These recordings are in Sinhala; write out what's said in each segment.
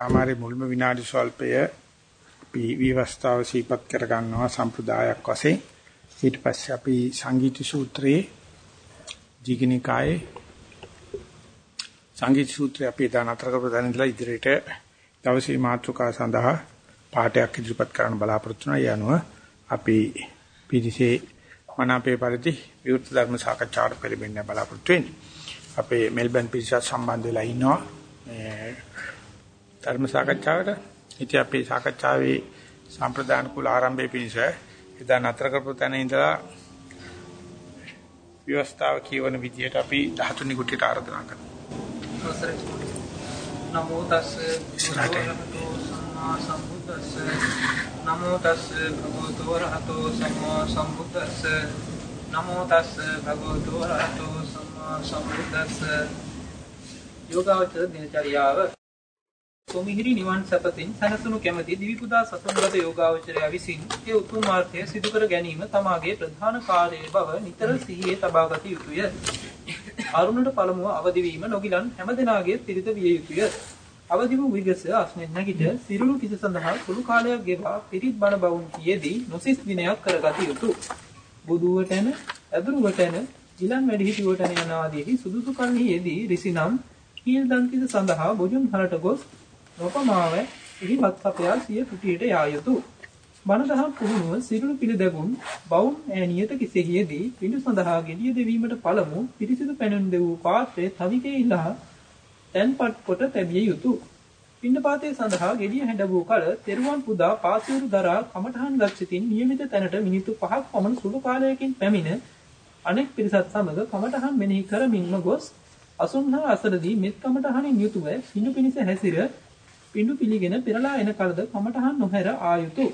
අමාරේ මුල්ම විනාඩි ස්වල්පය අපි විවස්ථාව සීපත් කර ගන්නවා සම්ප්‍රදායක් වශයෙන් ඊට පස්සේ අපි සංගීත සූත්‍රයේ දීගනිකායේ සංගීත සූත්‍රය අපි දාන අතර කරපු ඉඳලා ඉදිරියට දවසේ මාතෘකා සඳහා පාඩයක් ඉදිරිපත් කරන්න බලාපොරොත්තු වෙනවා. ඒ අනුව අපි පිටිසේ මනාපේ පරිදි විවෘත ධර්ම සාකච්ඡාවට පෙරෙන්න බලාපොරොත්තු වෙන්නේ. අපේ මෙල්බන් පිරිසත් සම්බන්ධ වෙලා ඉන්නවා. ධර්ම සාකච්ඡාවට. ඉතින් අපේ සාකච්ඡාවේ සම්ප්‍රදාන කුල ආරම්භයේ පිණිස එදා නතර කරපු තැන ඉඳලා ව්‍යවස්ථාව කියවන විදියට අපි 13 කුටියට ආරාධනා කරනවා. නමෝ සම්මා සම්බුද්දස්ස. නමෝ තස්ස භගවතු වරහතෝ සම්මා සම්බුද්දස්ස. නමෝ තස්ස භගවතු වරහතෝ සම්මා සම්බුද්දස්ස. යෝගාවචර දිනචරියාව කොමිහිරි නිවන් සැපතින් සනසුණු කැමැති දිවිපුදා සසුන්ගත යෝගාවචරය විසින් ඒ උතුම් මාර්ගය සිදු කර ගැනීම තමාගේ ප්‍රධාන කාර්යය බව නිතර සිහියේ තබාගත යුතුය. අරුණට පළමුව අවදි වීම නොගිලන් හැමදෙනාගේ පිරිත විය යුතුය. අවදිව විගස අස්නෙන් නැගිට සිරුරු කිස සඳහා සුළු කාලයක් ගෙවා පිරිත් බණ බවුන් කියෙදී නොසිස් දිනයක් කරගත යුතුය. බුදුවට එන, ඇදුරුවට එන, ඊළඟ වැඩිහිටියට යන ආදී සුදුසු කල්හි යෙදී රිසිනම් කීල් දන්තිද සඳහා බොජුන් හලට ගොස් නොපමාව එහිවත් අපයා සිය කුටියට යා යුතුය. බණදහම් පුහුණුව සිරුරු පිළිදැගුන් බවුන් ඈනියත කිසෙහිදී පිඬු සඳහා ගෙඩිය දෙවීමට පළමු පිරිසිදු පැනුම් දෙවූ පාත්‍රයේ තවිකේ ඉලා තැන්පත් කොට තැබිය යුතුය. පින්නපාතේ සඳහා ගෙඩිය හැඬවූ කල තෙරුවන් පුදා පාසිරු දරා කමඨහන් ගස්සිතින් නියමිත තැනට මිනිත්තු 5ක් පමණ සුළු කාලයකින් පැමිණ අනෙක් පිරිසත් සමග කමඨහන් මෙනෙහි කරමින්ම ගොස් අසුන්හා අසරදී මෙත් කමඨහනින් යුතුව පිඬු පිනිස හැසිර පිඬු පිළිගෙන පෙරලා එන කලද කමඨහන් නොහැර ආයුතු.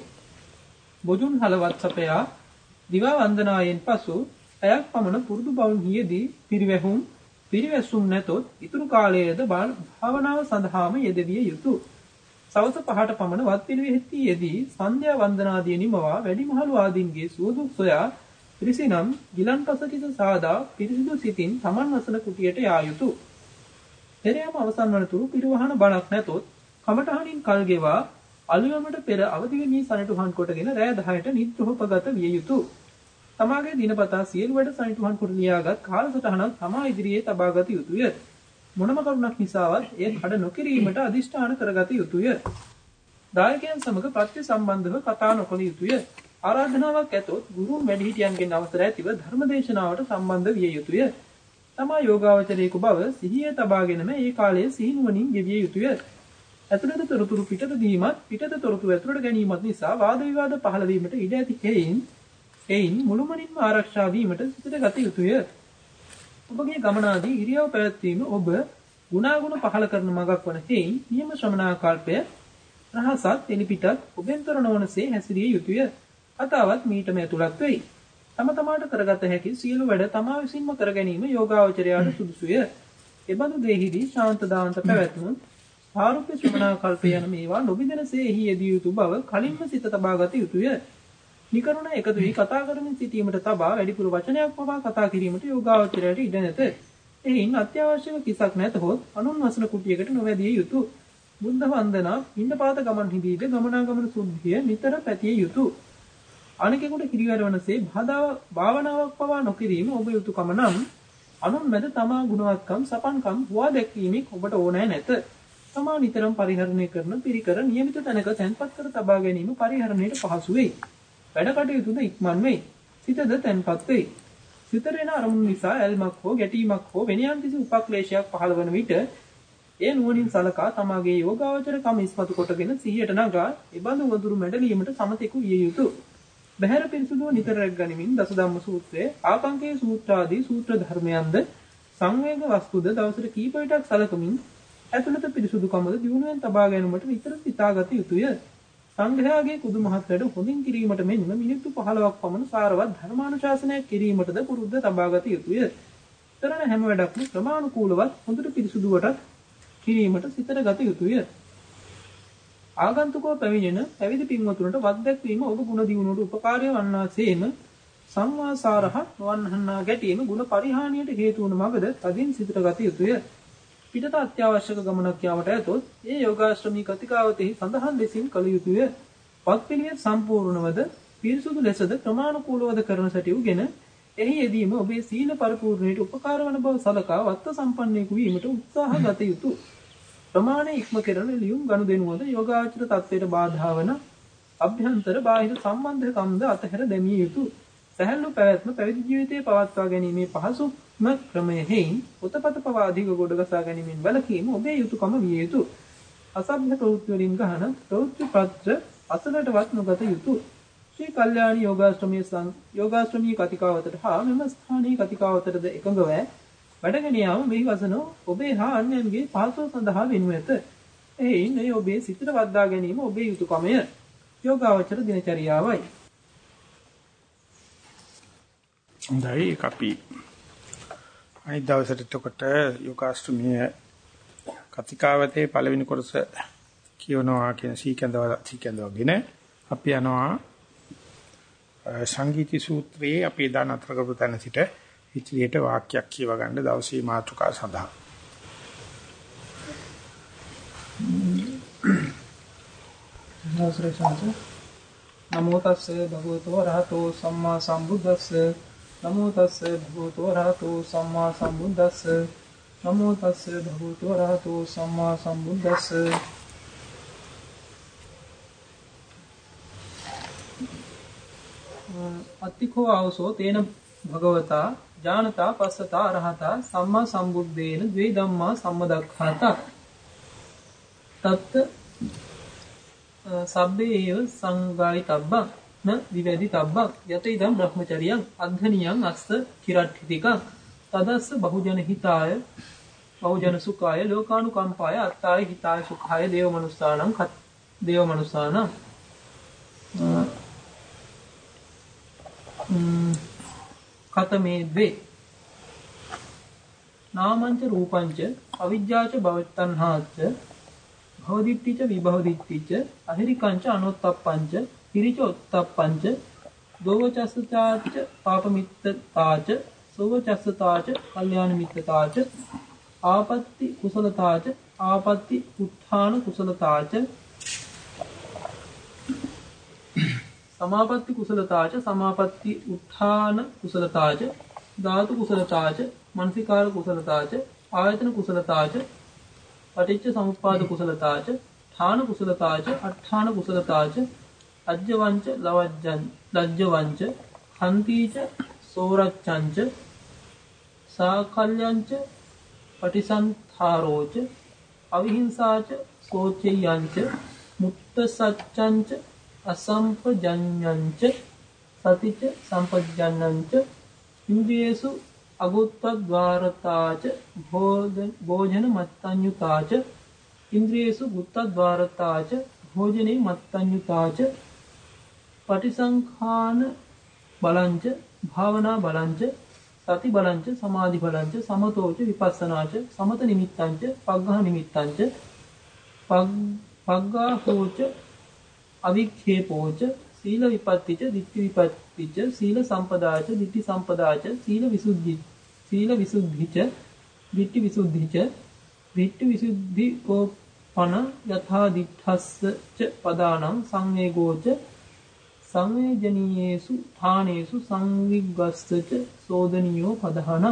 බොජුන් හලවත් සපයා දිවා වන්දනායෙන් පසු ඇයක් පමණ පුරුදු බවුන් හියදී පිරිවැහුම් පිරිවැසුම් නැතොත් ඉතුරු කාලයේද භාවනාව සඳහාම යෙදවිය යුතුය. සවස පහට පමණ වත් පිළිවෙහෙත්ති යෙදී සන්ධ්‍යා වන්දනාදී නිමවා වැඩිමහලු ආදීන්ගේ සුවදුක් සොයා පිරිසිනම් ගිලන්පසකිත සාදා පිරිසිදු සිතින් තමන් වසන කුටියට යා යුතුය. පෙරයම අවසන් වනතුරු පිරිවහන බණක් නැතොත් කමඨහනින් කල් ගෙවා අලුයමට පෙර අවදි වෙමි සනිටුහන් කොටගෙන රෑ 10ට නිත්‍රෝපගත විය යුතුය. තමාගේ දිනපතා සියලු වැඩ සනිටුහන් කොට ලියාගත් කාලසටහනක් තමා ඉදිරියේ තබාගත යුතුය. මොනම කරුණක් නිසාවත් එය කඩ නොකිරීමට අදිෂ්ඨාන කරගත යුතුය. දායකයන් සමග ප්‍රත්‍ය සම්බන්ධව කතා නොකළ යුතුය. ආරාධනාවක් ඇතොත් ගුරුන් වැඩිහිටියන්ගෙන් අවසර ඇතිව ධර්මදේශනාවට සම්බන්ධ විය යුතුය. තමා යෝගාවචරයෙකු බව සිහියේ තබාගෙනම ඒ කාලයේ සිහිනුවණින් ගෙවිය යුතුය. ඇතුළත තොරතුරු පිටත දීමත් පිටත තොරතුරු ඇතුළට ගැනීමත් නිසා වාද විවාද පහළ වීමට ඉඩ ඇති හේයින් එයින් මුළුමනින්ම ආරක්ෂා වීමට සිතට ගත යුතුය. ඔබගේ ගමනාදී ඉරියව් පැවැත්වීම ඔබ ගුණාගුණ පහළ කරන මගක් වන හේයින් නියම ශ්‍රමණාකල්පය රහසත් එලිපිටත් ඔබෙන්තර නොවනසේ හැසිරිය යුතුය. අතාවත් මීටම ඇතුළත් වෙයි. තම තමාට කරගත හැකි සියලු වැඩ තමා විසින්ම කර ගැනීම යෝගාවචරයාට සුදුසුය. එබඳු දෙහිදී ශාන්ත දාන්ත පැවැත්ම ආරුප්‍ය ශ්‍රමණා කල්ප යන මේවා නොබිදෙනසේ එහි යෙදිය යුතු බව කලින්ම සිත තබාගත යුතුය. නිකරුණ එකතු වී කතා කරමින් සිටීමට තබා වැඩිපුර වචනයක් පවා කතා කිරීමට යෝගාවචරයට ඉඩ නැත. එයින් අත්‍යවශ්‍යම කිසක් නැතහොත් අනුන් වසන කුටියකට නොවැදිය යුතුය. බුද්ධ වන්දනා පින්නපාත ගමන් හිදීද ගමනාගමන සුද්ධිය නිතර පැතිය යුතුය. අනිකෙකුට කිරිවැරවනසේ බාධා භාවනාවක් පවා නොකිරීම ඔබ යුතුයකම නම් අනුන් මැද තමා ගුණවත්කම් සපන්කම් හුවා දැක්වීමක් ඔබට ඕනෑ නැත. තමා නිතරම පරිහරණය කරන පිරිකර નિયમિત තැනක තැන්පත් කර තබා ගැනීම පරිහරණයට පහසු වෙයි. වැඩ කටයුතුද ඉක්මන් වෙයි. සිතද තැන්පත් වෙයි. සිතරේන අරමුණු නිසා ඇල්මක් හෝ ගැටීමක් හෝ වෙන යම් කිසි උපක්ලේශයක් පහළ වන විට ඒ නුවණින් සලකා තමාගේ යෝගාවචර කම ඉස්මතු කොටගෙන සිහියට නගා ඒබඳු වඳුරු මැඩලීමට සමතෙකු විය යුතුය. බහැර පිරිසුදුව නිතර රැක් ගනිමින් දසධම්ම සූත්‍රයේ ආපංකේ සූත්‍ර ආදී සූත්‍ර ධර්මයන්ද සංවේග වස්තුද දවසට කීප විටක් සලකමින් ඇතුළත පිරිසුදුකමද දියුණුවෙන් තබා ගැනීමට විතර සිතාගත යුතුය. සංඝයාගේ කුදු මහත් වැඩ හොඳින් කිරීමට මෙන්ම මිනිත්තු 15ක් පමණ සාරවත් ධර්මානුශාසනයක් කිරීමටද පුරුද්ද තබාගත යුතුය. කරන හැම වැඩක්ම ක්‍රමානුකූලවත් හොඳට පිරිසුදුවට කිරීමට සිතට ගත යුතුය. ආගන්තුකව පැමිණෙන පැවිදි පින්වතුන්ට වත් දැක්වීම ඔබ ගුණ දියුණුවට උපකාරය වන්නාseම සංවාසාරහ නොවන්හන්නා ගැටීම ගුණ පරිහානියට හේතු වන මගද තදින් සිතට ගත යුතුය. පිටත අත්‍යවශ්‍යක ගමනක් යාමට ඇතොත් ඒ යෝගාශ්‍රමී කතිකාවතෙහි සඳහන් ලෙසින් කළ යුතුය. පත්පිළිවෙත් සම්පූර්ණවද පිරිසුදු ලෙසද ක්‍රමානුකූලවද කරන සැටිව්ගෙන එහි යෙදීම ඔබේ සීල පරිපූර්ණයට උපකාර වන බව සලකා වත්ත සම්පන්නෙකු වීමට උත්සාහ ගත යුතුය. ප්‍රමාණය ඉක්ම කරන ලියුම් ගනුදෙනුවද යෝගාචර තත්වයට බාධා වන අභ්‍යන්තර බාහිර සම්බන්ධකම්ද අතහැර දැමිය යුතුය. සැහැල්ලු පැවැත්ම පැවිදි ජීවිතයේ පවත්වා ගැනීමේ පහසුම ක්‍රමය හේයින් පොතපත පවා අධික ගොඩගසා ගැනීමෙන් වැළකීම ඔබේ යුතුයකම විය යුතුය. අසභ්‍ය ප්‍රවෘත්ති වලින් ගහන ප්‍රවෘත්ති පත්‍ර අසලටවත් නොගත යුතුය. ශ්‍රී කල්යාණී යෝගාශ්‍රමයේ සං යෝගාශ්‍රමී කතිකාවතට හා මෙම ස්ථානීය කතිකාවතටද එකඟව වැඩගෙන යාම මෙහි වසන ඔබේ හා අන්‍යයන්ගේ පහසුව සඳහා වෙනු ඇත. එයින් ඒ ඔබේ සිතට වද්දා ගැනීම ඔබේ යුතුයකමය. යෝගාවචර දිනචරියාවයි. හොඳයි ඒක අපි. අනිත් දවසට එතකොට යෝගාශ්‍රමයේ කතිකාවතේ පළවෙනි කොටස කියවනවා කියන සීකන්දව සීකන්දවගෙන අපි යනවා සංගීති සූත්‍රයේ අපි දා නතර කරපු තැන සිට ඉතිරියට වාක්‍යයක් කියව ගන්න දවසේ මාතෘකා සඳහා. නමෝ තස්සේ භගවතෝ රහතෝ සම්මා සම්බුද්දස්සේ. නමෝ තස්සේ භගවතෝ රහතෝ සම්මා සම්බුද්දස්ස. නමෝ තස්සේ භගවතෝ රහතෝ සම්මා සම්බුද්දස්ස. අත්තිකෝ ආවසෝ තේන භගවතා ඥානතා පස්සතා අරහතා සම්මා සම්බුද්දේන ද්වේ ධම්මා සම්මදක්ඛාතා. තත්ත සබ්බේ ඒව සංගායිතබ්බං. න විවැදි තබ්බක් යත ඉදම් බ්‍රහ්මචරියං අධ්ධනියං අස්ස කිරට්ඨිතිකං තදස්ස බහුජන හිතාය බහුජන සුඛාය ලෝකානුකම්පාය අත්තාය හිතාය සුඛාය දේව මනුස්සානං දේව මනුස්සානං කතමේ ද්වේ නාමංච රූපංච අවිජ්ජාච භවත්තන්හාච්ච භවදිට්ඨිච විභවදිට්ඨිච අහිරිකංච අනොත්තප්පංච හිරිච ඔත්තප්පංච දෝවචස්සතාච පාපමිත්තතාච සෝවචස්සතාච කල්යාණ මිත්තතාච ආපත්‍ති කුසලතාච ආපත්‍ති උත්ථාන කුසලතාච සමාපatti කුසලතාච සමාපatti උත්ථාන කුසලතාච ධාතු කුසලතාච මනසිකාර කුසලතාච ආයතන කුසලතාච පටිච්ච සමුප්පාද කුසලතාච ථාන කුසලතාච අට්ඨාන කුසලතාච අජ්ජවංච ලවජ්ජං ලජ්ජවංච හන්තිච සෝරච්ඡංච සාකල්යංච පටිසන්තරෝච අවිහිංසාච සෝචයංච මුත්ත සච්ඡංච අසම්පජඤ්ඤංච සතිච සම්පජඤ්ඤංච ඉන්ද්‍රියේසු අගුත්තද්වාරතාච භෝජන මත්තඤ්ඤුතාච ඉන්ද්‍රියේසු ගුත්තද්වාරතාච භෝජනේ මත්තඤ්ඤුතාච පටිසංඛාන බලංච භාවනා බලංච සති බලංච සමාධි බලංච සමතෝච විපස්සනාච සමත නිමිත්තංච පග්ඝහ නිමිත්තංච පග්ඝා හෝච අවික්ඛේපෝච සීල විපත්තිච ditthi විපත්තිච සීල සම්පදාච ditthi සම්පදාච සීල විසුද්ධි සීල විසුද්ධිච ditthi විසුද්ධිච ditthi විසුද්ධි කෝපන යථා දිත්තස්ස ච පදානං සංවේගෝච සංවේජනීයේසු ථානේසු සංවිග්ගස්සච සෝදනියෝ පදහන.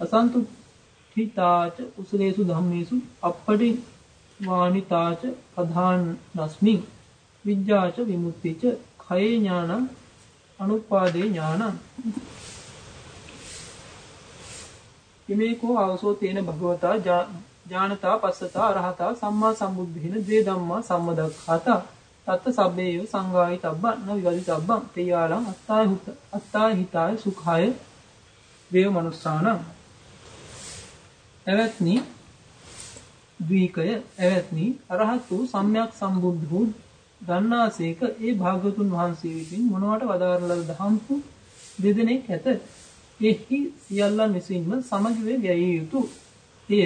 අසන්තුඨිතාච කුසලේසු ධම්මේසු අප්පටි වානිතාච පධානස්මි විජ්ජාච විමුක්තිච khයේ ඥානං අනුපාදේ ඥානං ඉමේකෝ අවසෝ තේන භගවතා ඥානතා පස්සතා අරහතා සම්මා සම්බුද්ධේන ද්වේ ධම්මා සම්මදක්ඛාතා තත්ත සබ්බේය සංගායි තබ්බ න විවදි තබ්බං තේයාලං අත්තාය හුත අත්තාය හිතාය සුඛාය දේව මනුස්සාන. එවත්නි ද්වීකය එවත්නි අරහත් වූ සම්්‍යක් සම්බුද්ධ වූ දන්නාසේක ඒ භාගතුන් වහන්සේ විසින් මොනවට වදාරලද දහම්පු දෙදෙනෙක් ඇත. එහි සියල්ලන් විසින්ම සමගිව ගැයිය යුතු. එය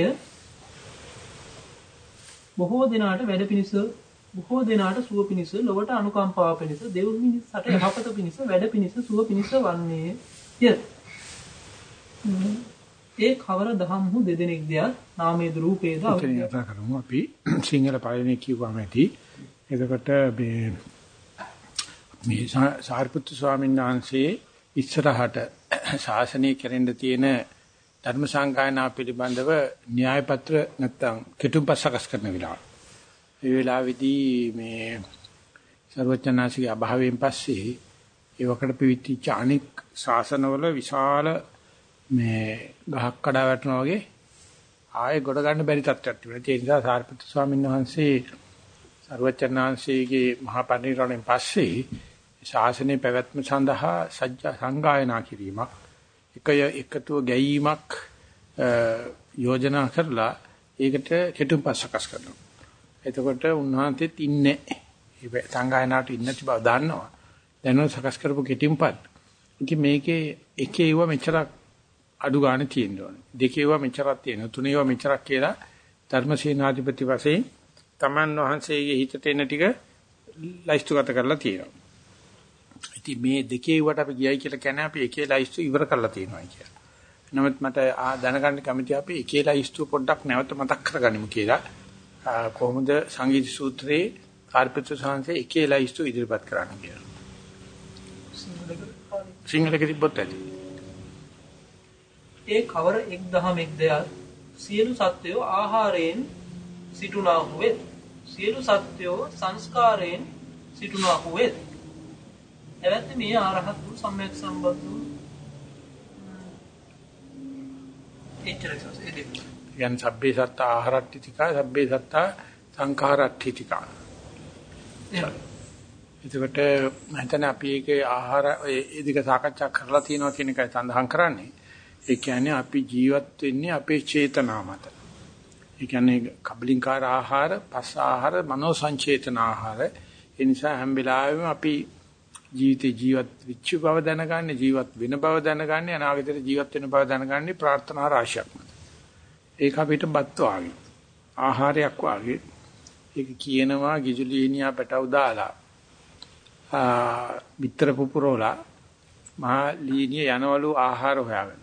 බොහෝ දෙනාට වැඩ පිණිස බොහෝ දෙනාට සුව පිණිස ලොවට අනුකම්පාව පිණිස දෙව් මිනිසට යහපත පිණිස වැඩ පිණිස සුව පිණිස වන්නේය. ඒ කවර දහම්හු දෙදෙනෙක් දියා නාමයේ රූපේද එතන කතා කරමු අපි සිංහල පළවෙනි කිව්වම ඇති. එතකොට මේ මේ සාරිපුත්තු ස්වාමීන් වහන්සේ ඉස්සරහට ශාසනය කෙරෙන්න තියෙන ධර්ම සංගායනා පිළිබඳව න්‍යාය පත්‍ර නැත්තම් කෙටුම්පස් සකස් කරන වෙලාව. ඒ වෙලාවේදී මේ සර්වඥාසිකේ අභාවයෙන් පස්සේ ඒ වකට පිවිච්ච අනික් ශාසනවල විශාල මේ ගහක් කඩා වැටෙනවා වගේ ආයෙ ගොඩ ගන්න බැරි තත්ත්වයක් තිබුණා. ඒ නිසා සාරිපුත්‍ර ස්වාමීන් වහන්සේ සර්වඥාන්සේගේ මහා පරිනිර්වාණයෙන් පස්සේ ශාසනයේ පැවැත්ම සඳහා සජ්ජා සංගායනා කිරීමක් එකය එකතුව ගැයීමක් යෝජනා කරලා ඒකට කෙටුම්පස් සකස් කරනවා. එතකොට උන්වහන්සේත් ඉන්නේ ඒ සංගායනාවට ඉන්න බව දන්නවා. දැනුව සකස් කරපු කෙටුම්පත්. ඉතින් මේකේ එකේ ඒවා මෙච්චරක් අඩු ගන්න තියෙන්න ඕනේ. දෙකේ ඒවා මෙච්චරක් තියෙනවා. තුනේ ඒවා මෙච්චරක් කියලා ධර්මසේනාධිපති වශයෙන් තමන් වහන්සේගේ හිතට එන ටික ලයිස්තුගත කරලා තියෙනවා. ඉතින් මේ දෙකේ වට අපි ගියයි කියලා කියන්නේ අපි එකේ ලයිස්තු ඉවර කරලා තියෙනවා කියලා. නමුත් මට දැනගන්න කැමතියි අපි එකේ ලයිස්තු පොඩ්ඩක් නැවත මතක් කරගනිමු කියලා. කොහොමද සංගීත සූත්‍රයේ කාර්පිත සංසේ එකේ ලයිස්තු ඉදිරිපත් කරන්න කියලා. සිංහලක තිබ්බොත් ඇති. ඒ කවර එක් දහම් එක් දෙයක් සියලු සත්වයෝ ආහාරයෙන් සිටුනාහු වෙත්. සියලු සත්වයෝ සංස්කාරයෙන් සිටුනාහු වෙත්. එවැත්නි මේ ආරහත් වූ සම්‍යක් සම්බන්ධ වූ. යන් සබ්බේ සත්ත ආහාරට්ඨිතිකා සබ්බේ සත්ත සංඛාරට්ඨිතිකා. එතකොට මම අපි ඒකේ ආහාර ඒ දිග සාකච්ඡා කරලා තියෙනවා කියන එකයි සඳහන් කරන්නේ. ඒ කියන්නේ අපි ජීවත් වෙන්නේ අපේ චේතනා මත. ඒ කියන්නේ කබලින්කාර ආහාර, පස් ආහාර, මනෝ සංචේතන ආහාර. ඒ නිසා හැම වෙලාවෙම අපි ජීවිතේ ජීවත් වෙච්ච බව දැනගන්නේ ජීවත් වෙන බව දැනගන්නේ අනාගතේ ජීවත් වෙන බව දැනගන්නේ ප්‍රාර්ථනා රාශියක් මත. ඒක අපිට බත් වාගේ ආහාරයක් වාගේ ඒක කියනවා ගිජුලීනියා පැටව දාලා ආ විතර පුපුරෝලා මහා ලීනිය යනවලු ආහාර හොයාගෙන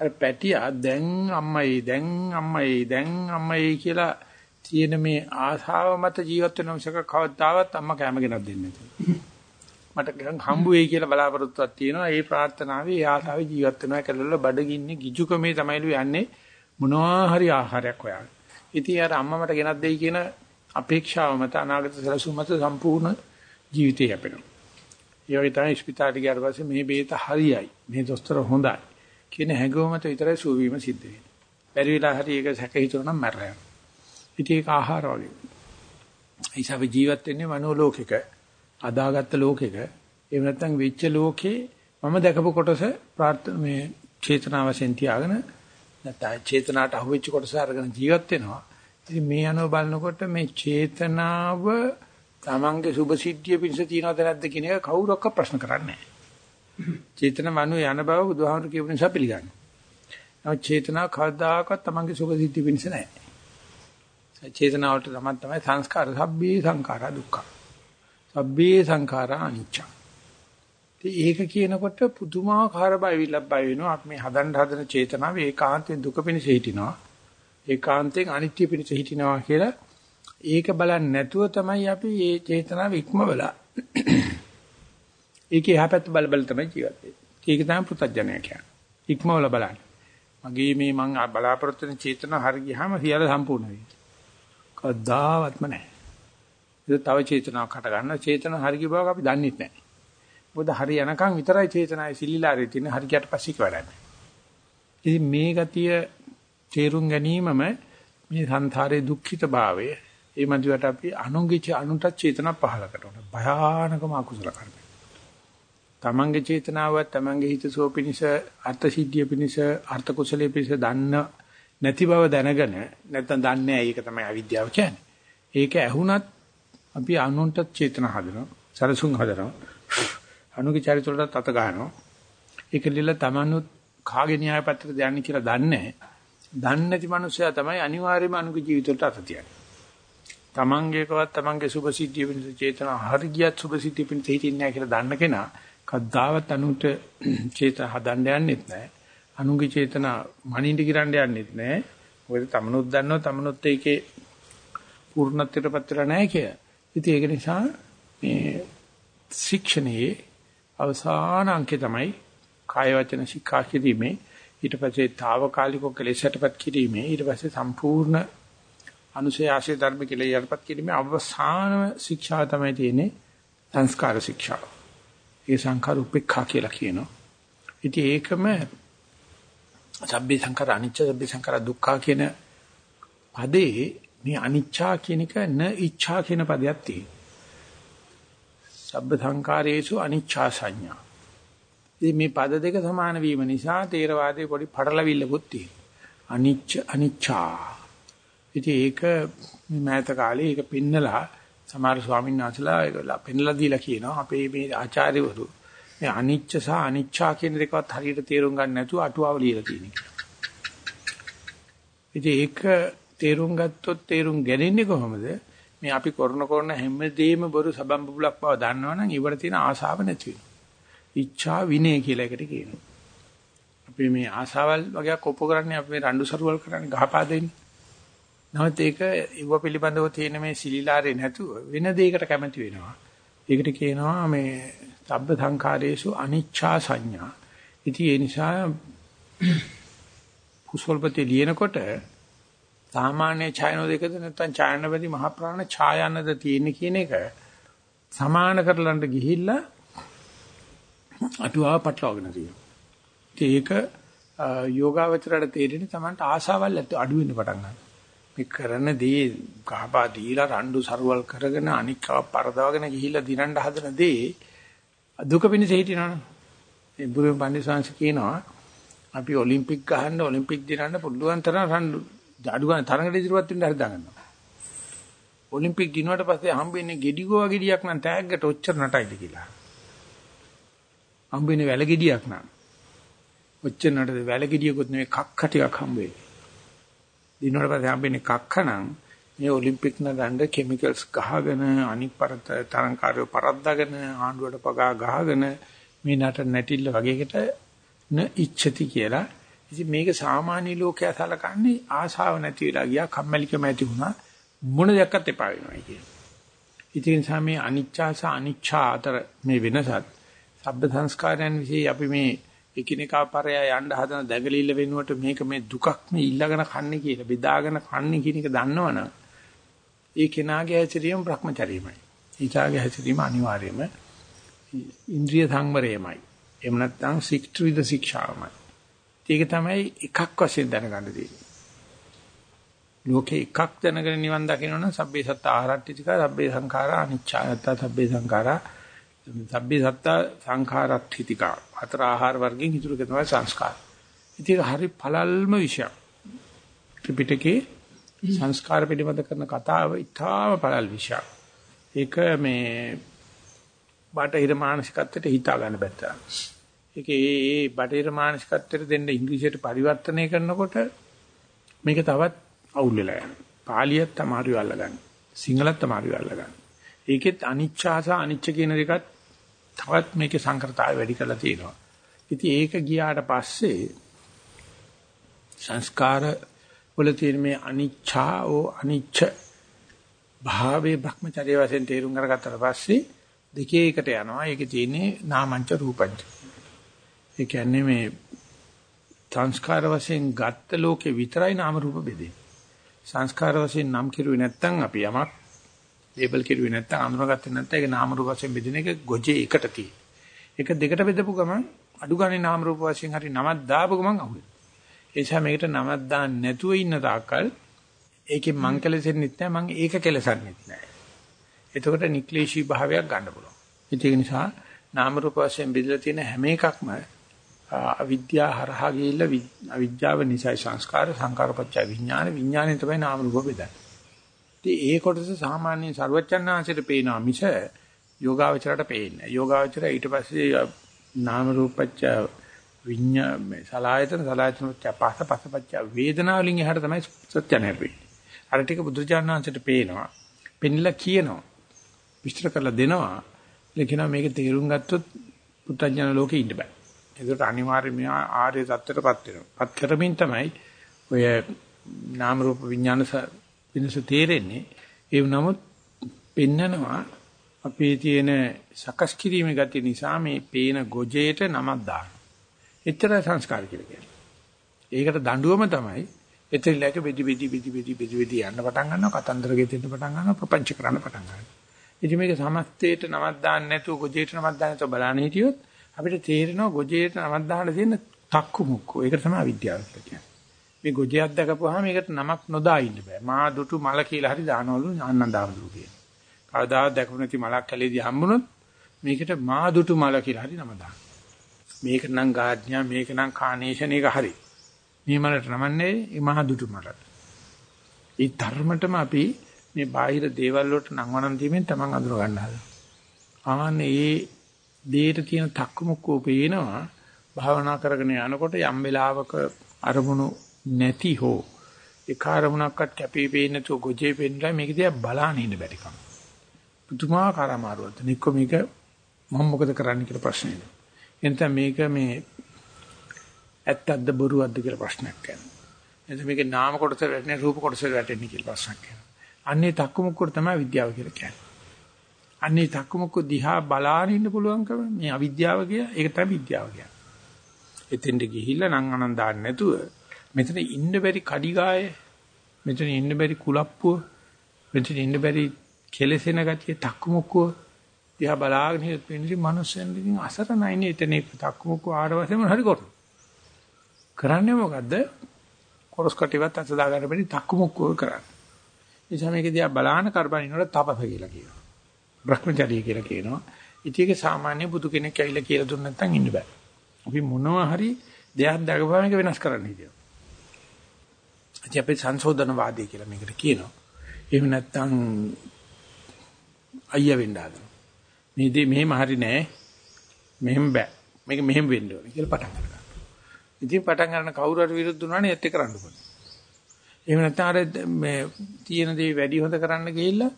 අර පැටියා දැන් අම්මයි දැන් අම්මයි දැන් අම්මයි කියලා තියෙන මේ ආශාව මත ජීවත් වෙන මිසක කවදාවත් අම්මා කැම ගෙනත් දෙන්නේ නැහැ. මට හම්බ වෙයි කියලා බලාපොරොත්තුවක් තියෙනවා. ඒ ප්‍රාර්ථනාවේ ඒ ආශාවේ ජීවත් වෙනවා කියලා බඩගින්නේ ගිජුකමේ තමයිලු යන්නේ මොනවා හරි ආහාරයක් හොයාගෙන. ඉතින් අර අම්මා මට ගෙනත් දෙයි කියන අපේක්ෂාව මත අනාගත සැලසුම් මත සම්පූර්ණ ජීවිතය යැපෙනවා. ඒ වගේ තමයි ස්පිතාලෙ ගියාට පස්සේ මේ බේත හරියයි. මේ දොස්තර හොඳයි. කියන හැඟුම මත විතරයි සුවවීම සිද්ධ වෙන්නේ. බැරි වෙලා හරි ඒක සැක හිතුවනම් මැරෙනවා. ඉතින් ඒක ආහාර වගේ. ඒසාව ජීවත් වෙන්නේ මනෝලෝකික අදාගත්ත ලෝකෙක එහෙම නැත්නම් වෙච්ච ලෝකේ මම දැකපු කොටස ප්‍රාර්ථනා මේ චේතනාව වශයෙන් තියාගෙන නැත්නම් චේතනාවට අහුවෙච්ච කොටස අරගෙන ජීවත් වෙනවා. ඉතින් මේ අනුව බලනකොට මේ චේතනාව තමන්ගේ සුභ සිද්ධිය පිණිස තියනවද නැද්ද කියන එක කවුරක්වත් ප්‍රශ්න කරන්නේ නැහැ. චේතන මනු යන බව බුදුහාමුදුරු කියපු නිසා පිළිගන්නවා. නමුත් චේතනාව කවදාකවත් තමන්ගේ සුභ සිද්ධිය පිණිස නැහැ. චේතනාවට තමයි තමයි සංස්කාර සබ්බේ සංඛාරා දුක්ඛ. සබ්බේ සංඛාරා අනිච්ච. ඒක කියනකොට පුදුමාකාර බයවිලක් බය වෙනවා. අපි මේ හදන්න හදන චේතනාව ඒකාන්තයෙන් දුක පිණිස හිටිනවා. ඒකාන්තයෙන් අනිත්‍ය පිණිස හිටිනවා කියලා ඒක බලන්නේ නැතුව තමයි අපි මේ චේතනාව ඉක්මවලා ඒකේ යහපැත්ත බල බල තමයි ජීවත් වෙන්නේ. ඒක තමයි පුතඥය කියන්නේ. ඉක්මවල බලන්න. මගේ මේ මං බලාපොරොත්තු වෙන චේතනාව හරි ගියාම සියල්ල සම්පූර්ණ වෙයි. කවදාවත්ම නැහැ. ඒක තව චේතනාවක් හට ගන්න චේතන හරිය බවක් අපි දන්නේ නැහැ. මොකද හරි යනකම් විතරයි චේතනාවේ සිලිලාරේ තියෙන හරියට පස්සේ කරන්නේ. ඉතින් මේ ගතිය තේරුම් ගැනීමම මේ සංසාරේ දුක්ඛිත භාවය ඒ මැදිවට අපි අනුංගිච අනුට චේතන පහල කරනවා. භයානකම අකුසල කර්ම. තමන්ගේ චේතනාව තමන්ගේ හිතසෝ පිනිස අර්ථ සිද්ධිය පිනිස අර්ථ කුසලයේ පිනිස දන්න නැති බව දැනගෙන නැත්නම් දන්නේ නැහැ ඒක තමයි අවිද්‍යාව කියන්නේ. ඒක ඇහුණත් අපි අනුන්ට චේතන හදනවා. සරසුන් හදනවා. අනුගේ චරිත වලට අත ගන්නවා. ඒක lill තමනුත් කාගේ න්‍යාය පත්‍රද යන්නේ කියලා දන්නේ දන්නේ නැති මනුස්සයා තමයි අනිවාර්යයෙන්ම අනුගේ ජීවිතවලට අත තියන්නේ. තමන්ගේකවත් තමන්ගේ සුභ සිද්ධිය වෙනස චේතන හරියට සුභ සිද්ධිය පිණිස හිටින්නේ නැහැ කියලා දන්න කෙනා කද්දාවත් අනුන්ට චේතන හදන්න යන්නෙත් නැහැ. අනුන්ගේ චේතනා මනින්ද කිරන්න යන්නෙත් නැහැ. මොකද තමනුත් දන්නවා තමනුත් ඒකේ පූර්ණත්වයටපත් වෙලා නැහැ කියලා. ඉතින් ඒක නිසා මේ ශික්ෂණයේ අවසාන අංකය තමයි කාය වචන ශික්ෂා කිරීමේ ඊට පස්සේ తాවකාලිකව කෙලෙසටපත් කිරීමේ ඊට පස්සේ සම්පූර්ණ අනුශය ආශය ධර්ම කියලා යටපත් කිරීමේ අවසාන ශික්ෂා තමයි තියෙන්නේ සංස්කාර ශික්ෂා. ඒ සංඛාර උපේක්ඛා කියලා කියනවා. ඉතින් ඒකම සබ්බේ සංඛාර අනිච්ච සබ්බේ සංඛාර දුක්ඛ කියන පදේ මේ අනිච්චා කියන එක න ඉච්ඡා කියන පදයක් තියෙනවා. සබ්බ සංඛාරේසු අනිච්චා සංඥා. ඉතින් මේ පද දෙක සමාන වීම නිසා තේරවාදයේ පොඩි පටලවිල්ලකුත් තියෙනවා. අනිච්ච අනිච්චා. ඉතින් ඒක මෑත කාලේ ඒක පින්නලා සමහර ස්වාමීන් වහන්සේලා ඒක පෙන්ලා දීලා කියනවා අපේ මේ ආචාර්යවරු මේ අනිච්ච සහ අනිච්චා කියන දෙකවත් හරියට තේරුම් ගන්න නැතුව අටුවාව ලියලා තියෙනවා. ඉතින් ඒක තේරුම් ගත්තොත් තේරුම් ගැනීමන්නේ කොහොමද? මේ අපි කරන කරන හැමදේම බොරු සබම් බුලක් බව දන්නවනම් ඊවට තියෙන ආශාව නැති වෙනවා. ඉච්ඡා විනය කියලා එකට කියනවා. අපි මේ ආශාවල් වගේ කොප්පු කරන්නේ අපි මේ රණ්ඩු සරුවල් කරන්නේ ගහපා දෙන්නේ. නමුත් ඒක ඉව පිළිබඳව තියෙන මේ සිලිලාරේ නැතුව වෙන දෙයකට කැමති වෙනවා. ඒකට කියනවා මේ සබ්බ සංඛාරේසු අනිච්ඡා සංඥා. ඉතින් ඒ නිසා කුසල්පති ලියනකොට සාමාන්‍ය ඡායන දෙකද නැත්නම් ඡායනපති මහ ප්‍රාණ ඡායනද තියෙන්නේ කියන එක සමාන කරලන්න ගිහිල්ලා අටුවාව පටලවාගෙන තියෙනවා. ඒක යෝගාවචරයට තේරෙන්නේ Tamanට ආසාවල් අඩු වෙන්න පටන් ගන්නවා. මේ කරන දේ ගහපා දීලා රණ්ඩු සරුවල් කරගෙන අනික්කව පරදවගෙන ගිහිල්ලා දිනන්න හදන දේ දුක පිණිස හිටිනවනේ. මේ බුදුන් පන්දිසංශ කියනවා අපි ඔලිම්පික් ගහන්න ඔලිම්පික් දිනන්න පුළුවන් තරම් රණ්ඩු අඩු ගන්න තරඟට ඉදිරියට වෙන්න හරි දාගන්නවා. ඔලිම්පික් දිනුවට පස්සේ හම්බෙන්නේ ගෙඩිගෝවා ගෙඩියක් නම් තෑග්ගට ඔච්චර නටයිද කියලා. හම්බෙන්නේ වැල ගෙඩියක් නම්. ඔච්චර නටද වැල ගෙඩියකුත් නෙවෙයි කක්ක ටිකක් හම්බෙන්නේ. දිනුවට පස්සේ හම්බෙන්නේ කක්ක නම් මේ ඔලිම්පික් නගන්න කිමිකල්ස් ගහගෙන අනික් පරත තරංකාරය පරද්දාගෙන ආණ්ඩුවට පගා ගහගෙන මේ නට නැටිල්ල වගේකට න ඉච්ඡති කියලා ඉතින් මේක සාමාන්‍ය ලෝකයා සලකන්නේ ආශාව නැති වෙලා ගියා කම්මැලිකම ඇති වුණා මොන දෙයක්වත් එපා වෙනවා කියන. ඉතින් සාමේ අනිච්චා සහ අනිච්චා අතර මේ වෙනසත් සබ්බ සංස්කාරයන් વિશે අපි මේ එකිනෙකා පරය යන්න හදන දැගලිල්ල වෙනුවට මේක මේ දුකක් මේ ඉල්ලගෙන කන්නේ කියලා බෙදාගෙන කන්නේ කියන එක දන්නවනම් ඒ කෙනාගේ හැසිරීම Brahmacharyaමයි. ඊටාගේ හැසිරීම අනිවාර්යයෙන්ම ඉන්ද්‍රිය සංවරයමයි. එහෙම නැත්නම් සික්ට් විද ශික්ෂාවමයි. ඒක තමයි එකක් වශයෙන් දැනගන්න තියෙන්නේ. ලෝකේ එකක් දැනගෙන නිවන් දකින්න නම් සබ්බේ සත්ත ආරට්ඨිතික සබ්බේ සංඛාරා අනිච්චා නැත්නම් සබ්බේ සංඛාරා සබ්බේ සත්ත සංඛාරට්ඨිතික හතර ආහාර වර්ගයෙන් ඉතුරු කරනවා සංස්කාර. ඉතින් හරි පළල්ම විෂයක්. ත්‍රිපිටකේ සංස්කාර පිළිබඳ කරන කතාව ඉතාම පළල් විෂයක්. ඒක මේ බටහිර මානසිකත්වයට හිතා ගන්න බැත්තා. ඒකේ ඒ බටහිර මානසිකත්වයට දෙන්න ඉංග්‍රීසියට පරිවර්තනය කරනකොට මේක තවත් අවුල් වෙලා යනවා. පාලියත් අමාරු අල්ලගන්න. සිංහලත් අමාරු අල්ලගන්න. ඒකෙත් අනිච්චාස අනිච්ච කියන දෙකත් තවත් මේකේ සංකෘතාවය වැඩි කරලා තියෙනවා. ඉතින් ඒක ගියාට පස්සේ සංස්කාර වල තියෙන මේ අනිච්චා ඕ අනිච්ච භාවයේ භ්‍රමචර්ය වශයෙන් තේරුම් අරගත්තට පස්සේ දෙකේ එකට යනවා. ඒකේ තියෙන්නේ නාමංච රූපංච. ඒ කියන්නේ මේ සංස්කාර වශයෙන් ගත්ත ලෝකේ විතරයි නාම රූප බෙදෙන්නේ. සංස්කාර වශයෙන් නම් කිරුවේ නැත්නම් අපි යමක් ලේබල් කිරුවේ නැත්නම් අඳුනගත්තේ නැත්නම් ඒක නාම රූප වශයෙන් බෙදෙන එක ගොජේ එකට තියෙන. ඒක දෙකට බෙදපු ගමන් අඩු ගානේ නාම රූප වශයෙන් හරි නමක් දාපු ගමන් අහුවෙයි. ඒ නිසා මේකට නමක් දාන්න නැතුව ඉන්න තාක්කල් ඒකෙන් මං කෙලෙසෙන්නෙත් නැහැ මං ඒක කෙලසන්නෙත් නැහැ. එතකොට නික්ලේශී භාවයක් ගන්න පුළුවන්. ඒක නිසා නාම රූප වශයෙන් බෙදලා තියෙන හැම එකක්ම අවිද්‍යාව හරහා ගිහිල්ලා අවිද්‍යාව නිසා සංස්කාර සංකාරපච්ච විඥාන විඥාණය තමයි නාම රූප බෙදන්නේ. ඉතින් ඒ කොටස සාමාන්‍ය ਸਰවචන්නාංශයට පේනවා මිස යෝගාවචරයට පේන්නේ. යෝගාවචරය ඊට පස්සේ නාම රූපච්ච විඥා මේ සලායතන සලායතන පස්ස පස්සපච්ච වේදනා වලින් එහාට තමයි සත්‍ය නැරෙන්නේ. අර ටික බුදුචානන්සට පේනවා. පෙන්නලා කියනවා. විස්තර කරලා දෙනවා. ලකිනා මේක තේරුම් ගත්තොත් පුත්තඥාන ලෝකේ ඉන්න බෑ. ඒකට අනිවාර්යයෙන් මෙහා ආර්ය தත්ත්වයටපත් වෙනවා. පත් කරමින් තමයි ඔය නාම රූප විඥාන වෙනස තේරෙන්නේ. ඒ නමුත් පෙන්නනවා අපේ තියෙන සකස් කිරීමේ ගතිය නිසා මේ පේන ගොජේට නමක් දාන. එච්චර සංස්කාර කියලා කියන්නේ. ඒකට දඬුවම තමයි එතනලක බෙදි බෙදි බෙදි බෙදි බෙදි බෙදි යන්න පටන් ගන්නවා කතන්දර ගෙතෙන්න පටන් ගන්නවා ප්‍රපංච කරන්න පටන් ගන්නවා. ඉතින් මේක සමස්තයට නමක් දාන්න නැතුව ගොජේට නමක් දාන්න නැතුව බලන්න හිටියොත් අපිට තේරෙනවා ගොජේට නමක් දාන්න තියෙන තක්කු මුක්කු. ඒක තමයි අවිද්‍යාව කියන්නේ. මේ ගොජයක් දැකපුවාම මේකට නමක් නොදා ඉන්න බෑ. මා දුටු මල කියලා හරි දානවලු ආනන්දාවලු කියන. කවදාවත් දැකපු නැති මලක් කැලේදී හම්බුනොත් මේකට මා දුටු මල කියලා හරි නම දාන්න. මේක නම් ගාඥා මේක නම් කානේෂන් එක හරි. මේ මලට නමන්නේ මේ මහ දුටු මලට. ඒ ධර්මතම අපි මේ බාහිර දේවල් වලට නම් වනම් දීමෙන් තමන් අඳුර ගන්න හදනවා. ආන්නේ ඒ දේට තියෙන තක්කමුක්කෝ පේනවා භාවනා කරගෙන යනකොට යම් වෙලාවක අරමුණු නැති හෝ ඒ කාර්මුණක්වත් කැපී පේන්නේ නැතුව ගොජේ පෙන්නලා මේක දිහා බලාගෙන ඉන්න බැරිකම. පුදුමාකාර අමාරුවක්. නික්ක මේක මම මොකද කරන්න කියලා ප්‍රශ්නේ. එතන මේක මේ ඇත්තක්ද බොරුවක්ද කියලා ප්‍රශ්නයක් කරනවා. එතන මේකේ නාම කොටස වැටෙන්නේ රූප කොටස වැටෙන්නේ කියලා ප්‍රශ්නයක් කරනවා. අන්නේ තක්කමුක්කුර තමයි විද්‍යාව කියලා කියන්නේ. අන්නේ තක්කමුක්ක දිහා බලාගෙන ඉන්න පුළුවන්කම මේ අවිද්‍යාව කිය ඒක තමයි විද්‍යාව කියන්නේ. එතෙන්ට ගිහිල්ලා නම් අනන් දාන්න නැතුව මෙතන ඉන්න බැරි කඩිගාය මෙතන ඉන්න බැරි කුලප්පුව මෙතන ඉන්න බැරි කෙලසෙන ගතිය තක්කමුක්කුව දිහා බලාගෙන ඉන්න මිනිස්සුන් ඉතින් අසරණයිනේ එතන තක්කමුක්කුව ආඩවසෙම හරි කරනවා. කරන්නේ මොකද්ද? කොරස් කටිවත් අත දා ගන්න බැරි තක්කමුක්කුව කරන්නේ. නිසා මේක දිහා බලාන කරබන් ඉන්නකොට තපස කියලා කියනවා. භ්‍රමචර්ය කියලා කියනවා. ඉතින් ඒක සාමාන්‍ය බුදු කෙනෙක් ඇවිල්ලා කියලා දුන්න නැත්නම් ඉන්න බෑ. අපි මොනවා හරි දෙයක් දගපුවාම ඒක වෙනස් කරන්න හිටියා. ඉතින් අපි සංශෝධනවාදී කියලා මේකට කියනවා. එහෙම නැත්නම් අයියා වෙන්න හදනවා. මේ දේ මෙහෙම හරි නෑ. මෙහෙම බෑ. මේක මෙහෙම වෙන්න ඕනේ කියලා පටන් ගන්නවා. ඉතින් පටන් ගන්න කවුරු හරි විරුද්ධ වුණානේ ඒත් එක කරන්න ඕනේ. එහෙම නැත්නම් අර මේ තියෙන දේ වැඩි හොඳ කරන්න ගිහිල්ලා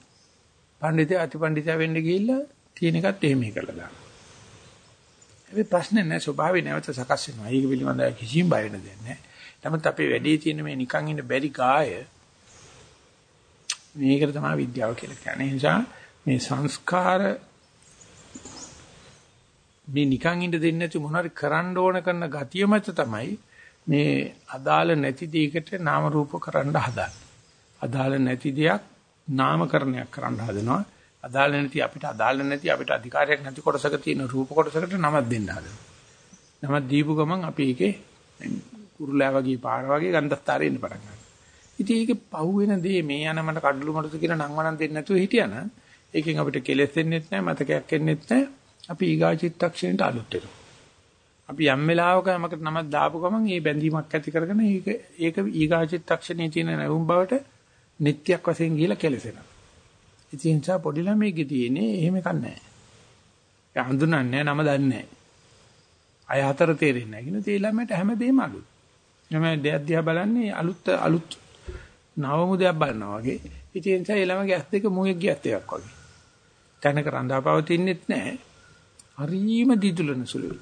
පඬිතය අතිපඬිතය වෙන්න ගිහිල්ලා තියෙන එකත් එහෙම කරලා දානවා. හැබැයි ප්‍රශ්නේ නැහැ ස්වභාවය නැවත සකස් වෙනවා. ඒක පිළිබඳව කිසිම බය වෙන දෙයක් නැහැ. නමුත් අපේ වැඩේ තියෙන මේ නිකන් ඉන්න බැරි කාය මේකට තමයි විද්‍යාව කියලා කියන්නේ. ඒ නිසා මේ සංස්කාර මේ නිකන් ඉඳ දෙන්නේ නැති මොනවාරි කරන්න ඕන කරන ගතිය මත තමයි මේ අදාළ නැති දෙයකට නාම රූප කරන්න හදන්නේ. අදාළ නැති දෙයක් නාමකරණයක් කරන්න හදනවා. අදාළ නැති අපිට අදාළ නැති අපිට අධිකාරයක් නැති කොටසක තියෙන රූප කොටසකට නමක් දෙන්න හදනවා. නමක් දීපු ගමන් අපි ඒකේ කුරුලෑ වගේ පාර වගේ ගන්ධස්තරේ ඉන්න පටන් ගන්නවා. ඉතින් ඒකේ පහුවෙන දේ මේ යන මට කඩළු මඩතු කියන නම් වණන් දෙන්නේ නැතුව හිටියානම් ඒකෙන් අපිට කෙලෙස් දෙන්නෙත් නැහැ මතකයක් එන්නෙත් නැහැ. අපි ඊගා චිත්තක්ෂණයට අලුත් වෙනවා. අපි යම් වෙලාවක යමකට නමක් දාපු ගමන් ඒ බැඳීමක් ඇති කරගෙන ඒක ඒක ඊගා චිත්තක්ෂණයේ තියෙන නැවුම් බවට නිට්ටයක් වශයෙන් ගිහිලා කෙලසෙනවා. ඉතින් සා පොඩි ළමයිගේ තියෙන්නේ එහෙම එකක් නැහැ. ඒ හඳුනන්නේ නම දන්නේ නැහැ. අය හතර තේරෙන්නේ නැහැ. කියන තේ ළමයට හැමදේම අලුත්. එමෙ දෙයක් දිහා බලන්නේ අලුත් අලුත් නවමු දෙයක් බලනවා වගේ. ඉතින් සා ඒ ළමගේ ඇස් දෙක මුවෙක් ගියත් එකක් වගේ. තැනක රඳාපවතින්නෙත් නැහැ. හරීම දිදුලන සුළුයි.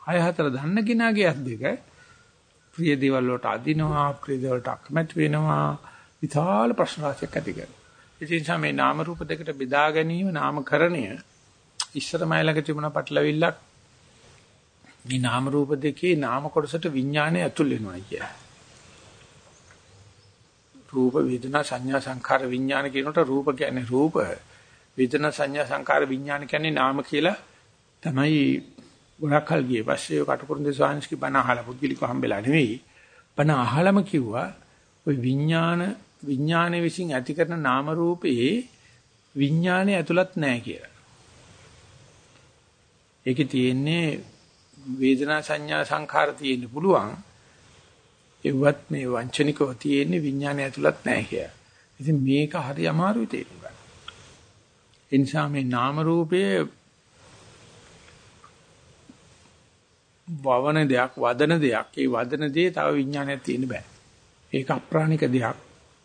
අය හතර දන්න කෙනාගේ ඇස් දෙක ප්‍රිය දේවල් වලට අදිනවා, ප්‍රිය දේවල්ට අකමැති වෙනවා, විශාල ප්‍රශ්න රාශියක් ඇති කරනවා. ඉතින් සමේ නාම රූප දෙකට බෙදා ගැනීම නාමකරණය ඉස්සරමයි ළඟ තිබුණ පටලවිල්ලක් මේ නාම රූප දෙකේ නාම කොටසට විඥානය ඇතුල් වෙනවා කියන්නේ. රූප වේදනා සංඥා සංඛාර විඥාන කියනකොට රූප කියන්නේ රූප වේදනා සංඥා සංඛාර විඥාන කියන්නේ නාම කියලා තමයි ගොඩක් කල් ගියේ පස්සේ කටුකුරුන්දේ ස්වාමීන්ගේ බණ අහලා පුද්ගලිකව හම්බෙලා නෙවෙයි බණ අහලම කිව්වා ওই විඥාන විඥානයේ විසින් ඇති කරන නාම රූපේ විඥානයේ ඇතුළත් නැහැ කියලා. ඒකේ තියෙන්නේ වේදනා සංඥා සංඛාර තියෙන්න පුළුවන්. ඒවත් මේ වංචනිකව තියෙන්නේ විඥානය ඇතුළත් නැහැ කියලා. ඉතින් මේක හරි අමාරුයි තේරුම් ගන්න. ඒ නිසා මේ නාම රූපයේ වවන දෙයක්, වදන දෙයක්. ඒ වදන දේ තව විඥානයක් තියෙන්න බෑ. ඒක අප්‍රාණික දෙයක්.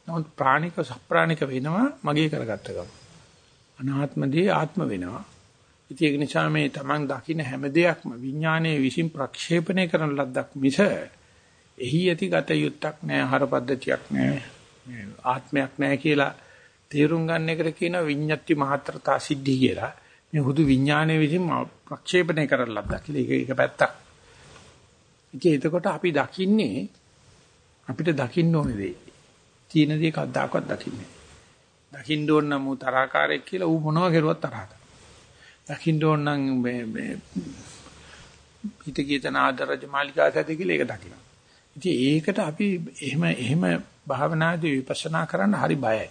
නමුත් ප්‍රාණික සප්‍රාණික වෙනවා මගේ කරගත්ත ගම. අනාත්ම දේ ආත්ම වෙනවා. ඉතින් ඒක නිසා මේ Taman දකින්න හැම දෙයක්ම විඥානයේ විසින් ප්‍රක්ෂේපණය කරන ලද්දක් මිස එහි ඇති ගත යුත්තක් නෑ හර පද්ධතියක් නෑ ආත්මයක් නෑ කියලා තේරුම් ගන්න එකට කියන විඤ්ඤාති මහතරතා සිද්ධි කියලා. මේ හුදු විඥානයේ විසින් ප්‍රක්ෂේපණය කරන ලද්දක් කියලා. ඒක එක පැත්තක්. ඉතින් එතකොට අපි දකින්නේ අපිට දකින්න ඕනේ දේ. තීන දේ කද්දාකවත් දකින්නේ. දකින්න ඕන නම් ඌ තරහකාරයෙක් කියලා ඌ මොනවා කරුවත් තරහට. දකින්න ඕන නම් මේ මේ හිත කීතන ආදරජ මාලිකාසද කියලා ඒක දකින්න. ඉතින් ඒකට අපි එහෙම එහෙම භාවනාදී විපස්සනා කරන්න හරි බයයි.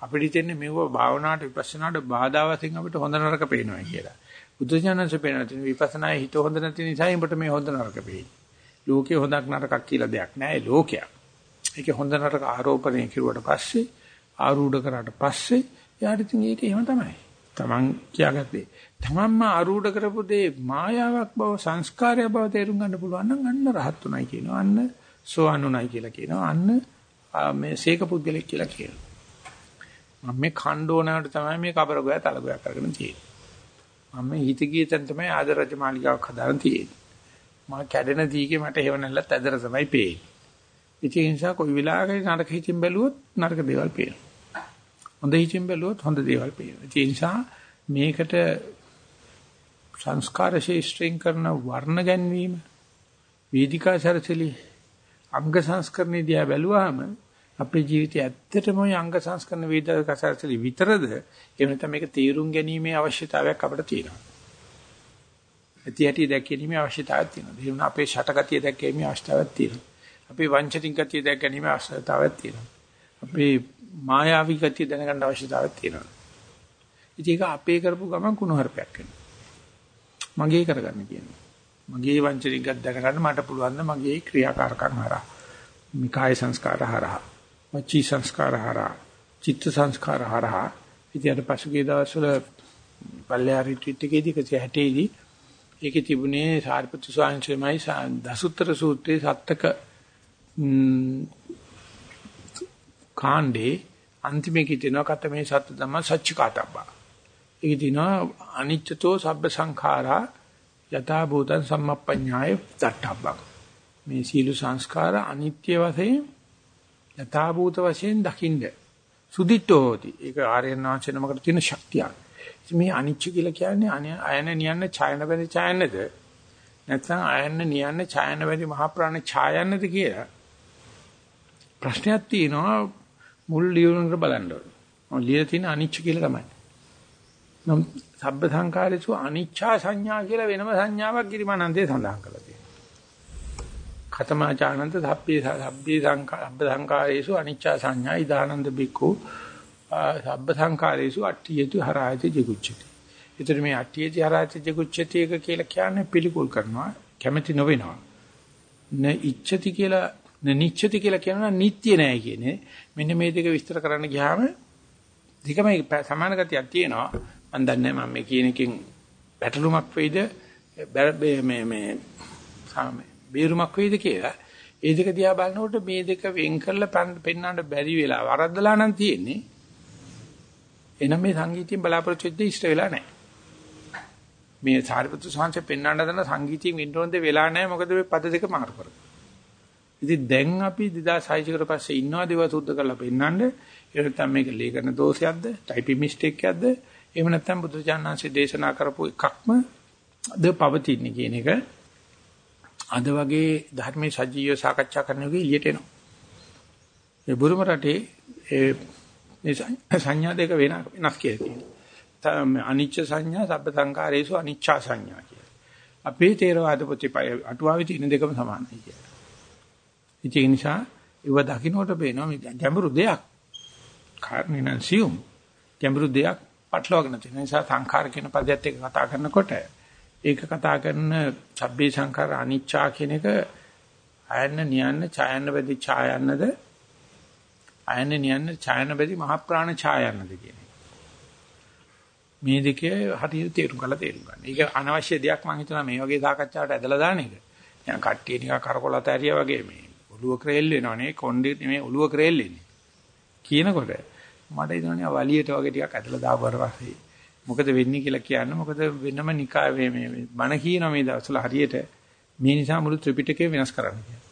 අපිට තේන්නේ මේව භාවනාවට විපස්සනාවට බාධා වශයෙන් අපිට හොඳ නරක පේනවා කියලා. බුදුජානක පේනවා තියෙන විපස්සනායේ හිත හොඳ නැති නිසා අපිට මේ හොඳ නරක පේන්නේ. ලෝකේ හොඳක් නරකක් කියලා දෙයක් නැහැ. ඒ ලෝකයක්. ඒකේ හොඳ නරක ආරෝපණය කෙරුවට පස්සේ ආරූඪ කරාට පස්සේ යාට ඉතින් ඒක එහෙම තමයි. Taman කියාගත්තේ. Tamanම ආරූඪ කරපු දේ මායාවක් බව සංස්කාරය බව තේරුම් ගන්න පුළුවන් නම් අන්න රහත් උනායි කියනවා. අන්න සෝවන් උනායි කියලා කියනවා. අන්න මේ සීක පුද්ගලෙක් කියලා කියනවා. මම මේ ඛණ්ඩෝනාවට තමයි මේ කබරගොය තලගොය කරගෙන තියෙන්නේ. මම මේ හිත ගිය තැන තමයි ආදරජ මාලිකාවක් හදාගෙන තියෙන්නේ. මම කැඩෙන දීගේ මට හේව නැල්ලත් ඇදලා තමයි පේන්නේ. ඉතින් ඒ නිසා කොයි වෙලාවකරි නරක හිතින් බැලුවොත් නරක දේවල් පේනවා. හොඳ හිතින් බැලුවොත් හොඳ දේවල් පේනවා. ඒ නිසා මේකට සංස්කාර ශේෂ්ත්‍රයෙන් කරන වර්ණ ගැන්වීම වේදිකා සරසලි අංග සංස්කරණේ දිහා බැලුවාම අපේ ජීවිතය ඇත්තටම ওই අංග සංස්කරණ වේදිකා සරසලි විතරද එහෙම නැත්නම් මේක තීරුම් ගැනීමේ අවශ්‍යතාවයක් අපිට තියෙනවා. ඇති ඇති දැකීමේ අවශ්‍යතාවයක් තියෙනවා. ඒ වුණා අපේ ෂටගතිය දැකීමේ අවශ්‍යතාවයක් තියෙනවා. අපේ වංචනික ගතිය දැක ගැනීම අවශ්‍යතාවයක් තියෙනවා. අපේ මායාවී ගතිය දැනගන්න අවශ්‍යතාවයක් තියෙනවා. ඉතින් ඒක අපේ කරපු ගමන් කුණුහරුපයක් වෙනවා. මගේ කරගන්න කියනවා. මගේ වංචනික ගත දැනගන්න මට පුළුවන් ද මගේ ක්‍රියාකාරකම් හරහා. මිකාය සංස්කාර හරහා. වචී සංස්කාර හරහා. චිත්ත සංස්කාර හරහා. ඉතින් අර පසුගිය දවස්වල පල්ලෙහා රිට්‍රීට් එකේදී 160 දී ඒකේ තිබුණේ සාරිපුත්තු ස්වාමීන් වහන්සේමයි දසුත්තර සූත්‍රයේ සත්තක කාණ්ඩේ අන්තිමේ කිතේනවා කත මේ සත්‍ය ධම්ම සච්චිකාතබ්බා. ඒක දිනවා අනිච්චතෝ සබ්බ සංඛාරා යථා භූතං සම්මප්පඤ්ඤාය තට්ඨබ්බක්. මේ සීල සංස්කාර අනිත්‍ය වශයෙන් යථා භූත වශයෙන් දකින්න. සුදිට්ඨෝති. ඒක ආර්යයන් වහන්සේ නමකට තියෙන ශක්තියක්. මේ අනිච්ච කියලා කියන්නේ අයන නියන්න ඡායන බැරි ඡායනද නැත්නම් අයන නියන්න ඡායන බැරි මහා ප්‍රාණ ඡායනද කියලා ප්‍රශ්නයක් තියෙනවා මුල් ලියුමකට බලන්න ඕනේ. මම ලියලා තියෙන අනිච්ච කියලා තමයි. නම් සබ්බ සංකාරේසු අනිච්චා සංඥා කියලා වෙනම සංඥාවක් ගිරිමානන්දේ සඳහන් කරලා තියෙනවා. ඛතමාචානන්ද සබ්බේ සබ්බේ සබ්බ සංකාරේසු අනිච්චා සංඥා ඉදානන්ද බිකු සබ්බ සංකාරේසු අට්ඨියතු හරායති ජිගුච්ඡති. ඒතර මේ අට්ඨියති හරායති ජිගුච්ඡති එක කියලා කියන්නේ පිළිකුල් කරනවා කැමැති නොවෙනවා. න ඉච්ඡති කියලා නිච්චති කියලා කියනවා නිට්ටය නෑ කියන්නේ. මෙන්න මේ දෙක විස්තර කරන්න ගියාම දෙකම සමාන ගතියක් තියෙනවා. මම දන්නේ මම මේ කියන එකෙන් බැටළුමක් වෙයිද මේ මේ බේරුමක් වෙයිද කියලා. ඒ දෙක දිහා බලනකොට මේ දෙක වෙන් කරලා පෙන්වන්න බැරි වෙලා වරද්දලා නම් තියෙන්නේ. එනම් මේ සංගීතයෙන් බලාපොරොත්තු වෙද්දී ඉෂ්ට වෙලා නැහැ. මේ සාරිපුත්‍ර සංඝ පෙන්වන්න දන්න සංගීතයෙන් වෙන්න ඕනේ වෙලා නැහැ මොකද මේ පද දෙක මාරු කරලා. ඉතින් දැන් අපි 2600 කට පස්සේ ඉන්නවා දේව සුද්ධ කරලා පෙන්නන්න. ඒ නැත්නම් මේක ලේඛන දෝෂයක්ද, ටයිපින් මිස්ටේක් එකක්ද? එහෙම නැත්නම් බුදුචානන්සේ දේශනා කරපු එකක්ම ද පවතින කියන එක අද වගේ ධර්මයේ සජීව සාකච්ඡා කරන එකේ එළියට එනවා. ඒ බුරුම රටේ ඒ සංඥා දෙක වෙන වෙනස් කියලා තියෙනවා. අනිච්ච සංඥා, සබ්බ සංකාරේසු අනිච්චා සංඥා කියලා. අපේ තේරවාද පොතේ අටුවාවේ තියෙන දෙකම සමානයි කියලා. ඒ නිසා ඒව දකින්නට පේනවා මේ ගැඹුරු දෙයක්. කාරණේ නම් සියුම්. ගැඹුරු දෙයක් පටලවාගෙන තියෙන නිසා සංඛාර කියන පදයට එක කතා කරනකොට ඒක කතා කරන සබ්බේ සංඛාර අනිච්චා කියන එක අයන්න නියන්න ඡායන්න බෙදි ඡායන්නද අයන්න නියන්න ඡායන්න බෙදි මහ ප්‍රාණ ඡායන්නද කියන මේ දෙකේ හරියට තේරුම් ගන්න තේරුම් ගන්න. ඒක අනවශ්‍ය දෙයක් මම හිතනවා මේ වගේ සාකච්ඡාවට ඇදලා දාන එක. නිකන් කට්ටිය නිකන් කරකොලත ඇරියා වගේ මේ ඔළුව ක්‍රේල් වෙනවනේ කොණ්ඩේ නෙමෙයි ඔළුව ක්‍රේල් වෙන්නේ කියනකොට මට හිතෙනවා වලියට වගේ ටිකක් ඇදලා දාපුවාට පස්සේ මොකද වෙන්නේ කියලා කියන්නේ මොකද වෙනම නිකායේ මේ බණ කියන මේ දවස්වල හරියට මේ නිසා මුළු ත්‍රිපිටකය වෙනස් කරන්න කියලා.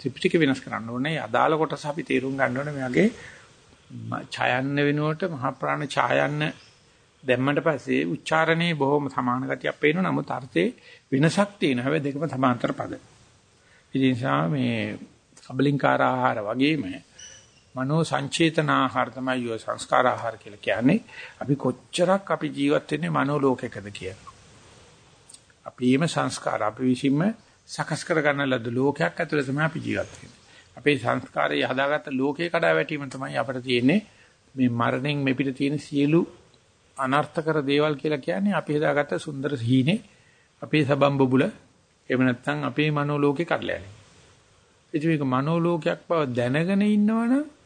ත්‍රිපිටකය වෙනස් කරන්න ඕනේ. අදාළ කොටස අපි තේරුම් ගන්න ඕනේ මෙයාගේ ඡායන්න වෙනුවට මහා ප්‍රාණ ඡායන්න දැම්මට පස්සේ උච්චාරණේ බොහොම සමාන ගතියක් පේනවා. නමුත් අර්ථේ වෙනසක් තියෙනවා. හැබැයි දෙකම සමාන්තර පද. ඒ නිසා මේ කබලින්කාර ආහාර වගේම මනෝ සංචේතන ආහාර තමයි යෝ සංස්කාර ආහාර කියලා කියන්නේ. අපි කොච්චරක් අපි ජීවත් වෙන්නේ මනෝ ලෝකයකද කියලා. අපේම සංස්කාර අපි විසින්ම සකස් කරගන්න ලද ලෝකයක් ඇතුළේ තමයි අපි ජීවත් වෙන්නේ. අපේ සංස්කාරය හදාගත්ත ලෝකේ කඩා වැටීම තමයි අපිට තියෙන්නේ. මේ මරණයෙන් මෙපිට තියෙන සියලු අනර්ථකර දේවල් කියලා කියන්නේ අපි හදාගත්ත සුන්දර හීනේ අපේ සබම් බබුල එහෙම නැත්නම් අපේ මනෝලෝකේ කඩලා යන්නේ. ඉතින් මේක මනෝලෝකයක් බව දැනගෙන ඉන්නවනම්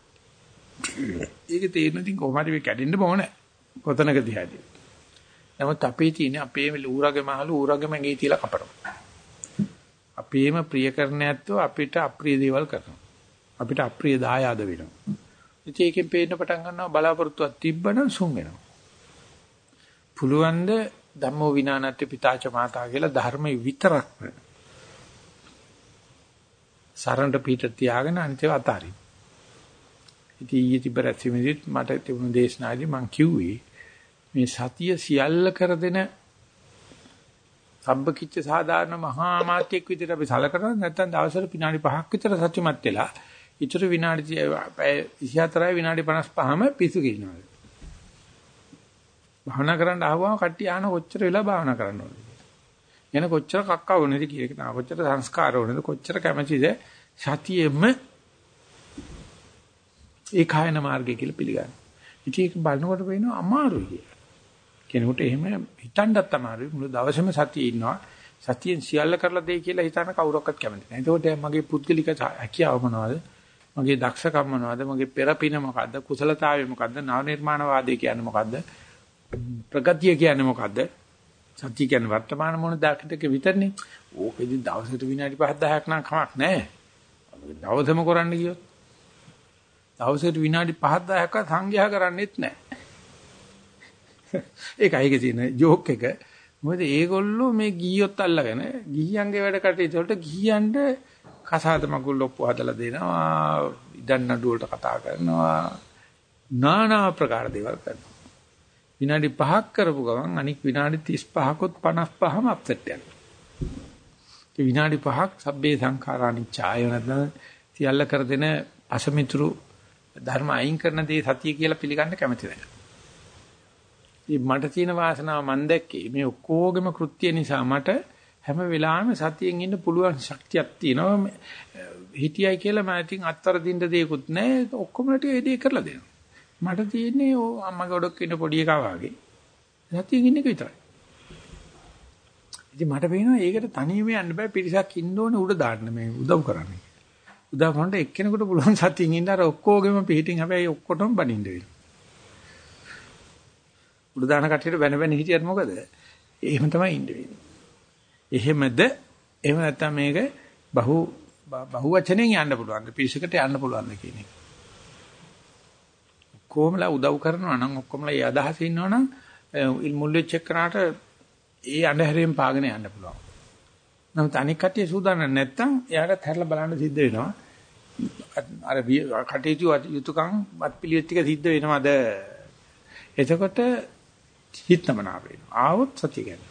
ඒක තේරෙනදින් කොහොමද මේ කැඩෙන්න ඕනේ. කොතනකදී හැදී. නමුත් අපේ තියෙන අපේ ඌරගේ මහලු ඌරගේ මගේ තියලා කපනවා. අපේම ප්‍රිය කරන ඇත්තෝ අපිට අප්‍රිය දේවල් කරනවා. අපිට අප්‍රිය දායාද වෙනවා. ඉතින් ඒකෙන් පේන්න පටන් ගන්නවා බලාපොරොත්තුවක් තිබ්බනම් සුන් වෙනවා. පුළුවන් ද ධම්මෝ විනානත්ති පිතාච මාතා කියලා ධර්ම විතරක්ම සරණට පිට තියාගෙන අනිතව අතාරින්න. ඉතින් ඊයේ තිබරැසිමෙදිත් මට තිබුණු දේශනාදී මම කිව්වේ මේ සතිය සියල්ල කර දෙන සම්බකිච්ච සාධාරණ මහා මාත්‍යෙක් විදිහට අපි සලකනවා නැත්නම් දවසට විනාඩි 5ක් විතර සත්‍යමත් වෙලා ඊටර විනාඩි 24යි විනාඩි 55ම පිසු කියනවා. භාවනා කරන්න ආවම කට්ටිය අහන කොච්චර වෙලා භාවනා කරන්න ඕනද? එන කොච්චර කක්ක වුණේද කියන එක නා කොච්චර සංස්කාර වුණේද කොච්චර කැමැතිද සතියෙම ඒ කායන මාර්ගය කියලා පිළිගන්න. ඉතින් ඒක බලනකොට පේනවා අමාරුයි කියලා. කෙනෙකුට එහෙම හිතන්නත් අමාරුයි. මුළු දවසේම සතියේ ඉන්නවා. සතියෙන් සියල්ල කරලා දෙයි කියලා හිතන කවුරක්වත් කැමති නැහැ. ඒකට මගේ පුද්ගලික හැකියාව මොනවද? මගේ දක්ෂකම් මොනවද? මගේ පෙරපින මොකද්ද? කුසලතාවය මොකද්ද? නව නිර්මාණවාදී කියන්නේ මොකද්ද? ප්‍රගතිය කියන්නේ මොකද්ද? සත්‍ය කියන්නේ වර්තමාන මොන දායකටක විතරනේ. ඕකෙදි දවසට විනාඩි 5 10ක් නම් කමක් නැහැ. දවසම කරන්න ගියොත් දවසට විනාඩි 5 10ක් සංඝයා කරන්නේත් නැහැ. ඒකයි ඒකේ තියෙන ජෝක් එක. මොකද ඒගොල්ලෝ මේ ගියොත් අල්ලගෙන ගිහියන්ගේ වැඩ කටයුතු වලට ගිහියන්ට කසාද මගුල් ඔප්පු හදලා දෙනවා. ඉදන් නඩු වලට කතා කරනවා. নানা ප්‍රකාර දේවල් කරනවා. විනාඩි 5ක් කරපු ගමන් අනික් විනාඩි 35කොත් 55ම අප්සෙට් යනවා. ඒ විනාඩි 5ක් සබ්බේ සංඛාරානිච්චාය නැත්නම් සියල්ල කර දෙන අසමිතුරු ධර්ම අයින් කරන දේ සතිය කියලා පිළිගන්න කැමති නැහැ. මට තියෙන වාසනාව මම දැක්කේ මේ ඔක්කොගෙම කෘත්‍ය නිසා මට හැම වෙලාවෙම සතියෙන් ඉන්න පුළුවන් ශක්තියක් තියෙනවා. හිටියයි කියලා මම ඉතින් අත්තර දින්න දෙයක්වත් නැහැ. ඔක්කොම ටික ඒ දේ කරලා දෙනවා. මට තියෙන්නේ අම්මගේ ඔඩොක් ඉන්න පොඩි එකා වගේ. සතියෙන් ඉන්න එක විතරයි. ඉතින් මට පේනවා ඒකට තනියම යන්න බෑ පිරිසක් ඉන්න ඕනේ උඩ දාන්න මේ උදව් කරන්නේ. උදව් කරනට එක්කෙනෙකුට පුළුවන් සතියින් ඉන්න අර ඔක්කොගෙම පිටින් හැබැයි ඔක්කොටම බනින්න වෙනවා. උඩ දාන කට්ටියට බැන බැන හිටියත් මොකද? එහෙම තමයි ඉන්න වෙන්නේ. එහෙමද? එහෙම නැත්නම් මේක බහු බහු වචනෙන් යන්න පුළුවන්ද? පිරිසකට යන්න පුළුවන්ද කියන එක. ඔක්කොමලා උදව් කරනවා නම් ඔක්කොමලා ඒ අදහස ඉන්නවා නම් මුල් වෙච්ච එකනට ඒ අඳුරෙන් පාගෙන යන්න පුළුවන්. නමුත් අනික් කට්ටිය සූදානම් නැත්තම් එයාට හැරලා බලන්න සිද්ධ වෙනවා. අර කටයුතු යුතුයකම් වත් පිළිවෙත් ටික සිද්ධ වෙනවද? එතකොට හිතමනා වෙනවා. ආවොත් සතිය ගන්න.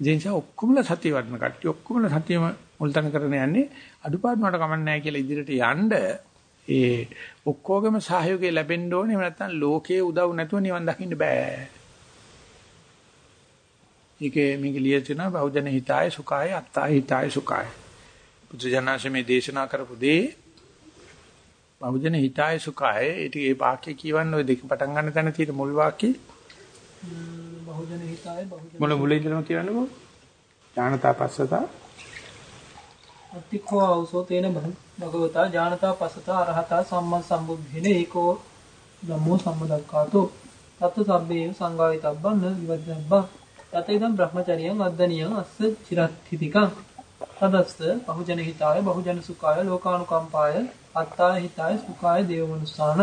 ඒ නිසා ඔක්කොමලා සතිය වඩන කට්ටිය ඔක්කොමලා සතියම මුල්තන කරන යන්නේ අඩුපාඩුවට කමන්නේ නැහැ කියලා ඉදිරියට යන්න ඒ ඔක්කොගේම සහයෝගය ලැබෙන්න ඕනේ. එහෙම නැත්නම් ලෝකයේ උදව් නැතුව නිවන් දකින්න බෑ. ඒකේ මේක ලියලා බෞද්ධන හිතාය සුඛාය අත්තාය හිතාය සුඛාය. බුදුජානසමේ දේශනා කරපු දේ බෞද්ධන හිතාය සුඛාය. ඒක ඒ වාක්‍ය කියවන්න ඔය දෙක පටන් ගන්න තැන තියෙන මුල් වාක්‍ය. බෞද්ධන හිතාය බෞද්ධන මොන මුලින් ඉඳලම කියන්නකෝ. ඥානතා පස්සතා අත්තිකෝ අවසෝ තේන භගවතා ඥානතා පසතා අරහතා සම්මා සම්බුද්ධින ඒකෝ ධම්මෝ සම්මදක්ඛාතෝ තත්ත සබ්බේ සංගායිතබ්බං න විවද්දබ්බං යතේදම් බ්‍රහ්මචරියං අද්දනියං අස්ස චිරත්ථිතිකං. තදස්ස බහුජන හිතාය බහුජන සුඛාය ලෝකානුකම්පාය අත්තාය හිතාය සුඛාය දේවමනුස්සාන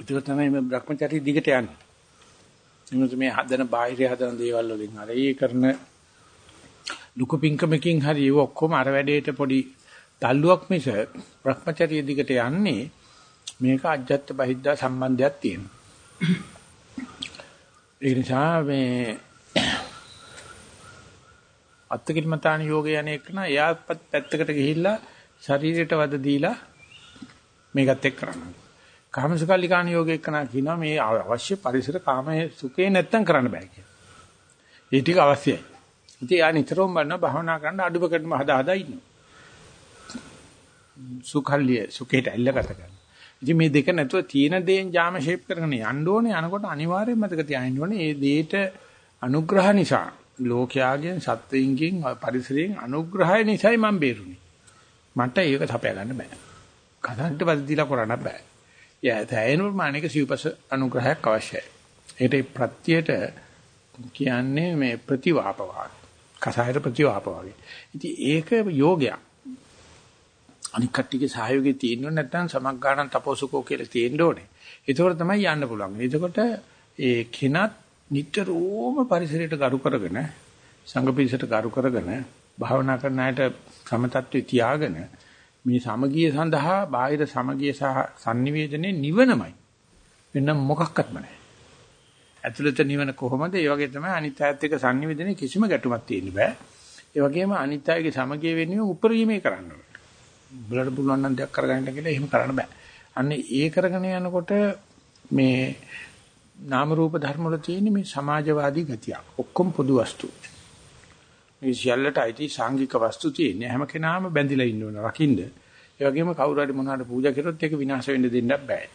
ඒක තමයි මේ Brahmacharya දිගට යන්නේ. එමුත් මේ හදන බාහිර හදන දේවල් වලින් අර ඒ කරන ලුකු පිංකමකින් හරි ඒව ඔක්කොම අර වැඩේට පොඩි තල්ලුවක් මිස Brahmacharya දිගට යන්නේ මේක අජත්ත බහිද්දා සම්බන්ධයක් තියෙනවා. ඒ නිසා මේ අත්කිලමතාන යෝගය යන්නේකන එයා පැත්තකට ගිහිල්ලා ශරීරයට වද දීලා මේකත් එක්ක කරනවා. කාමසුකල්ලිකාන යෝගය එක්කන කියනවා මේ අවශ්‍ය පරිසර කාමයේ සුඛේ නැත්තම් කරන්න බෑ කියලා. ඒ ටික අවශ්‍යයි. ඉතින් යා නිතරම බලන භවනා කරන්න අඩුවකටම හදා හදා ඉන්නවා. සුඛල්ලිය සුඛේට ඇල්ලකට ගන්න. ඉතින් මේ දෙක නැතුව තීන දේෙන් ජාම ෂේප් කරගෙන යන්න ඕනේ. අනකොට අනිවාර්යයෙන්ම මතක තියාගන්න ඕනේ මේ දේට අනුග්‍රහ නිසා ලෝකයාගෙන් සත්වයින්ගෙන් පරිසරයෙන් අනුග්‍රහය නිසායි මම බේරුනේ. මට ඒක තපය ගන්න බෑ. කසන්ට පරිදිලා කරන්න බෑ. යා තැයෙන ප්‍රමාණික සිව්පස අනුග්‍රහයක් අවශ්‍යයි. ඒකට ප්‍රත්‍යයට කියන්නේ මේ ප්‍රතිවාපවාද. කසායර ප්‍රතිවාප වගේ. ඉතින් ඒක යෝගයක්. අනික් කට්ටියගේ සහයෝගය තියෙන්න නැත්නම් සමග්ගාණන් තපෝසුකෝ කියලා තියෙන්න ඕනේ. ඒකෝර තමයි යන්න පුළුවන්. එතකොට ඒ කිනත් නිතරම පරිසරයට ගරු කරගෙන සංඝ පිරිසට ගරු කරගෙන භාවනා කරන අයට සමතත්වයේ තියාගෙන මේ සමගිය සඳහා බාහිර සමගිය සහ sannivedanaye නිවනමයි. වෙන මොකක්වත්ම නැහැ. ඇතුළත නිවන කොහොමද? ඒ වගේ තමයි අනිත් අයත් එක්ක sannivedanaye කිසිම ගැටුමක් තියෙන්න බෑ. ඒ වගේම අනිත් අයගේ සමගිය වෙනුවෙන් උපරිමේ කරන්න ඕනේ. බලන්න පුළුවන් නම් දෙයක් කරගන්න කියලා එහෙම කරන්න බෑ. අන්න ඒ කරගෙන යනකොට මේ නාම රූප ධර්ම වල තියෙන මේ සමාජවාදී ගතියක්. ඔක්කොම පොදු වස්තු. මේ සියල්ලට අයිති සාංගික වස්තු තියෙන හැම කෙනාම බැඳිලා ඉන්න ඕන රකින්න. ඒ වගේම කවුරු හරි මොනවාට පූජා කරොත් ඒක විනාශ වෙන්න දෙන්න බෑ.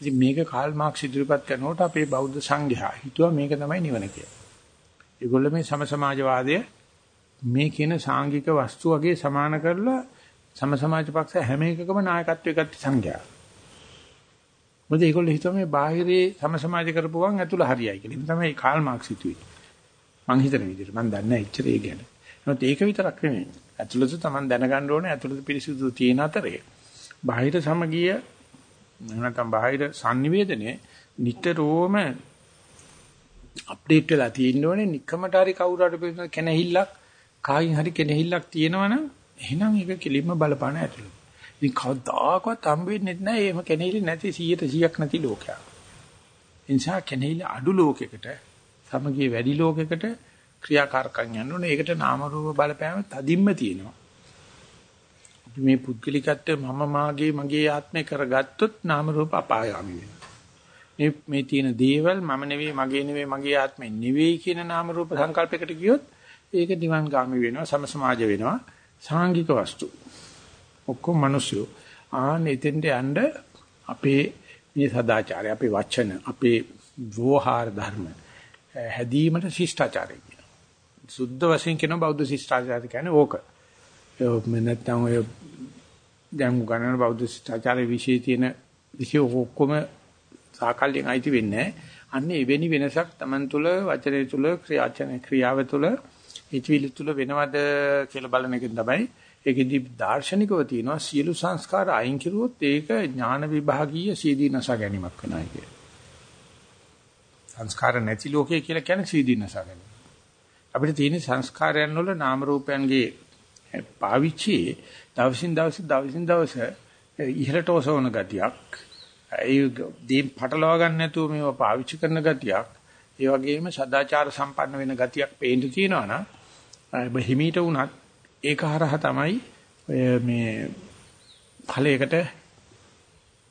ඉතින් මේක කාල් මාක්ස් ඉදිරිපත් කරනකොට අපේ බෞද්ධ සංඝයා හිතුවා මේක තමයි නිවන කියලා. ඒගොල්ලෝ මේ සම සමාජවාදය මේ කියන සාංගික වස්තු වගේ සමාන කරලා සම සමාජ පක්ෂ හැම එකකම නායකත්වයේ ගත්ත සංඝයා. මොකද ඒගොල්ලෝ හිතුවා මේ බාහිරේ සම සමාජ කරපුවන් ඇතුළ හරියයි කියලා. ඒ තමයි කාල් මාක්ස් හිතුවේ. මං හිතන විදිහට මං දන්නේ එච්චර ඒ ගැන. නමුත් ඒක විතරක් නෙමෙයි. ඇතුළත Taman දැනගන්න ඕනේ ඇතුළත පිරිසිදු තියෙන අතරේ බාහිර සමගිය නැත්නම් බාහිර sannivedanaye නිතරම අප්ඩේට් වෙලා තියෙන්න ඕනේ. නිකමට හරි කවුරු හරි පිළිතුර කෙනහිල්ලක් කායින් හරි කෙනහිල්ලක් තියෙනවනම් එහෙනම් ඒක කෙලින්ම බලපාන ඇතුළේ. ඉතින් කවදාකවත් හම්බ වෙන්නේ නැහැ එහෙම කෙනෙහිලි නැති 100ට 100ක් නැති ලෝකයක්. ඒ නිසා කෙනෙහිලි අඩු ලෝකයකට සමගිය වැඩි ලෝකයකට ක්‍රියාකාරකම් යන්න ඕනේ. ඒකට නාම රූප බලපෑම තදින්ම තියෙනවා. අපි මේ පුද්ගලිකත්වය මම මාගේ මගේ ආත්මය කරගත්තොත් නාම රූප අපායগামী වෙනවා. මේ මේ තියෙන දේවල් මම නෙවෙයි මගේ නෙවෙයි මගේ ආත්මය නෙවෙයි කියන නාම රූප සංකල්පයකට ගියොත් ඒක නිවන් ගාමි වෙනවා සම සමාජ වෙනවා සාංගික වස්තු. ඔක්කොම මිනිස්සු. ආන්න එතෙන්ට යන්න අපේ මේ සදාචාරය, අපේ වචන, අපේ වෝහාර ධර්ම හැදීමට ශිෂ්ටාචාරය කියනවා. සුද්ධ වශයෙන් කියන බෞද්ධ ශිෂ්ටාචාරය කියන්නේ ඕක. මේ නැත්තම් ඔය දැන් ගණන බෞද්ධ ශිෂ්ටාචාරයේ විශේෂ තියෙන විශේෂ ඔක්කොම සාකල්යෙන් අයිති වෙන්නේ අන්න එවැනි වෙනසක් Taman තුල වචනය තුල ක්‍රියාචන ක්‍රියාව තුල හිතවිලි තුල වෙනවද කියලා බලන එකෙන් තමයි ඒකෙදි දාර්ශනිකව තියෙනවා සියලු සංස්කාර අයින් කරුවොත් ඒක ඥාන විභාගීය සීදී නසා ගැනීමක් වෙනවා කියන්නේ. සංස්කාර නැති ලෝකය කියලා කියන්නේ සීදී නසා ගැනීම. අපිට තියෙන සංස්කාරයන් වල නාම රූපයන්ගේ පාවිච්චි දවසින් දවස දවසින් දවස ඉහළට ඔසවන ගතියක් ඒ දී පටලවා ගන්න නැතුව මේවා පාවිච්චි කරන ගතියක් ඒ වගේම සදාචාර සම්පන්න වෙන ගතියක් පේන්න තියෙනවා නම් හිමීට වුණත් ඒක හරහා තමයි මේ ඵලයකට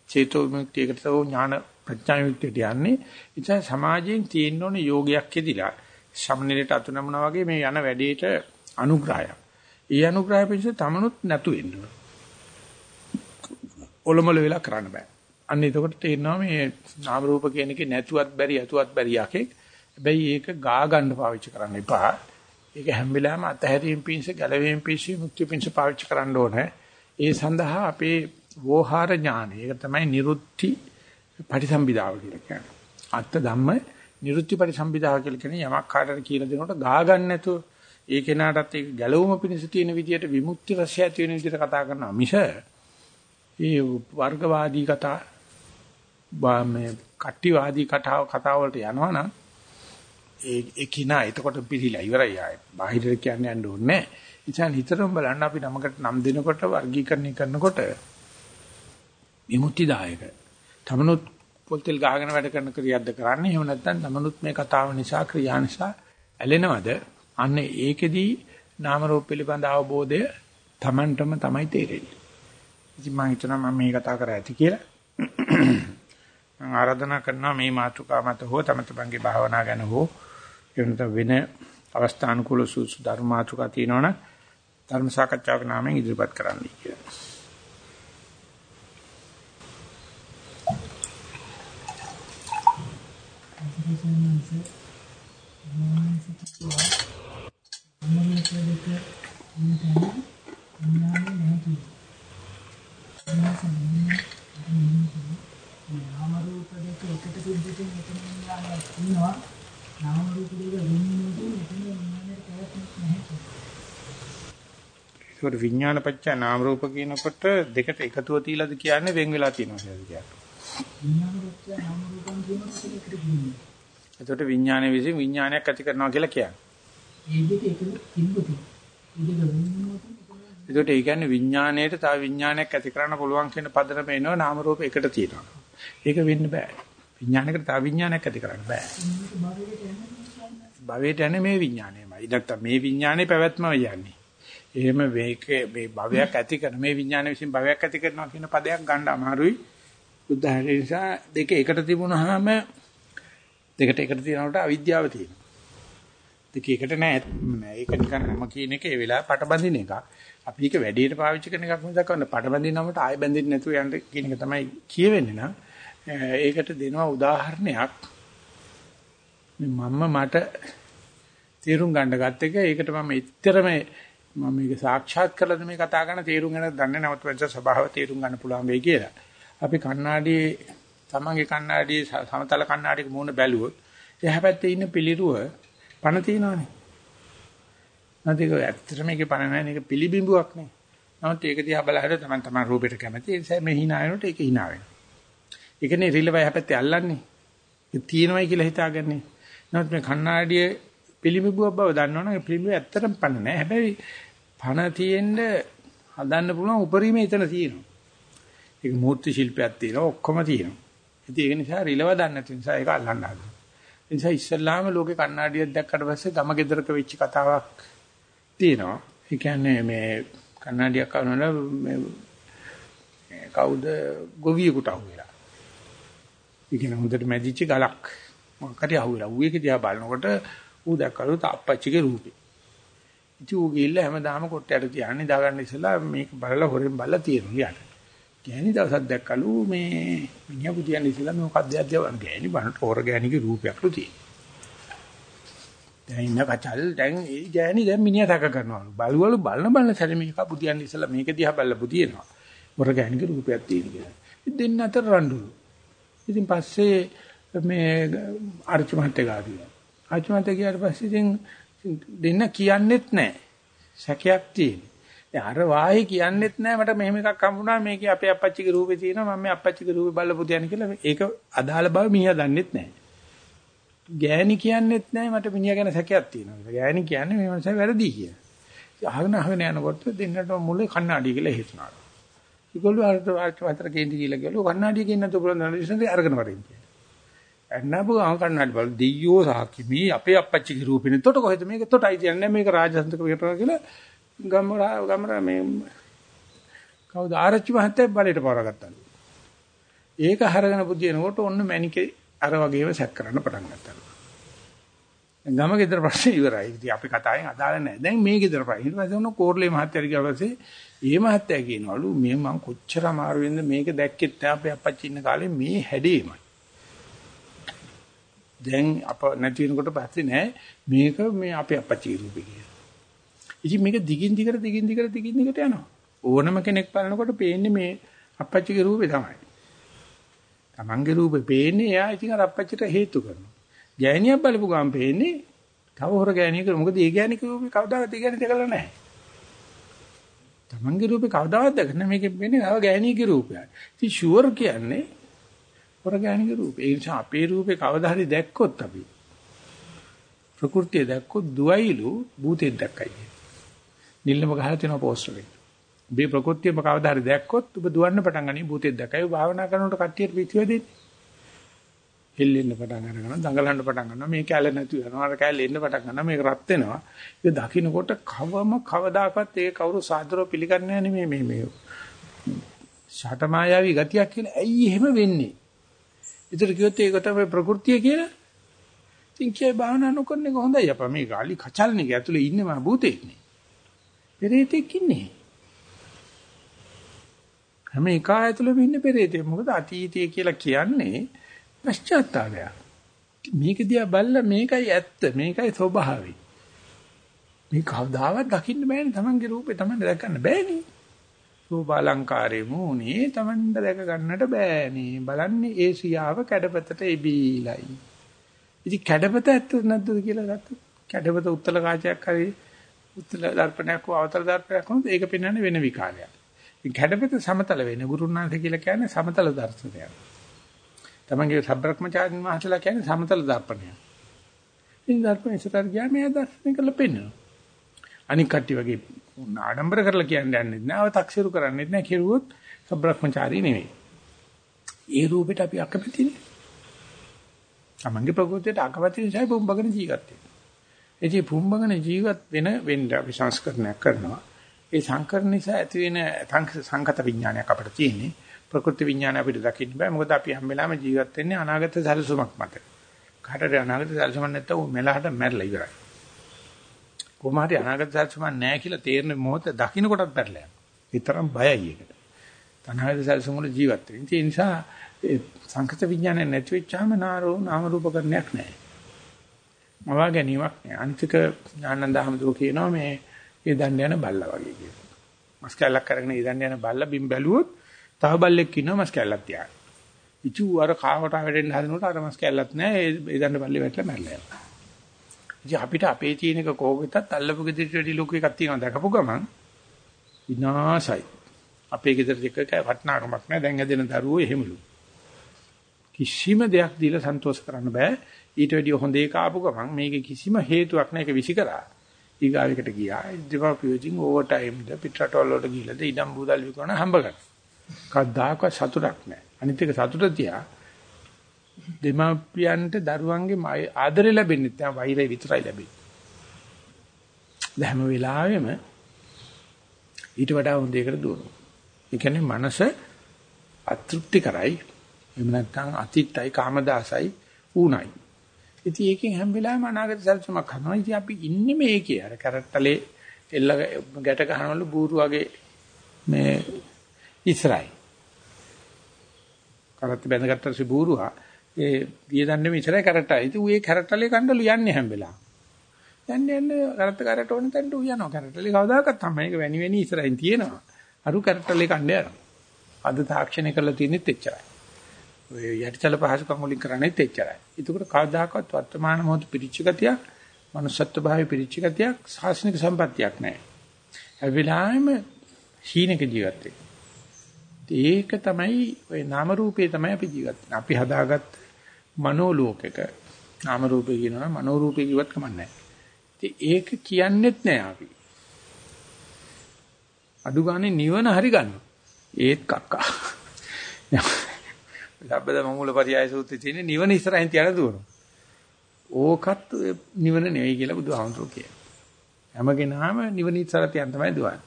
චේතෝ විමුක්තියකට ඥාන ප්‍රඥා විමුක්තියට යන්නේ. ඉතින් සමාජයෙන් තියෙන්න ඕන යෝගයක් එදිලා සම්නිලට අතු නමුනා වගේ මේ යන වැඩේට අනුග්‍රහයක්. ඒ අනුග්‍රහය පිණිස තමනුත් නැතු වෙන්න ඕන. ඔලොමල වෙලා කරන්න බෑ. අන්න එතකොට තේරෙනවා මේ නාම රූප කියන එකේ නැතුවත් බැරි ඇතුවත් බැරි යකෙක්. හැබැයි ඒක ගා ගන්න පාවිච්චි කරන්න එපා. ඒක හැම වෙලාවෙම අතහැරීම පිණිස ගැලවීම පිණිස මුක්ති පිණිස පාවිච්චි කරන්න ඕනේ. ඒ සඳහා අපේ වෝහාර ඥානය. ඒක තමයි නිරුත්ති පටිසම්භිදාව කියලා කියන්නේ. අත්ත ධම්ම නිරුත්ති පටිසම්භිදාව කියලා කියන්නේ යමක් කාටද කියලා දෙනකොට ගා ගන්න නැතුව ඒ කෙනාටත් ඒක ගැලවුම පිණිස තියෙන විදියට විමුක්ති රසය ඇති වෙන විදියට කතා කරනවා මිස ඒ වර්ගවාදී කතා මේ කට්ටිවාදී කතාව කතාව වලට යනවනම් ඒ ඒ කිනා එතකොට පිළිලා ඉවරයි ආයේ. බාහිරට කියන්නේ යන්න ඕනේ නැහැ. ඉතින් හිතරම බලන්න අපි නමකට නම් දෙනකොට වර්ගීකරණය කරනකොට විමුක්තිදායක. තමනුත් පොල් තෙල් ගහගෙන වැඩ කරන ක්‍රියාවක්ද කරන්නේ. එහෙම නැත්නම් තමනුත් මේ කතාව නිසා ක්‍රියා නිසා ඇලෙනවද? අන්න ඒකෙදී නාම රූප පිළිබඳ අවබෝධය Tamanටම තමයි තේරෙන්නේ. ඉතින් මම හිතනවා මම මේ කතා කර ඇති කියලා. මම ආරාධනා කරනවා මේ මාතෘකාව මත හෝ තම තමන්ගේ භාවනා ගැන හෝ එවනත වෙන අවස්ථානුකූල සුසු ධර්ම මාතෘකා තියෙනවනම් ධර්ම සාකච්ඡාවක නාමයෙන් ඉදිරිපත් කරන්න කියලා. නාම රූප දෙක එකට සිද්ධින් මෙතන විඥානයක් තියෙනවා නාම රූප දෙක වෙනිනුටින් මෙතන විඥානයට පැවැත්මක් නැහැ ඒකට විඥාන පත්‍ය නාම රූප කියනකොට දෙකට එකතුව තියලාද කියන්නේ වෙන් වෙලා තියෙනවා කියලා කියන්නේ. විඥාන රූපය නාම රූපම් කියනකොට එකට කියන්නේ එතකොට විඥානයේ විසින් විඥානයක් ඇති කරනවා කියලා කියන්නේ. එතකොට ඒ කියන්නේ විඥාණයට තව විඥානයක් ඇති කරන්න පුළුවන් කියන පදනම එනවා නාම රූප එකට තියෙනවා. ඒක වෙන්න බෑ. විඥානයකට තව විඥානයක් ඇති කරන්න බෑ. භවයට යන්නේ මේ විඥානයමයි. නැත්තම් මේ විඥානේ පැවැත්මම යන්නේ. එහෙම මේක මේ භවයක් ඇති කරන මේ විඥානය විසින් භවයක් ඇති කරනවා කියන පදයක් ගන්න අමාරුයි. බුද්ධ නිසා දෙක එකට තිබුණාම දෙකට එකට තියනකොට අවිද්‍යාව තියෙනවා. දෙක එකට නෑ. ඒක නිකන් නම කියන එක ඒ වෙලාවේ පටබඳින එකක්. අපි ඒක වැඩියට පාවිච්චි කරන එකක් මිසක් කරන්න පටබඳින නමට ආයෙ බැඳෙන්නේ නැතුව යන්න කියන එක තමයි කියවෙන්නේ නම් ඒකට දෙනවා උදාහරණයක්. මම මට තේරුම් ගන්න ගත්ත එක ඒකට මම ඉතරම මම මේක සාක්ෂාත් කරලාද මේ කතා කරන තේරුම් ගන්න දන්නේ නැවත වෙනස ස්වභාව තේරුම් ගන්න පුළුවන් වෙයි කියලා. අපි කණ්ණාඩියේ තමන්ගේ කණ්ණාඩියේ සමතල කණ්ණාඩියක මූණ බැලුවොත් එහා පැත්තේ ඉන්න පිළිරුව පණ තියනවානේ. නැතික ඇත්තට මේකේ පණ නැහැ මේක පිළිබිඹුවක් නේ. නමුත් ඒක දිහා බලහිට තමයි තමයි රූපෙට කැමති. ඒ නිසා මේ hina වෙනකොට ඒක hina වෙනවා. ඒකනේ රිලව එහා පැත්තේ අල්ලන්නේ. ඒ තියෙනවයි කියලා හිතාගන්නේ. නමුත් මේ කණ්ණාඩියේ පිළිඹුවක් බව දන්නවනම් ඒ පිළිඹුව ඇත්තටම පණ නැහැ. හැබැයි පණ තියෙන්න හදන්න පුළුවන් උපරිමය එතන තියෙනවා. ඒක මූර්ති ශිල්පයක් තියෙනවා ඔක්කොම තියෙනවා. ඉතින් ඒක නිසා රිලව දන්නේ නැති නිසා ඒක අල්ලන්න හදනවා. ඒ නිසා ඉස්සල්ලාම ලෝකේ කණ්ණාඩියක් දැක්කට පස්සේ ගම ගෙදරක වෙච්ච කතාවක් තියෙනවා. ඒ කියන්නේ මේ කණ්ණාඩියක් අරනලා මේ කවුද ගොවියෙකුට අහුවෙලා. ඒ කියන්නේ හොඳට මැදිච්ච ගලක්. මොකක්ද අහුවෙලා. ඌ ඒක දිහා බලනකොට ඌ දැක්කලු තාප්පච්චිගේ රූපේ. ඉතින් ඌ ගිහිල්ලා හැමදාම කොට්ටයට තියන්නේ දාගන්න ඉස්සලා මේක බලලා හොරෙන් බලලා තියෙනවා යට. ගෑණි දවසක් දැක්කලු මේ මිනිහා පුතියන් ඉස්සලා මේ මොකක්ද යද්දියා ගෑණි බනට හොර ගෑණිගේ රූපයක්ලු තියෙනවා. දැන් ඉන්න කචල් දැන් ඒ ගෑණි දැන් මිනිහා තක කරනවලු. බලවලු බලන බලන සැරේ මේක පුතියන් ඉස්සලා මේක දිහා බලලා පුතියනවා. හොර ගෑණිගේ රූපයක් තියෙන කියලා. දෙන්න අතර රණ්ඩු. ඉතින් පස්සේ මේ ආර්චි මහත්තයා ගාවිලා. ආර්චි මහත්තයා ගියාට පස්සේ ඉතින් දෙන්න කියන්නෙත් නැහැ. සැකයක් තියෙන. දැන් අර වාහේ කියන්නෙත් නැහැ මට මෙහෙම එකක් හම්බුණා මේකේ අපේ අපච්චිගේ රූපේ තියෙනවා මම මේ අපච්චිගේ රූපේ බලලා පුතියන් කියලා ඒක අදාළ බව මිනිහා දන්නෙත් නැහැ. ගෑණි කියන්නෙත් නැහැ මට මිනිහා ගැන සැකයක් තියෙනවා. ගෑණි කියන්නේ මේ මනස වැරදි කියලා. අහගෙන අහගෙන යනකොට දෙන්නට මුලේ කණ්ණාඩි කියලා හිතනවා. ඒගොල්ලෝ අර අතර කේන්ති කියලා ගිහලා කණ්ණාඩිය කියන්න තෝ බලන්න ඉස්සෙන් අරගෙන වරින් කියලා. එන්නබු කණ්ණාඩි බල දෙයියෝ සාකි මේ අපේ අපච්චිගේ රූපෙනේ. එතකොට කොහෙද මේක? එතකොටයි කියන්නේ මේක රාජසන්තක විතරන කියලා ගමරා ගමරා මේ කවුද ආරච්චි මහත්තයා බලයට පවරගත්තා. ඒක හරගෙන පුදිනකොට ඔන්න මැනිකේ අර වගේම සැක් කරන්න පටන් ගත්තා. ගම ගෙදර ප්‍රශ්නේ ඉවරයි. ඉතින් අපි කතාවෙන් අදාළ නැහැ. දැන් මේ ගෙදර ප්‍රශ්නේ. ඊට පස්සේ ඔන්න කෝර්ලේ මහත්තයා ගියා පස්සේ ඒ මහත්තයා කියනවලු මේ මං කොච්චර අමාරු වෙන්ද මේක දැක්කෙත් නැහැ අපේ අපච්චි ඉන්න කාලේ මේ හැඩේමයි. දැන් අප නැති වෙනකොට පස්සේ නෑ මේක මේ අපේ අපච්චි රූපේ කියලා. ඉතින් මේක දිගින් දිගට දිගින් දිගට දිගින් දිගට යනවා. ඕනම කෙනෙක් බලනකොට පේන්නේ මේ අපච්චිගේ රූපේ තමයි. Tamange රූපේ පේන්නේ එයා ඉතින් අර අපච්චිට හේතු කරනවා. ගෑණියක් බලපු ගමන් පේන්නේ තව හොර ගෑණියෙක් මොකද ඒ ගෑණික රූපේ කවදාවත් ඒ ගෑණි දැකලා නැහැ. Tamange රූපේ කවදාවත් දැකලා මේකෙන් වෙන්නේ තව ගෑණියගේ රූපයක්. ඉතින් ෂුවර් කියන්නේ ඔර්ගැනික රූපේ. ඒ නිසා අපේ රූපේ කවදා හරි දැක්කොත් අපි ප්‍රകൃතිය දැක්කොත් දුවයිලු භූතෙක් දැක්කයි. නිල්ලම ගහලා තියෙන පෝස්ටර් එක. ඔබේ ප්‍රകൃතියම කවදා හරි දැක්කොත් ඔබ දුවන්න පටන් ගනි භූතෙක් දැක්කයි. ඔබ භාවනා කරනකොට කට්ටියට පිටිය දෙන්නේ. හෙල්ලෙන්න පටන් අරගෙන දඟලන්න පටන් ගන්නවා. මේ කැල නැතු වෙනවා. අර කැල එන්න පටන් ගන්නවා. මේක රත් වෙනවා. ඒක දකින්නකොට කවම කවදාකවත් ඒක කවුරු සාදරව පිළිගන්නේ නැහැ මේ මේ ෂටමායාවී ගතියක් කියලා. ඇයි එහෙම වෙන්නේ? ඉතින් කිව්වොත් ඒක තමයි ප්‍රകൃතිය කියලා. ඉතින් කිය භාවනා නොකරන එක හොඳයි අපා මේ ගාලි කචල්නික ඇතුලේ ඉන්නේ මා භූතෙක් නේ. පෙරේතෙක් ඉන්නේ. හැම එක ඇතුළෙම ඉන්නේ පෙරේතෙක්. මොකද අතීතය කියලා කියන්නේ පශ්චාත්තාවය. මේක දිහා බැලලා මේකයි ඇත්ත මේකයි ස්වභාවය. මේ කවදාවත් දකින්න බෑනේ Tamange රූපේ Tamanne දැක ගන්න බෑනේ. රූපාලංකාරේ මූණේ Tamanne දැක ගන්නට බෑනේ. බලන්නේ ඒ සියාව කැඩපතට එබීලයි. ඉතින් කැඩපත ඇත්තද නැද්ද කියලා ගත්තොත් කැඩපත උත්තර කාචයක් හරි උත්තර දර්පණයක් හෝ අවතර දර්පණයක් වුණොත් ඒක පෙන්වන්නේ වෙන විකාරයක්. ඉතින් කැඩපත සමතල වෙන ගුරුනාථ කියලා කියන්නේ සමතල දර්ශනයක්. තමන්ගේ සබ්‍රක්‍මචාරින් මහසලා කියන්නේ සමතල දර්පණයක්. ඉතින් දර්පණය ඉස්සරහ ගියාම එයා දර්ශනය කරලා පෙන්වනවා. අනික් කට්ටිය වගේ ආඩම්බර කරලා කියන්නේ නැහැ. නෑ ඔය තක්සිරු කරන්නේ නැහැ. කෙරුවොත් සබ්‍රක්‍මචාරී නෙවෙයි. ඒ රූපෙට අපි අකමැතිනේ. තමන්ගේ ප්‍රകൃතියට අකමැති නිසා පුම්බගෙන ජීවත් වෙනවා. ඒ පුම්බගෙන ජීවත් වෙන වෙන්න අපි සංස්කරණයක් කරනවා. ඒ සංකරණ නිසා ඇති වෙන සංකත විඥානයක් අපිට තියෙන්නේ. ප්‍රකෘති විඥාන අපිට දකින්න බෑ. මොකද අපි හැම වෙලාවෙම ජීවත් වෙන්නේ අනාගත සැලසුමක් මත. කාටද අනාගත සැලසුමක් නැත්තම් මෙලහට මැරලා ඉවරයි. කොහොමහරි අනාගත සැලසුමක් නැහැ කියලා තේරෙන මොහොත දකින්න කොටත් පැටලලා යනවා. ඒ තරම් බයයි ඒකට. අනාගත සැලසුම වල ජීවත් වෙන. ඒ නිසා සංකත විඥානය නැති වෙච්චාම නාරෝ නාම රූපකරණයක් නැහැ. මවා ගැනීමක් නෑ. අනිතික ඥානන්ද අහමදෝ කියනවා මේ ඒ දණ්ඩ යන බල්ලා වගේ කියලා. මස් කැල්ලක් අරගෙන ඒ දණ්ඩ යන බල්ලා බිම් බැලුවොත් තව බල්ලෙක් ඉන්නවා මස් කැල්ලක් තියාගෙන. ඉචු අර කාවට වැටෙන්න හදනකොට අර මස් කැල්ලක් නෑ ඒ දණ්ඩ බල්ලේ වැටලා මැරලා යනවා. ඉතින් අපිට අපේ තියෙනක කෝගෙතත් අල්ලපු ගෙදරට වැඩි ලොකු එකක් තියෙනවා දැකපු ගමන් විනාසයි. අපේ ගෙදර දෙක වටනාකමක් නෑ දැන් ඇදෙන දරුවෝ එහෙමලු. කිසිම දෙයක් දීලා සන්තෝෂ කරන්න බෑ. ඊට වැඩිය හොඳ එක ආපු ගමන් මේකේ කිසිම හේතුවක් නැහැ ඒක විසි කරා. ඊගාවෙකට ගියා. දෙමාපියෝකින් ඕවර් ටයිම්ද පිටරටවල වලට ගිහලාද ඉඩම් බූදල් විකුණන හම්බ ගන්න. කවදාකවත් සතුටක් නැහැ. අනිත් එක සතුට තියා දෙමාපියන්ට දරුවන්ගේ ආදරය ලැබෙන්නේ නැහැ වෛරය විතරයි ලැබෙන්නේ. හැම වෙලාවෙම ඊට වඩා හොඳ දෙයකට දුවනවා. ඒ කියන්නේ මනස අතෘප්ති කරයි. එහෙම නැත්නම් අතිත්තයි කාමදාසයි ඌණයි. ඉතින් ඒකෙන් හැම වෙලාවෙම අනාගත සැලසුමක් කරනවා. ඉතින් අපි ඉන්නේ මේකේ අර කරට්ටලේ එල්ල ගැට ගන්නවලු බూరు වගේ මේ ඉස්රායි. කරත් බැඳගත්ත සි බూరుවා ඒ වියදන්නේ ඉස්රායි කරට්ටයි. ඉතින් ඌ ඒ කරට්ටලේ කණ්ඩලු යන්නේ හැම වෙලාවෙම. යන්නේ යන්නේ කරත් කරට ඕන තැනට ඌ යනවා. කරට්ටලේ කවදාකවත් තමයි ඒක වැනි වැනි ඉස්රායින් තියෙනවා. අරු කරට්ටලේ කණ්ඩ යනවා. අද තාක්ෂණය කරලා තියෙනෙත් එච්චරයි. ඔය යටිචල පහසුකම් වලින් කරන්නේත් එච්චරයි. ඒකට කවදාකවත් වර්තමාන මොහොත පිරිච්ච ගතියක්, manussත්ව භාවය පිරිච්ච ගතියක්, සාසනික සම්පත්තියක් නැහැ. ඒ වෙලාවෙම හීනක ජීවත් ඒක තමයි ඔය නාම රූපේ තමයි අපි ජීවත් අපි හදාගත් මනෝ ලෝකෙක නාම රූපේ කියනවා මනෝ රූපේ කිව්වත් කමන්නේ ඒක කියන්නෙත් නෑ අපි. අඩු ගානේ නිවන හරි ගන්නවා. ඒත් කක්කා. ලබ්බද මංගල පරියාය සූත්‍රයේ තියෙන නිවන ඉස්සරහින් තියන දුවනවා. ඕකත් නිවන නෙවෙයි කියලා බුදුහාමුදුරුවෝ කියනවා. හැමගෙනාම නිවන ඉස්සරහ තියන් තමයි දුවන්නේ.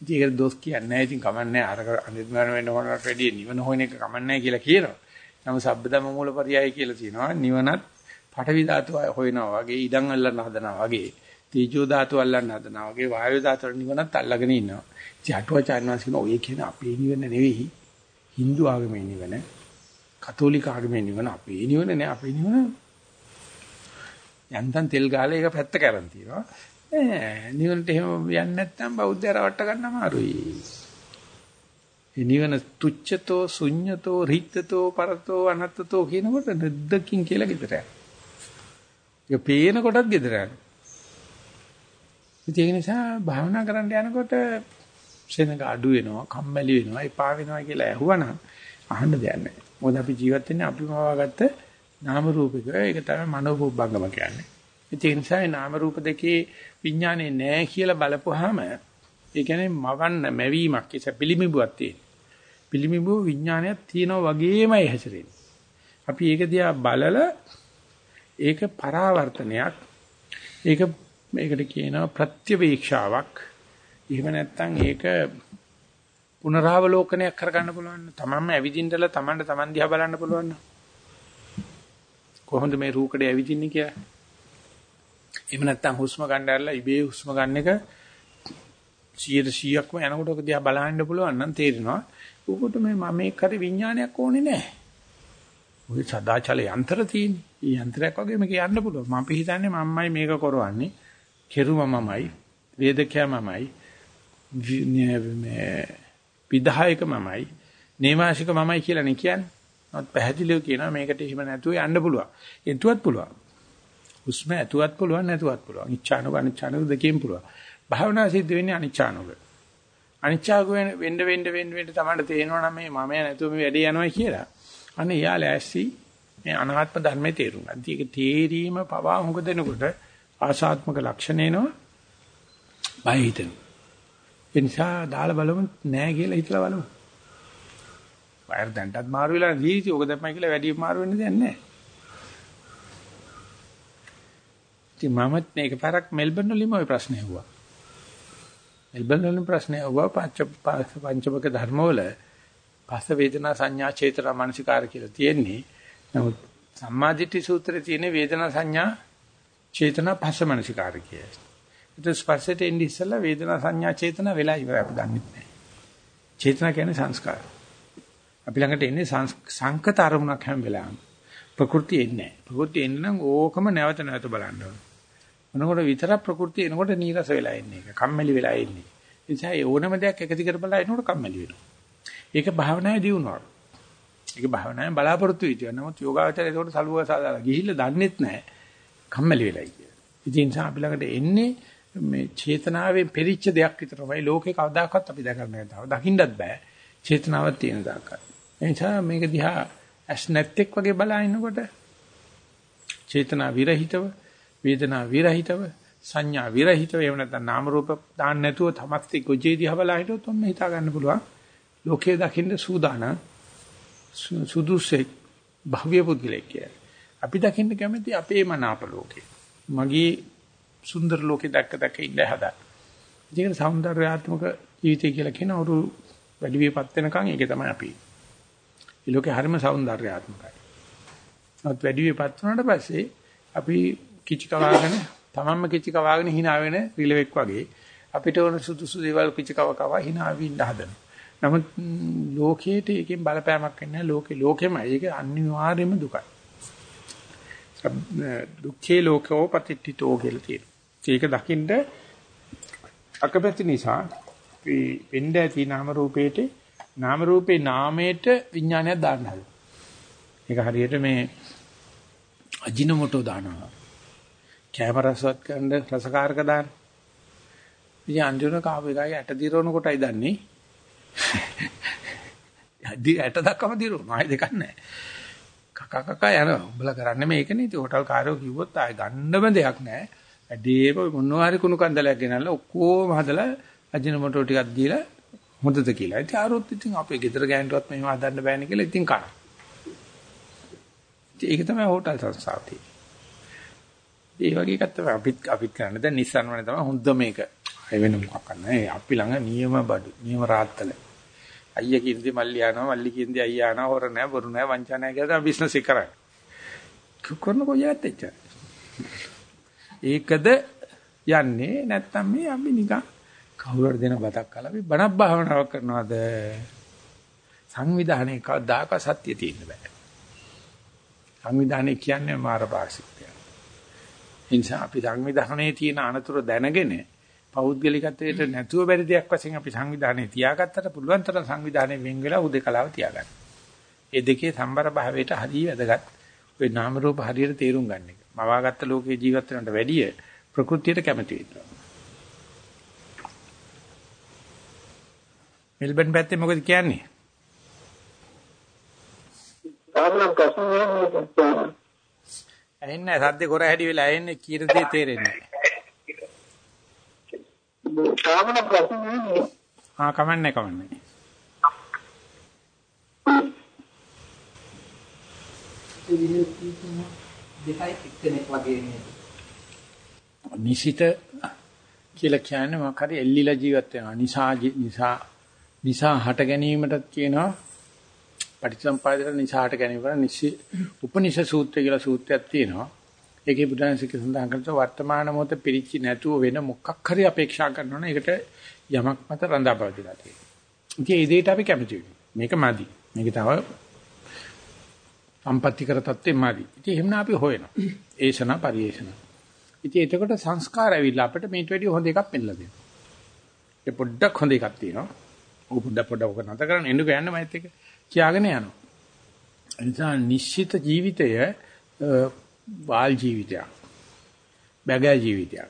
ඉතින් ඒකට දොස් කියන්නේ නැහැ. ඉතින් කමන්නේ අර අනිර්මාණ වෙන්න ඕනකට වැඩිය නිවන හොයන එක කමන්නේ කියලා කියනවා. නමුත් සබ්බද මංගල පරියාය කියලා තියෙනවා. නිවනත් පඨවි ධාතු හොයනවා වගේ ඉඩම් අල්ලන්න හදනවා වගේ තීජෝ ධාතු අල්ලන්න හදනවා වගේ වායු ධාතු නිවනත් අල්ලගෙන ඉන්නවා. ඉතින් අටුවාචාර්ය වංශින ඔය කියන අපේ නිවන නෙවෙයි. Hindu ආගමේ නිවන. කතෝලික ආගමේ නිවන අපේ නිවන නෑ අපේ නිවන යන්තම් තෙල් ගාලා ඒක පැත්ත කරන් තියනවා. ඈ නිවනට එහෙම යන්නේ නැත්නම් බෞද්ධය රවට්ට ගන්න අමාරුයි. ඒ නිවන තුච්ඡතෝ ශුඤ්ඤතෝ රිත්තතෝ පරතෝ අනත්තතෝ කියනකොට නැද්දකින් කියලා ගෙදර යනවා. ඒක පේන කොටත් ගෙදර යනවා. ඒක නිසා භාවනා කරන්න යනකොට සෙනඟ අඩු වෙනවා කම්මැලි වෙනවා එපා වෙනවා කියලා ඇහුවනම් අහන්න දෙයක් නැහැ. මොකද අපි ජීවත් වෙන්නේ අපිම වවාගත්ත නාම රූපික. ඒක තමයි මනෝභූබංගම කියන්නේ. ඒ නිසා මේ නාම රූප දෙකේ විඥානේ නැහැ කියලා බලපුවාම ඒ කියන්නේ මවන්න මැවීමක් ඉස පිළිමිබුවක් තියෙන. පිළිමිබුව විඥානයක් තියෙනවා වගේමයි හැසිරෙන්නේ. අපි ඒක දිහා බලලා ඒක පරාවර්තනයක්. ඒක මේකට කියනවා ප්‍රත්‍යවේක්ෂාවක්. එහෙම නැත්නම් ඒක පුනරාවලෝකනයක් කරගන්න පුළුවන්. තමන්ම ඇවිදින්නලා තමන්ට තමන් දිහා බලන්න පුළුවන්. කොහොමද මේ රූකඩේ ඇවිදින්නේ කියලා? එහෙම නැත්නම් හුස්ම ගන්න ඇරලා ඉබේ හුස්ම ගන්න එක 100%ක්ම යනකොට ඔක දිහා බලන්න පුළුවන් නම් තේරෙනවා. උකට මේ මම එක් හරි විඥානයක් ඕනේ නැහැ. ඔය සදාචල යන්ත්‍ර තියෙන්නේ. මේ යන්ත්‍රයක් වගේ මේක යන්න පුළුවන්. මම හිතන්නේ මමයි මේක කරවන්නේ. කෙරුම මමයි, වේදකයා මමයි, මේ විධායක මමයි, නේවාසික මමයි කියලා නේ කියන්නේ. නමුත් පැහැදිලිව කියනවා මේකට එහෙම නැතුව යන්න පුළුවන්. එතුවත් පුළුවන්. හුස්ම ඇතුවත් පුළුවන් නැතුවත් පුළුවන්. ඉච්ඡානුක අනිච්ඡානුක දෙකෙන් පුළුවන්. භාවනා සිද්ධ වෙන්නේ අනිච්ඡානුක. අනිච්ඡාක වෙන්න වෙන්න වෙන්න වෙන්න තමයි තේරෙනවා නම් මේ මම නැතුව මේ වැඩේ යනවා කියලා. අනේ යා ලෑස්ති මේ අනාත්ම ධර්මයේ තේරුම් ගන්න. ඒක තේරීම පවා හුඟ දෙනකොට ආශාත්මක ලක්ෂණ එනවා. බය හිතෙනවා. ඒ නිසා දාලා බලමු නෑ කියලා හිතලා බලමු. වයර් දැන්ටත් මාරු වෙලා දීටි ඔක දැම්මයි කියලා වැඩි මාරු වෙන්න දෙයක් නෑ. ඉතින් මමත් මේක පාරක් මෙල්බන් වලින්ම ওই ප්‍රශ්නේ ඇහුවා. මෙල්බන් වලින් ප්‍රශ්නේ ඇහුවා පංච පංචමක ධර්මවල පස්ස වේදනා සංඥා චේතනා මනසිකාර කියලා තියෙන්නේ. නමුත් සම්මාදිට්ඨි සූත්‍රයේ තියෙන වේදනා සංඥා චේතනා පස්ස මනසිකාර කියලා. ඒක ස්පර්ශයට එන්නේ ඉස්සෙල්ලා වේදනා සංඥා චේතනා වෙලා ඉවරයි අපි දන්නේ නැහැ. චේතනා කියන්නේ සංස්කාර. අපි ළඟට එන්නේ සංකත අරමුණක් හැම වෙලාවෙම. ප්‍රകൃති එන්නේ නැහැ. ප්‍රകൃති එන්න නම් ඕකම නැවත නැවත බලන්න ඕනේ. මොනකොට විතර ප්‍රകൃති එනකොට නීරස වෙලා එන්නේ. කම්මැලි වෙලා එන්නේ. ඒ නිසා ඕනම දෙයක් එක දිගට බලලා එනකොට කම්මැලි වෙනවා. ඒක භාවනාවේ දියුණුවක්. ඒක භාවනාවේ බලාපොරොත්තු වෙච්ච. නමුත් යෝගාවචරය ඒකට සලුව සාදාලා ගිහිල්ලා දන්නෙත් නැහැ. කම්මැලි වෙලයි කියලා. ඉතින් ඒ නිසා අපි ළඟට එන්නේ මේ චේතනාවෙන් පෙරිච්ච දෙයක් විතරයි. ලෝකේ කවදාකවත් අපි දැකන්නේ නැහැ. දකින්නත් බෑ. චේතනාවක් තියෙන දායකයි. ඒ නිසා මේක දිහා ඇස් නැත්තෙක් වගේ බලනකොට චේතනා විරහිතව, වේදනා විරහිතව, සංඥා විරහිතව එහෙම නැත්නම් නාම රූප දාන්න නැතුව තමත් ගොජේ දිහා බලලා හිටියොත් ඔන්න හිතා ගන්න පුළුවන්. ලෝකයේ දකින්න සූදානම් සුදුසෙක් භව්‍ය පුද්ගලෙක් කියලා. අපි දකින්න කැමති අපේ මනාප ලෝකේ. මගේ සුන්දර ලෝකේ දැක්ක දැක ඉන්න හදා. ඉතින් සෞන්දර්යාත්මක ජීවිතය කියලා කියන අවුරු වැඩි වියපත් වෙනකන් ඒක තමයි අපි. ඒ ලෝකේ හැරිම සෞන්දර්යාත්මකයි. නමුත් වැඩි වියපත් වුණාට පස්සේ අපි කිචි කවාගෙන තමන්ම කිචි කවාගෙන hina වෙන රිලෙවෙක් වගේ අපිට ඕන සුදුසු දේවල් කිචි කව කව hina වෙන්න හදනවා. නමුත් ලෝකයේට එකෙන් බලපෑමක් නැහැ ලෝකේ ලෝකෙමයි ඒක අනිවාර්යයෙන්ම දුකයි දුක්ඛේ ලෝකෝ පතිට්ඨිතෝ කියලා තියෙනවා ඒක දකින්න අකපැති නිසා වෙන්න ඇති නාම රූපේට නාම රූපේ නාමයට විඥානයක් දාන්න හදලා. ඒක හරියට මේ අජිනමොටෝ දානවා. කැමරාසවත් කරන රසකාරක දාන. ඉතින් අන්තිම කාපු එකයි ඇට දිරවන කොටයි දන්නේ. ඇට දක්වම දිරවන. ආයෙ දෙකක් නැහැ. කක කක යනවා. උඹලා කරන්නේ මේකනේ. ඉතින් හෝටල් කාරයෝ කිව්වොත් ආයෙ ගන්නම දෙයක් නැහැ. ඇදේම මොනවා හරි කුණු කන්දලයක් ගෙනල්ලා ඔක්කොම හදලා අජිනමොටෝ ටිකක් දීලා හොඳද කියලා. ඉතින් ආරොත් ඉතින් අපේ ගෙදර ගෑනටවත් මෙහෙම හදන්න බෑනේ කියලා ඉතින් කන. ඒක තමයි හෝටල් සංස්ථාවේ. ඒ වගේ එකක් තමයි අපිත් අපිත් කරන්නේ. දැන් Nissan වනේ තමයි හොඳ මේක. ඒ වෙන මොකක් නැහැ. අපි ළඟ නියම බඩු, නියම රාත්තල. අයියා කින්දි මල්ලි යනවා, මල්ලි කින්දි අයියා යනවා, හොර නැහැ, බොරු නැහැ, වංචා නැහැ කියලා තමයි බිස්නස් එක කරන්නේ. කරන කොයියත් එච්චර. ඒකද යන්නේ නැත්තම් මේ අපි නිකන් කවුරුහරි දෙන බතක් කලා අපි බණක් භාවනාවක් කරනවද සංවිධානයේ කවදාක සත්‍ය තියෙන්න බෑ සංවිධානය කියන්නේ මාරපාක්ෂිකය එනිසා අපි සංවිධානයේ තියෙන අනතුරු දැනගෙන පෞද්ගලිකත්වයට නැතුව බැරි දෙයක් වශයෙන් අපි සංවිධානයේ තියාගත්තට පුළුවන් තරම් සංවිධානයේ වෙන් වෙලා උදේකලාව තියාගන්න. ඒ දෙකේ සම්බර භාවයට හරිය වැදගත්. ඔය නාම රූප හරියට තේරුම් ගන්න එක. මවාගත්ත ලෝකේ ජීවත් වෙනට වැඩිය ප්‍රകൃතියට කැමති වෙනවා. මෙල්බන් පැත්තේ මොකද කියන්නේ? ප්‍රශ්න නෑ ඇහෙන්නේ සද්දේ කොර හැඩි වෙලා ඇහෙන්නේ කීර දේ තේරෙන්නේ නැහැ. තාමන ප්‍රශ්න ආ කමන්නේ කමන්නේ. දෙකයි එක්කෙනෙක් වගේ නේද? නිසිත කියලා කියන්නේ මොකක් හරි එල්ලිලා ජීවත් වෙනවා. නිසා නිසා නිසා හට ගැනීමටත් කියනවා පටිච්චසම්පාදයට නිසා හට ගැනීමට නිසි උපනිෂ සූත්‍රය කියලා සූත්‍රයක් තියෙනවා. ඒකේ බුදුන්සික සඳහන් කරනවා වර්තමාන මොහොත පිරිච්චි නැතුව වෙන මොකක් හරි අපේක්ෂා කරනවා ඒකට යමක් මත රඳාපවතිලා තියෙනවා. ඉතින් ඒ දෙයට අපි කැමති මේක මදි. මේක තව සම්පත්‍ති කර තත්ත්වෙ මදි. ඉතින් එහෙනම් අපි හොයනවා. ඒෂණ පරිේෂණ. ඉතින් එතකොට සංස්කාර ඇවිල්ලා අපිට මේට වැඩිය හොඳ එකක් පෙන්නලා දෙනවා. ඒ පොඩ්ඩක් හොඳ එකක් තියෙනවා. ඔක පොඩ්ඩක් පොඩ්ඩක් ඔක නැත කරන්න එන්නු ගෑන්න මයිත් එක කියාගෙන යනවා. එනිසා නිශ්චිත ජීවිතය වාල් ජීවිතයක්. බගෑ ජීවිතයක්.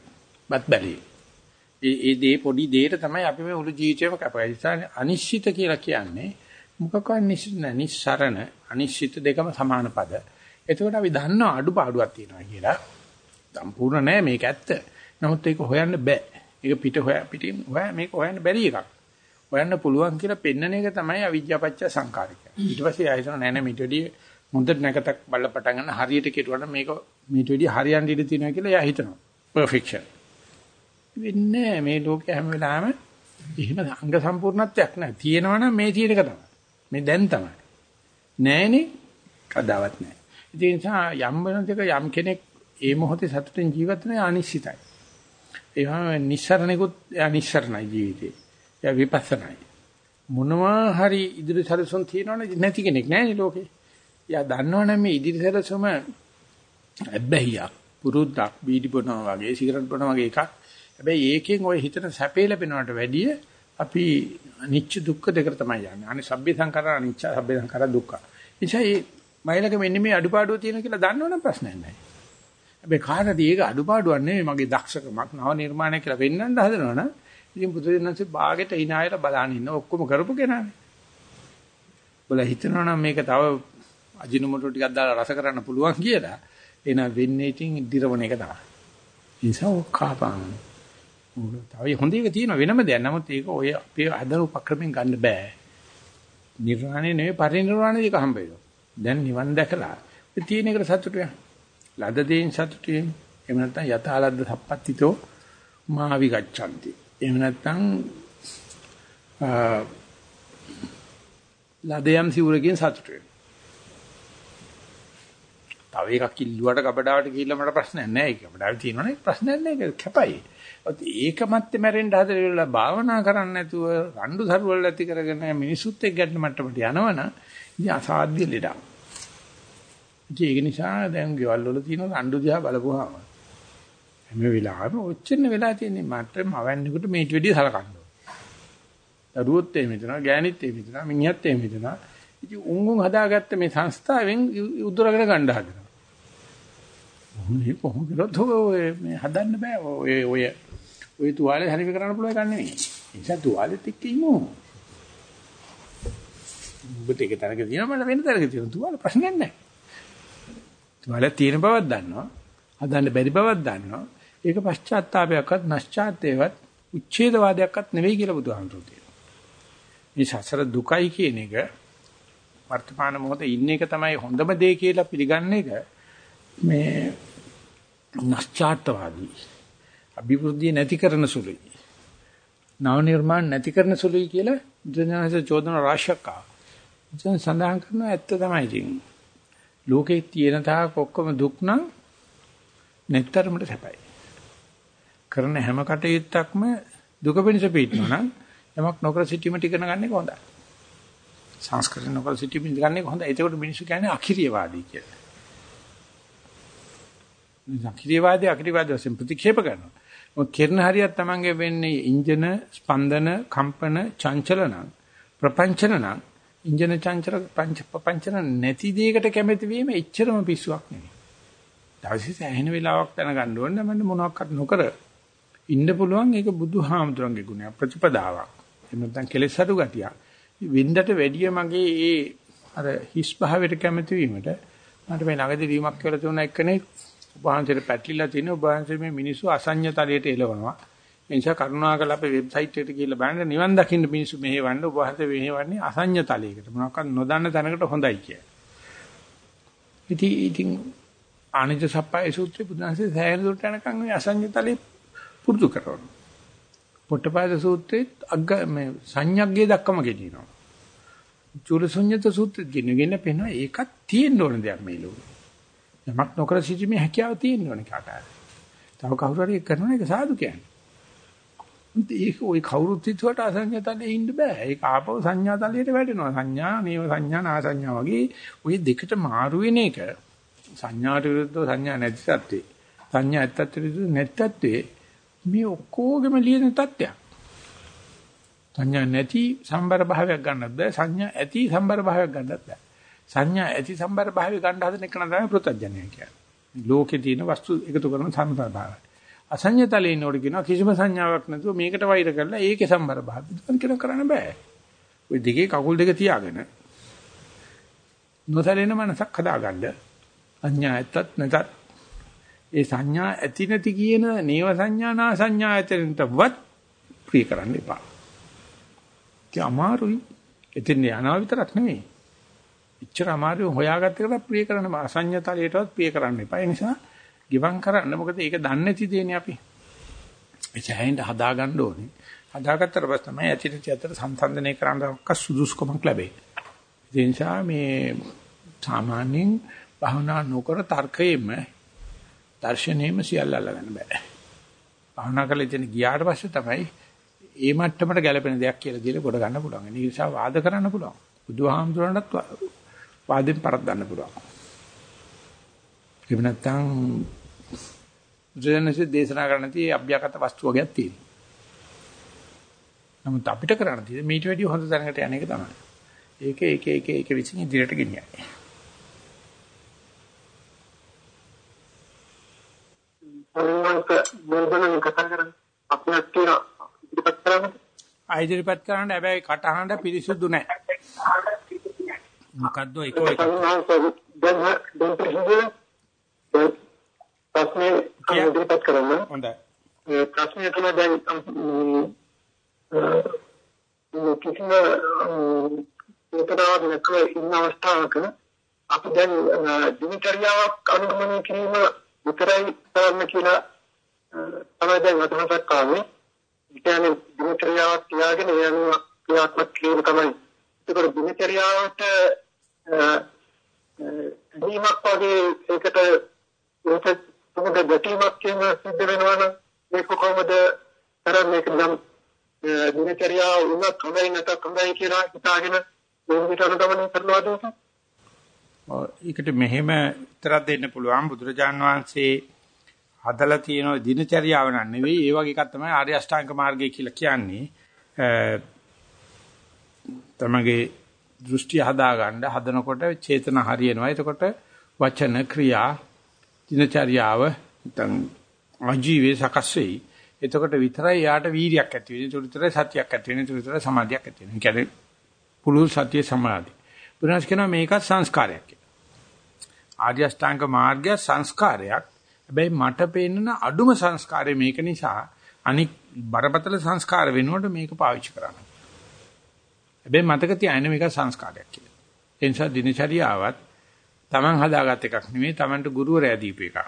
බත් බැලී. ඒ ඒ දේ පොඩි දෙයට තමයි අපි මේ මුළු ජීවිතේම කපයි. ඒ අනිශ්චිත කියලා කියන්නේ මොකක්වත් නිශ්චිත නැහැ. නිස්සරණ අනිශ්චිත දෙකම සමාන පද. එතකොට අපි දන්නවා අඩුපාඩුවක් තියෙනවා කියලා. සම්පූර්ණ නෑ මේක ඇත්ත. නමුත් ඒක හොයන්න බෑ. ඒක පිට හොය පිටින් හොය මේක හොයන්න බැරි එකක්. හොයන්න පුළුවන් කියලා පෙන්නන එක තමයි අවිජ්ජාපච්ච සංකාරික. ඊට පස්සේ ආයතන නෑ නෑ මිටඩිය හොඳට නැකතක් බල්ල පටන් ගන්න හරියට කෙරුවට මේක මීට වැඩි හරියන් ඉඳී තියෙනවා කියලා එයා හිතනවා. පර්ෆෙක්ෂන්. වෙන්නේ මේ ලෝකේ හැම වෙලාවෙම එහෙම අංග සම්පූර්ණත්වයක් නැහැ. තියෙනවනම් මේ තියෙන එක තමයි. මේ දැන් තමයි. නෑනේ කදාවත් නෑ. ඒ නිසා යම් වෙනතක යම් කෙනෙක් ඒ මොහොතේ සතුටින් ජීවත් වෙන අනිශ්චිතයි. ඒ වගේම නිස්සරණිකුත් අනිශ්චරණයි ජීවිතේ. එයා විපස්සනායි. මොනවා හරි ඉදිරි සැලසුම් තියෙනවනේ නැති කෙනෙක් නෑනේ ලෝකේ. එයා දන්නවනේ මේ ඉදිරි සැලසුම ඇබ්බැහියක්, පුරුද්දක්, බීඩි බොනවා වගේ, සිගරට් බොනවා වගේ එකක්. හැබැයි ඒකෙන් ওই හිතන සැපේ ලැබෙනවට වැඩිය අපි අනිච්ච දුක්ඛ දෙකට තමයි යන්නේ. අනේ සබ්බේ සංඛාර අනිච්ච, සබ්බේ සංඛාර දුක්ඛ. නිසා මේ මයිලක මෙන්න මේ අඩුපාඩුව තියෙන කියලා දන්නවනම් ප්‍රශ්නයක් නැහැ. හැබැයි කාටද ඒක අඩුපාඩුවක් නෙවෙයි මගේ දක්ෂකමක් නව නිර්මාණය කියලා වෙන්නන්න හදනවනම් ඉතින් බුදුරජාණන්සේ ਬਾගෙට hinaයලා බලන්න ඉන්න ඔක්කොම කරපු කෙනානේ. බල හිතනවනම් මේක තව අජිනමොටෝ ටිකක් දාලා රස කරන්න පුළුවන් කියලා එන වෙන්නේ ඉතින් දිරවන එක තමයි. ඒ නිසා ඔක්කාපන්. තව හොඳ එක තියෙන වෙනම දෙයක්. නමුත් ඒක ඔය අපේ හදන උපක්‍රමෙන් ගන්න බෑ. නිර්වාණය නෙවෙයි පරිනිර්වාණය දෙක හම්බ වෙනවා. දැන් නිවන් දැකලා තියෙන එකට සතුටු වෙනවා. ලද දේන් සතුටින් එහෙම නැත්නම් යථාලද්ද සප්පත්තිතෝ මාවි ගච්ඡanti එහෙම නැත්නම් ලදයන් සිවුරකින් සතුට තව එකක් කිල්ලුවට කබඩාවට ගිහිල්ලා මට ප්‍රශ්නයක් නැහැ ඒක කබඩාවේ තියෙනවනේ ප්‍රශ්නයක් නැහැ ඒක කැපයි ඒකමත් මැරෙන්න හදලා භාවනා කරන්නේ නැතුව රණ්ඩු සරුවල් ඇති කරගෙන මිනිසුත් එක්ක ගැටෙන මට්ටමට යනවනම් ඉතින් අසාධ්‍ය ලෙඩක් ඒක නිසා දැන් ගෙවල් වල තියෙන රණ්ඩු දිහා බලපුවාම හැම වෙලාවෙම ඔච්චරන වෙලා තියෙන්නේ මට මවන්නේකට මේට වැඩිය සලකන්න ඕන. දරුවොත් එහෙම හිතනවා, ගෑණිත් එහෙම හිතනවා, මිනිහත් එහෙම හිතනවා. ඉතින් උන් උන් හදාගත්ත මේ සංස්ථාවෙන් උදුරගෙන ගන්න හදනවා. මොන්නේ කොහොමද ඔය මේ හදන්න බෑ. ඔය ඔය ඔය තුවාලේ හරිව කරන්න පුළුවන් එකක් නෙමෙයි. ඒ නිසා තුවාලෙත් එක්ක ඉමු. ඔබට ඒක තරක තියෙනවා මට වෙන තරක තියෙනවා. තුවාල ප්‍රශ්නයක් නැහැ. තුවාල තියෙන බවක් දන්නවා. හදන්න බැරි බවක් දන්නවා. ඒක පශ්චාත්තාවයක්වත් නැස්චාත්තේවත් උච්ඡේදවාදයක්වත් නෙවෙයි කියලා බුදුහාමුදුරුවෝ කියනවා. මේ සසර දුකයි කියන එක වර්තමාන මොහොතේ ඉන්න එක තමයි හොඳම දේ කියලා පිළිගන්න එක මේ නැස්චාත්තවාදී අභිවෘද්ධිය නැති කරන සුළුයි. නව නිර්මාණ නැති කරන සුළුයි කියලා බුදුනාහස චෝදන රාශියක් ආවා. දැන් සඳහන් කරනවා ඇත්ත තමයි ඉතින්. ලෝකේ තියෙන තාක් ඔක්කොම දුක් නම් නැත්තරමට සැපයි. කරන හැම කටයුත්තක්ම දුක පිණිස පිටනවා නම් යමක් නොකර සිටීම ටිකන ගන්න එක හොඳයි. සංස්කෘතිය නොකර සිටීම ගන්න එක හොඳයි. ඒකට මිනිස්සු කියන්නේ අකිරියවාදී කියලා. අකිරියවාදී අකිරියවාදී වශයෙන් ප්‍රතික්ෂේප කරනවා. මොකද කිරණ හරියක් Tamange වෙන්නේ ඉන්ජන ස්පන්දන කම්පන චංචලන ප්‍රපංචන නම් ඉන්ජන චංචල පංච ප්‍රපංචන නැති දෙයකට කැමති වීම එච්චරම පිස්සුවක් නෙවෙයි. දවසේ ඇහෙන වෙලාවක් දැනගන්න ඕනේ මම මොනවාක්වත් නොකර ඉන්න පුළුවන් ඒක බුදුහාමුදුරන්ගේ ගුණය ප්‍රතිපදාවක්. එහෙම නැත්නම් කෙලෙස් අඩු ගතිය. වෙන්දට වැඩිය මගේ ඒ අර හිස් භාවයට කැමති වීමට මට මේ ළඟදී වීමක් කියලා තුන එක්කනේ උපහාන්සෙට පැටලිලා තියෙන උපහාන්සෙ මේ මිනිස්සු අසඤ්ඤ තලයට එලවනවා. ඒ නිසා කරුණාකරලා අපේ වෙබ්සයිට් එකට ගිහිල්ලා බලන්න නිවන් දකින්න මිනිස්සු මෙහෙවන්න උපහාන්සෙ මෙහෙවන්නේ අසඤ්ඤ තලයකට. මොනවාක්වත් නොදන්න තැනකට හොඳයි කියලා. ඉතින් ඉතින් ආනන්ද සප්පයි සූත්‍රයේ බුදුන්සේ සෑහෙන දුරට යනකම් මේ අසඤ්ඤ තලේ පුරුදු කරනවා. පොට්ටපාද සූත්‍රයේ අග්ග මේ සංඥග්ගේ දක්වම ගෙනියනවා. චූලසුඤ්ඤත සූත්‍රයේ ගෙනගෙන පෙන්වන ඒකත් තියෙන්න ඕන දෙයක් මේ ලෝකේ. යමක් නොකර සිටීමේ හැකියාව තියෙන්න ඕන කාටද? තව කවුරු හරි කරන එක සාදු කියන්නේ. ඒක ওই කවුරුත් හිතුවට අසඤ්ඤතලේ ඉන්න බෑ. ඒක ආපහු සංඥාතලයට වැටෙනවා. සංඥා, නේව සංඥා, නාසඤ්ඤා වගේ ওই දෙකට මාරු වෙන එක සංඥාට විරුද්ධව සංඥා නැති සත්‍යේ. සංඥා ඇත්තත් විරුද්ධව නැත්තත්වේ මේ ඔක්කොගෙම ලියන තත්ත්වයක්. සංඥා නැති සම්බර භාවයක් ගන්නත් බෑ. සංඥා ඇති සම්බර භාවයක් ගන්නත් බෑ. සංඥා ඇති සම්බර භාවය ගන්න හදන එක තමයි පෘථජ්ජනය කියන්නේ. ලෝකේ තියෙන වස්තු එකතු කරන සම්බර භාවය. අසඤ්ඤතලේ ඉන්නකොට කියනවා කිසිම සංඥාවක් නැතුව මේකට වෛර කරලා ඒකේ සම්බර භාවය. දුකන් කියන කරන්න බෑ. ওই දෙකේ කකුල් දෙක තියාගෙන නොසැලෙන මනසක් හදාගන්න. අඤ්ඤා ඇත්තත් නැතත් ඒ සංඥා ඇති නැති කියන නේව සංඥා නා සංඥා ඇතෙන්ටවත් ප්‍රිය කරන්න එපා. ඒක අමාරුයි. එතෙන් යනවා විතරක් නෙමෙයි. ඉච්චර අමාරුව හොයාගත්ත එකට ප්‍රිය කරන්න අසඤ්ඤතලයටවත් ප්‍රිය කරන්න එපා. ඒ නිසා ගිවං කරන්න මොකද ඒක දන්නේ නැති දෙන්නේ අපි. ඒ චැහින්ද හදා ගන්න ඕනේ. හදාගත්තට පස්සේ තමයි ඇතිට ඇතට සංසන්දනය කරන්න සුදුසුකමක් ලැබෙන්නේ. ඒ නිසා මේ සාමාන්‍යයෙන් භවනා නොකර තර්කයෙම දර්ශනයෙම සියල්ල අල්ලගන්න බෑ. භවනා කරලා ඉතින් ගියාට පස්සේ තමයි ඒ මට්ටමට ගැලපෙන දෙයක් කියලා දීලා කොට ගන්න පුළුවන්. ඒ නිසා වාද කරන්න පුළුවන්. බුදුහාමුදුරන්ටත් වාදෙන් පරද්දන්න පුළුවන්. එහෙම නැත්නම් ජනසේ දේශනා කරන තී අභ්‍යගත වස්තු වර්ගයක් තියෙනවා. නමුත් අපිට කරන්න තියෙන්නේ මීට වැඩිය හොඳ තැනකට යන එක තමයි. ඒක ඒක ඒක ඒක විසින් ඉදිරියට ගෙනියන්නේ. ආයිදිරිපත් කරන්න හැබැයි කටහඬ පිරිසුදු නැහැ. මොකද්ද ඒක ප්‍රශ්නේ ඉදිරිපත් කරන්න හොඳයි. ප්‍රශ්නේ තමයි දැන් කිසිම උපදාවක් නැතුව ඉන්න අවස්ථාවක අපි දැන් දිනචරියාවක් අනුගමනය කිරීම විතරයි කරන්න කියලා තමයි දැන් අදහසක් ආවේ. ඒ කියන්නේ දිනචරියාවක් තියාගෙන ඒ අනුව ක්‍රියාත්මක කිරීම තමයි. ඒකර දිනචරියාවට දීමක් වගේ ඒකට ඒක මොකද ගැටීමක් කියන සිද්ධ වෙනවා නම් මේක කොහොමද කරන්නේ කියලා දිනචරියාව උනත් හොඳයි නැත්නම් හොඳයි කියලා හිතාගෙන මේකට අනුගමනය කරනවාද ඒක? ඒකට මෙහෙම උත්තරයක් දෙන්න පුළුවන් බුදුරජාන් වහන්සේ හදලා තියෙන දිනචරියාව නන් නෙවෙයි ඒ වගේ එකක් තමයි ආර්ය අෂ්ටාංග මාර්ගය කියලා කියන්නේ. තමගේ දෘෂ්ටි හදාගන්න හදනකොට චේතන හරියනවා. එතකොට වචන ක්‍රියා දිනචරියාව නැත්නම් ආජීවයේ සකස් වෙයි. එතකොට විතරයි යාට වීරියක් ඇති වෙන්නේ. ඒක විතරයි සතියක් ඇති වෙන්නේ. ඒක විතරයි සමාධියක් ඇති වෙන්නේ. කියන්නේ පුළුල් සතිය සමාධි. බුදුරජාණන් කියනවා මේකත් සංස්කාරයක් කියලා. ආර්ය අෂ්ටාංග මාර්ගය සංස්කාරයක්. හැබැයි මට පේන්න අඩුම සංස්කාරය මේක නිසා අනික් බරපතල සංස්කාර වෙනුවට මේක පාවිච්චි කරන්න. හැබැයි මතක තියාගන්න මේක සංස්කාරයක් කියලා. ඒ නිසා දිනචරියාවත් Taman හදාගත් එකක් නෙමෙයි Tamanට ගුරුවරයා දීපු එකක්.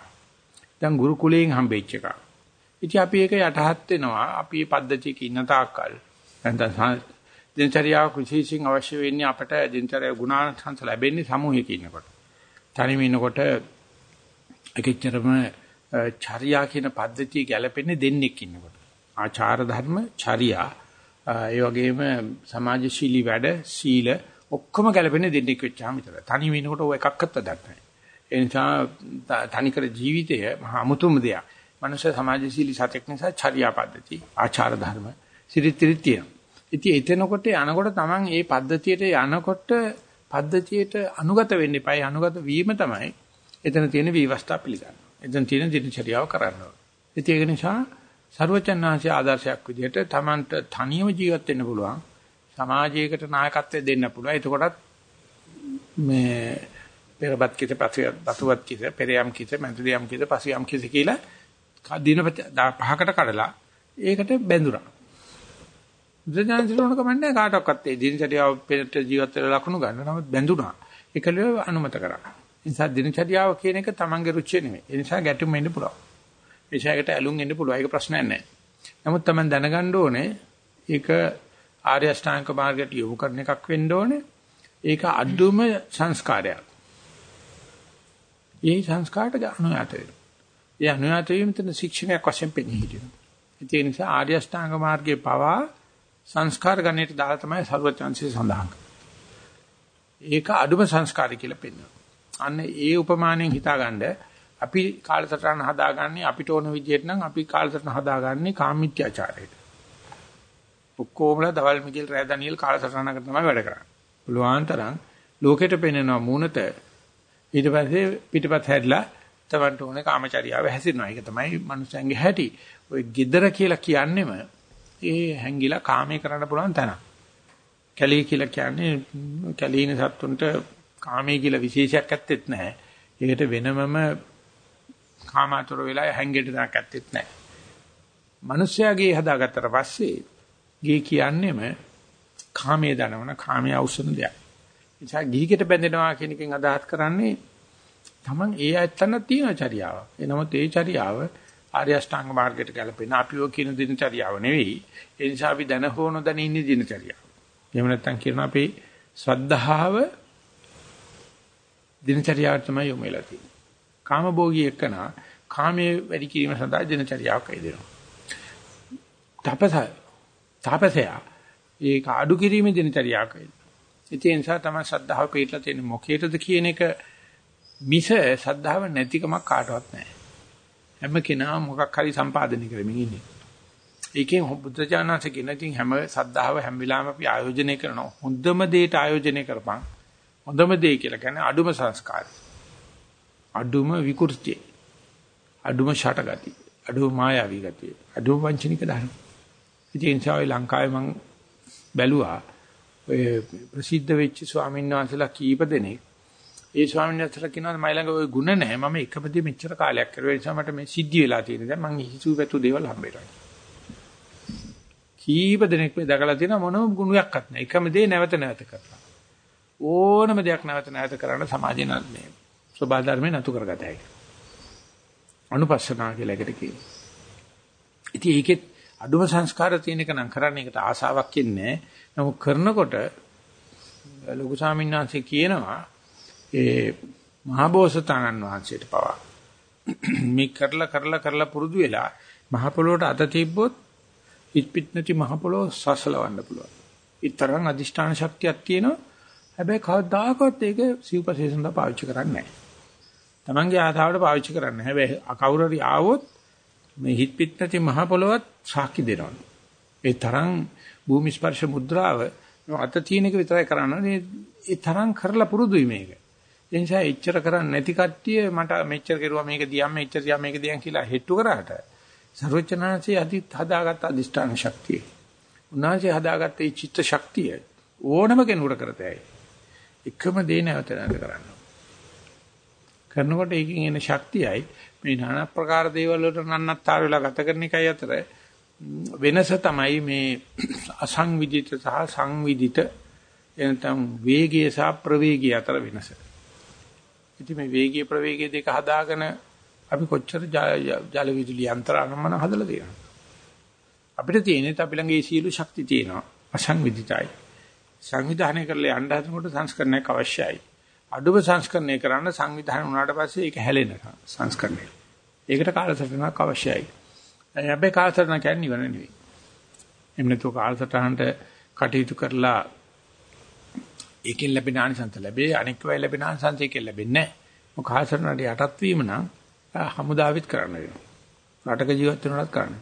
දැන් ගුරුකුලයෙන් හම්බෙච්ච එකක්. ඉතින් අපි ඒක යටහත් වෙනවා අපි මේ පද්ධතියක ඉන්න තාක්කල්. නැත්නම් දිනචරියාවක් විශේෂයෙන් අවශ්‍ය වෙන්නේ අපට දිනචරියා ගුණාංශ ලැබෙන්නේ සමූහයක ඉන්නකොට. තනියම ඉන්නකොට ඒකෙච්චරම චර්යා කියන පද්ධතිය ගැලපෙන්නේ දෙන්නෙක් ඉන්නකොට. ආචාර ධර්ම, චර්යා, ඒ වගේම සමාජශීලී වැඩ, සීල ඔක්කොම ගැලපෙන්නේ දෙන්නෙක් වෙච්චාම විතරයි. තනියම ඉන්නකොට ඔය එකක්වත් වැඩක් නැහැ. ඒ නිසා තනිකර ජීවිතය මහා අමුතුම දෙයක්. මනුෂ්‍ය සමාජශීලී සත්‍යක් නිසා චර්යා පද්ධති, ආචාර ධර්ම, සිරිතිරි තියෙනවා. ඉතින් එතනකොට යනකොට Taman මේ පද්ධතියට යනකොට පද්ධතියට අනුගත වෙන්න එපා. අනුගත වීම තමයි එතන තියෙන විවස්ථා පිළිගන්න. එතන තියෙන දිනචරියාව කරන්න ඕනේ. ඒක නිසා ਸਰවචන්නාංශය ආදර්ශයක් විදිහට Tamanට තනියම ජීවත් වෙන්න පුළුවන්. සමාජයකට නායකත්වය දෙන්න පුළුවන්. එතකොටත් මේ පෙරපත් කිත පසුවත් කිත පෙරයම් කිත මැදලියම් කිත පසුයම් කිත කියලා දින පහකට කඩලා ඒකට බැඳුනා. බුදුජානක කමන්නේ කාටවත් ඒ දිනචරියාව පෙරට ජීවත් වෙලා ලකුණු ගන්න නමුත් බැඳුනා. ඒකලිය අනුමත කරා. ඒ නිසා දිනචරියාව කියන එක තමන්ගේ රුචිය නෙමෙයි. ඒ නිසා ගැටුම් එන්න පුළුවන්. ඒ ඡායකට ඇලුම් එන්න පුළුවන්. ඒක ප්‍රශ්නයක් නැහැ. නමුත් තමන් දැනගන්න ඕනේ ඒක ආර්ය අෂ්ටාංග මාර්ගයට යොමු කරන එකක් වෙන්න ඕනේ. ඒක අඩුම සංස්කාරයක්. ඒ සංස්කාරට අනුයාත වෙනවා. ඒ අනුයාත වීම තන ශික්ෂණයක් වශයෙන් පෙනී හිටිනවා. ඒ නිසා ආර්ය අෂ්ටාංග මාර්ගයේ පවා සංස්කාර ගණයට දාලා තමයි සර්වචන්සිය සඳහන් ඒක අඩුම සංස්කාරය කියලා පෙන්වනවා. අන්න ඒ උපමාණයෙන් හිතාගන්න අපි කාලසටහන හදාගන්නේ අපිට ඕන විදිහට නම් අපි කාලසටහන හදාගන්නේ කාමීත්‍යාචාරයට. ඔක්කොමලා දවල් මිගිල් රෑ ඩැනියෙල් කාලසටහනකට තමයි වැඩ කරන්නේ. පුළුවන් තරම් ලෝකෙට පෙනෙනවා මූණත ඊට පස්සේ පිටපත් හැදලා තවන්ට ඕනේ කාමචාරියාව හැසිරෙනවා. ඒක තමයි මනුස්සයන්ගේ හැටි. ඔය gedara කියලා කියන්නේම ඒ හැංගිලා කාමේ කරන්න පුළුවන් තැන. කැලී කියලා කියන්නේ කැලීන සත්තුන්ට කාමයේ කියලා විශේෂයක් ඇත්තෙත් නැහැ. ඒකට වෙනමම කාමාතුර වෙලා හැංගෙට දාක් ඇත්තෙත් නැහැ. මිනිස්යාගේ හදාගත්තට පස්සේ ගේ කියන්නේම කාමයේ දනවන කාමයේ අවසන දෙයක්. නිසා ගිහිකට බැඳෙනවා කියන එකෙන් අදහස් කරන්නේ තමන් ඒ ඇත්තන තියෙන චර්යාව. එනමුත් ඒ චර්යාව ආර්ය අෂ්ටාංග මාර්ගයට ගැලපෙන අපිව කියන දිනචරියාව නෙවෙයි. ඒ නිසා අපි දැන හෝ නොදැන ඉන්නේ දිනචරියාව. එහෙම නැත්නම් කියනවා අපි ශ්‍රද්ධාව දිනචරියාවට තමයි යොමු වෙලා තියෙන්නේ. කාමභෝගී එක්කන කාමයේ වැඩි කිරීම සඳහා දිනචරියාවක් හදෙනවා. තපස තාපසයා ඒක අඩු කිරීමේ දිනචරියාවක් හදෙනවා. ඒ නිසා තමයි ශ්‍රද්ධාව පිටලා තියෙන මොකේද කියන එක මිස ශ්‍රද්ධාව නැතිකමක් කාටවත් නැහැ. හැම කෙනා මොකක් හරි සම්පාදනය කරමින් ඉන්නේ. ඒකෙන් බුද්ධජානනාථ කියන ඉතින් හැම සද්ධාව හැම වෙලාවෙම අපි ආයෝජනය කරනවා. හොඳම දෙයට ආයෝජනය කරපන්. හොඳම දේ කියලා කියන්නේ අඩුම සංස්කාරය. අඩුම විකෘතිය. අඩුම ෂටගති. අඩුම මායාවී ගතිය. අඩුම වංචනික ධර්ම. ඉතින් ඒ නිසා ලංකාවේ මම බැලුවා ඔය ප්‍රසිද්ධ වෙච්ච ස්වාමීන් වහන්සේලා කීප දෙනෙක් ඒ ස්වාමීන් වහන්සේලා කියනවා මයි ළඟ ওই ಗುಣ නැහැ මම එකපදී මෙච්චර කාලයක් කරුවා ඒ නිසා මට මේ සිද්ධි වෙලා තියෙන දැන් මං හිසු පැතු දේවල් හම්බෙලා කීප දෙනෙක් මේ දැකලා තියෙන මොනම ගුණයක්වත් නැහැ එකම දේ නැවත නැවත කරලා ඕනම දෙයක් නැවත නැවත කරන්න සමාජේ මේ සබා ධර්මේ නතු කරගතයි අනුපස්සනා කියලා එකට කියනවා ඉතින් ඒකෙත් අඩුම සංස්කාර තියෙන එක නම් කරන්න ඒකට ආසාවක් ඉන්නේ නමුත් කරනකොට ලොකු ස්වාමීන් වහන්සේ කියනවා ඒ මහබෝසතාණන් වහන්සේට පවා මේ කරලා කරලා කරලා පුරුදු වෙලා මහ පොළොවට අත තිබ්බොත් ඉස්පිට නැති මහ පොළොව සසලවන්න පුළුවන්. ඊතරම් අදිෂ්ඨාන ශක්තියක් තියෙනවා. හැබැයි කවදාකවත් ඒක සිව්පසේසඳ පාවිච්චි කරන්නේ නැහැ. Tamange ආසාවට පාවිච්චි කරන්නේ. හැබැයි කවුරු හරි ආවොත් මේ හිටපිට නැති මහ පොළොවත් සාක්ෂි දෙනවා. ඒ තරම් භූමි ස්පර්ශ මුද්‍රාව අත තියෙන එක විතරයි කරන්නේ. ඒ තරම් කරලා පුරුදුයි මේක. ඒ නිසා එච්චර කරන්නේ නැති කට්ටිය මට මෙච්චර කෙරුවා මේක දියම් මෙච්චර දියම් මේක දියම් කියලා හෙට්ටු කරාට සර්වචනාංශයේ අදි හදාගත්ත අදිෂ්ඨාන ශක්තිය. උන්වහන්සේ හදාගත්ත මේ චිත්ත ශක්තිය ඕනම කෙනෙකුට කරතයි. එකම දේ නැවත නැවත කරන්න. කරනකොට ඒකෙන් එන ශක්තියයි මේ নানা ප්‍රකාර දේවල් වලට නන්නත්තර වෙලා ගත කරන එකයි අතර වෙනස තමයි මේ අසංවිධිත සහ සංවිධිත එනතම් වේගය සහ ප්‍රවේගය අතර වෙනස. ඉතින් මේ වේගීය ප්‍රවේගයේ දෙක හදාගෙන අපි කොච්චර ජල විදුලි යන්ත්‍ර අනම්මන හදලා තියෙනවද? අපිට තියෙන්නේ අපි ළඟ ඒ සියලු ශක්ති තියෙනවා. අසංවිධිතයි. සංවිධානය කරලා යන්න හදනකොට සංස්කරණයක් අවශ්‍යයි. අඩුව සංස්කරණය කරන්න සංවිධානය වුණාට පස්සේ ඒක හැලෙනවා සංස්කරණය. ඒකට කාලසටහනක් අවශ්‍යයි. හැබැයි කාලසටහන කියන්නේ ඉවර නෙවෙයි. එන්න તો කාලසටහනට කටයුතු කරලා ඒකෙන් ලැබෙන ආනිසංස ලැබේ අනෙක් වෙයි ලැබෙන ආනිසංස ඒකෙන් ලැබෙන්නේ නැහැ. මොකද ආසරණට යටත් වීම නම් හමුදාවිත් කරන්න වෙනවා. රටක ජීවත් වෙනවත් කරන්න.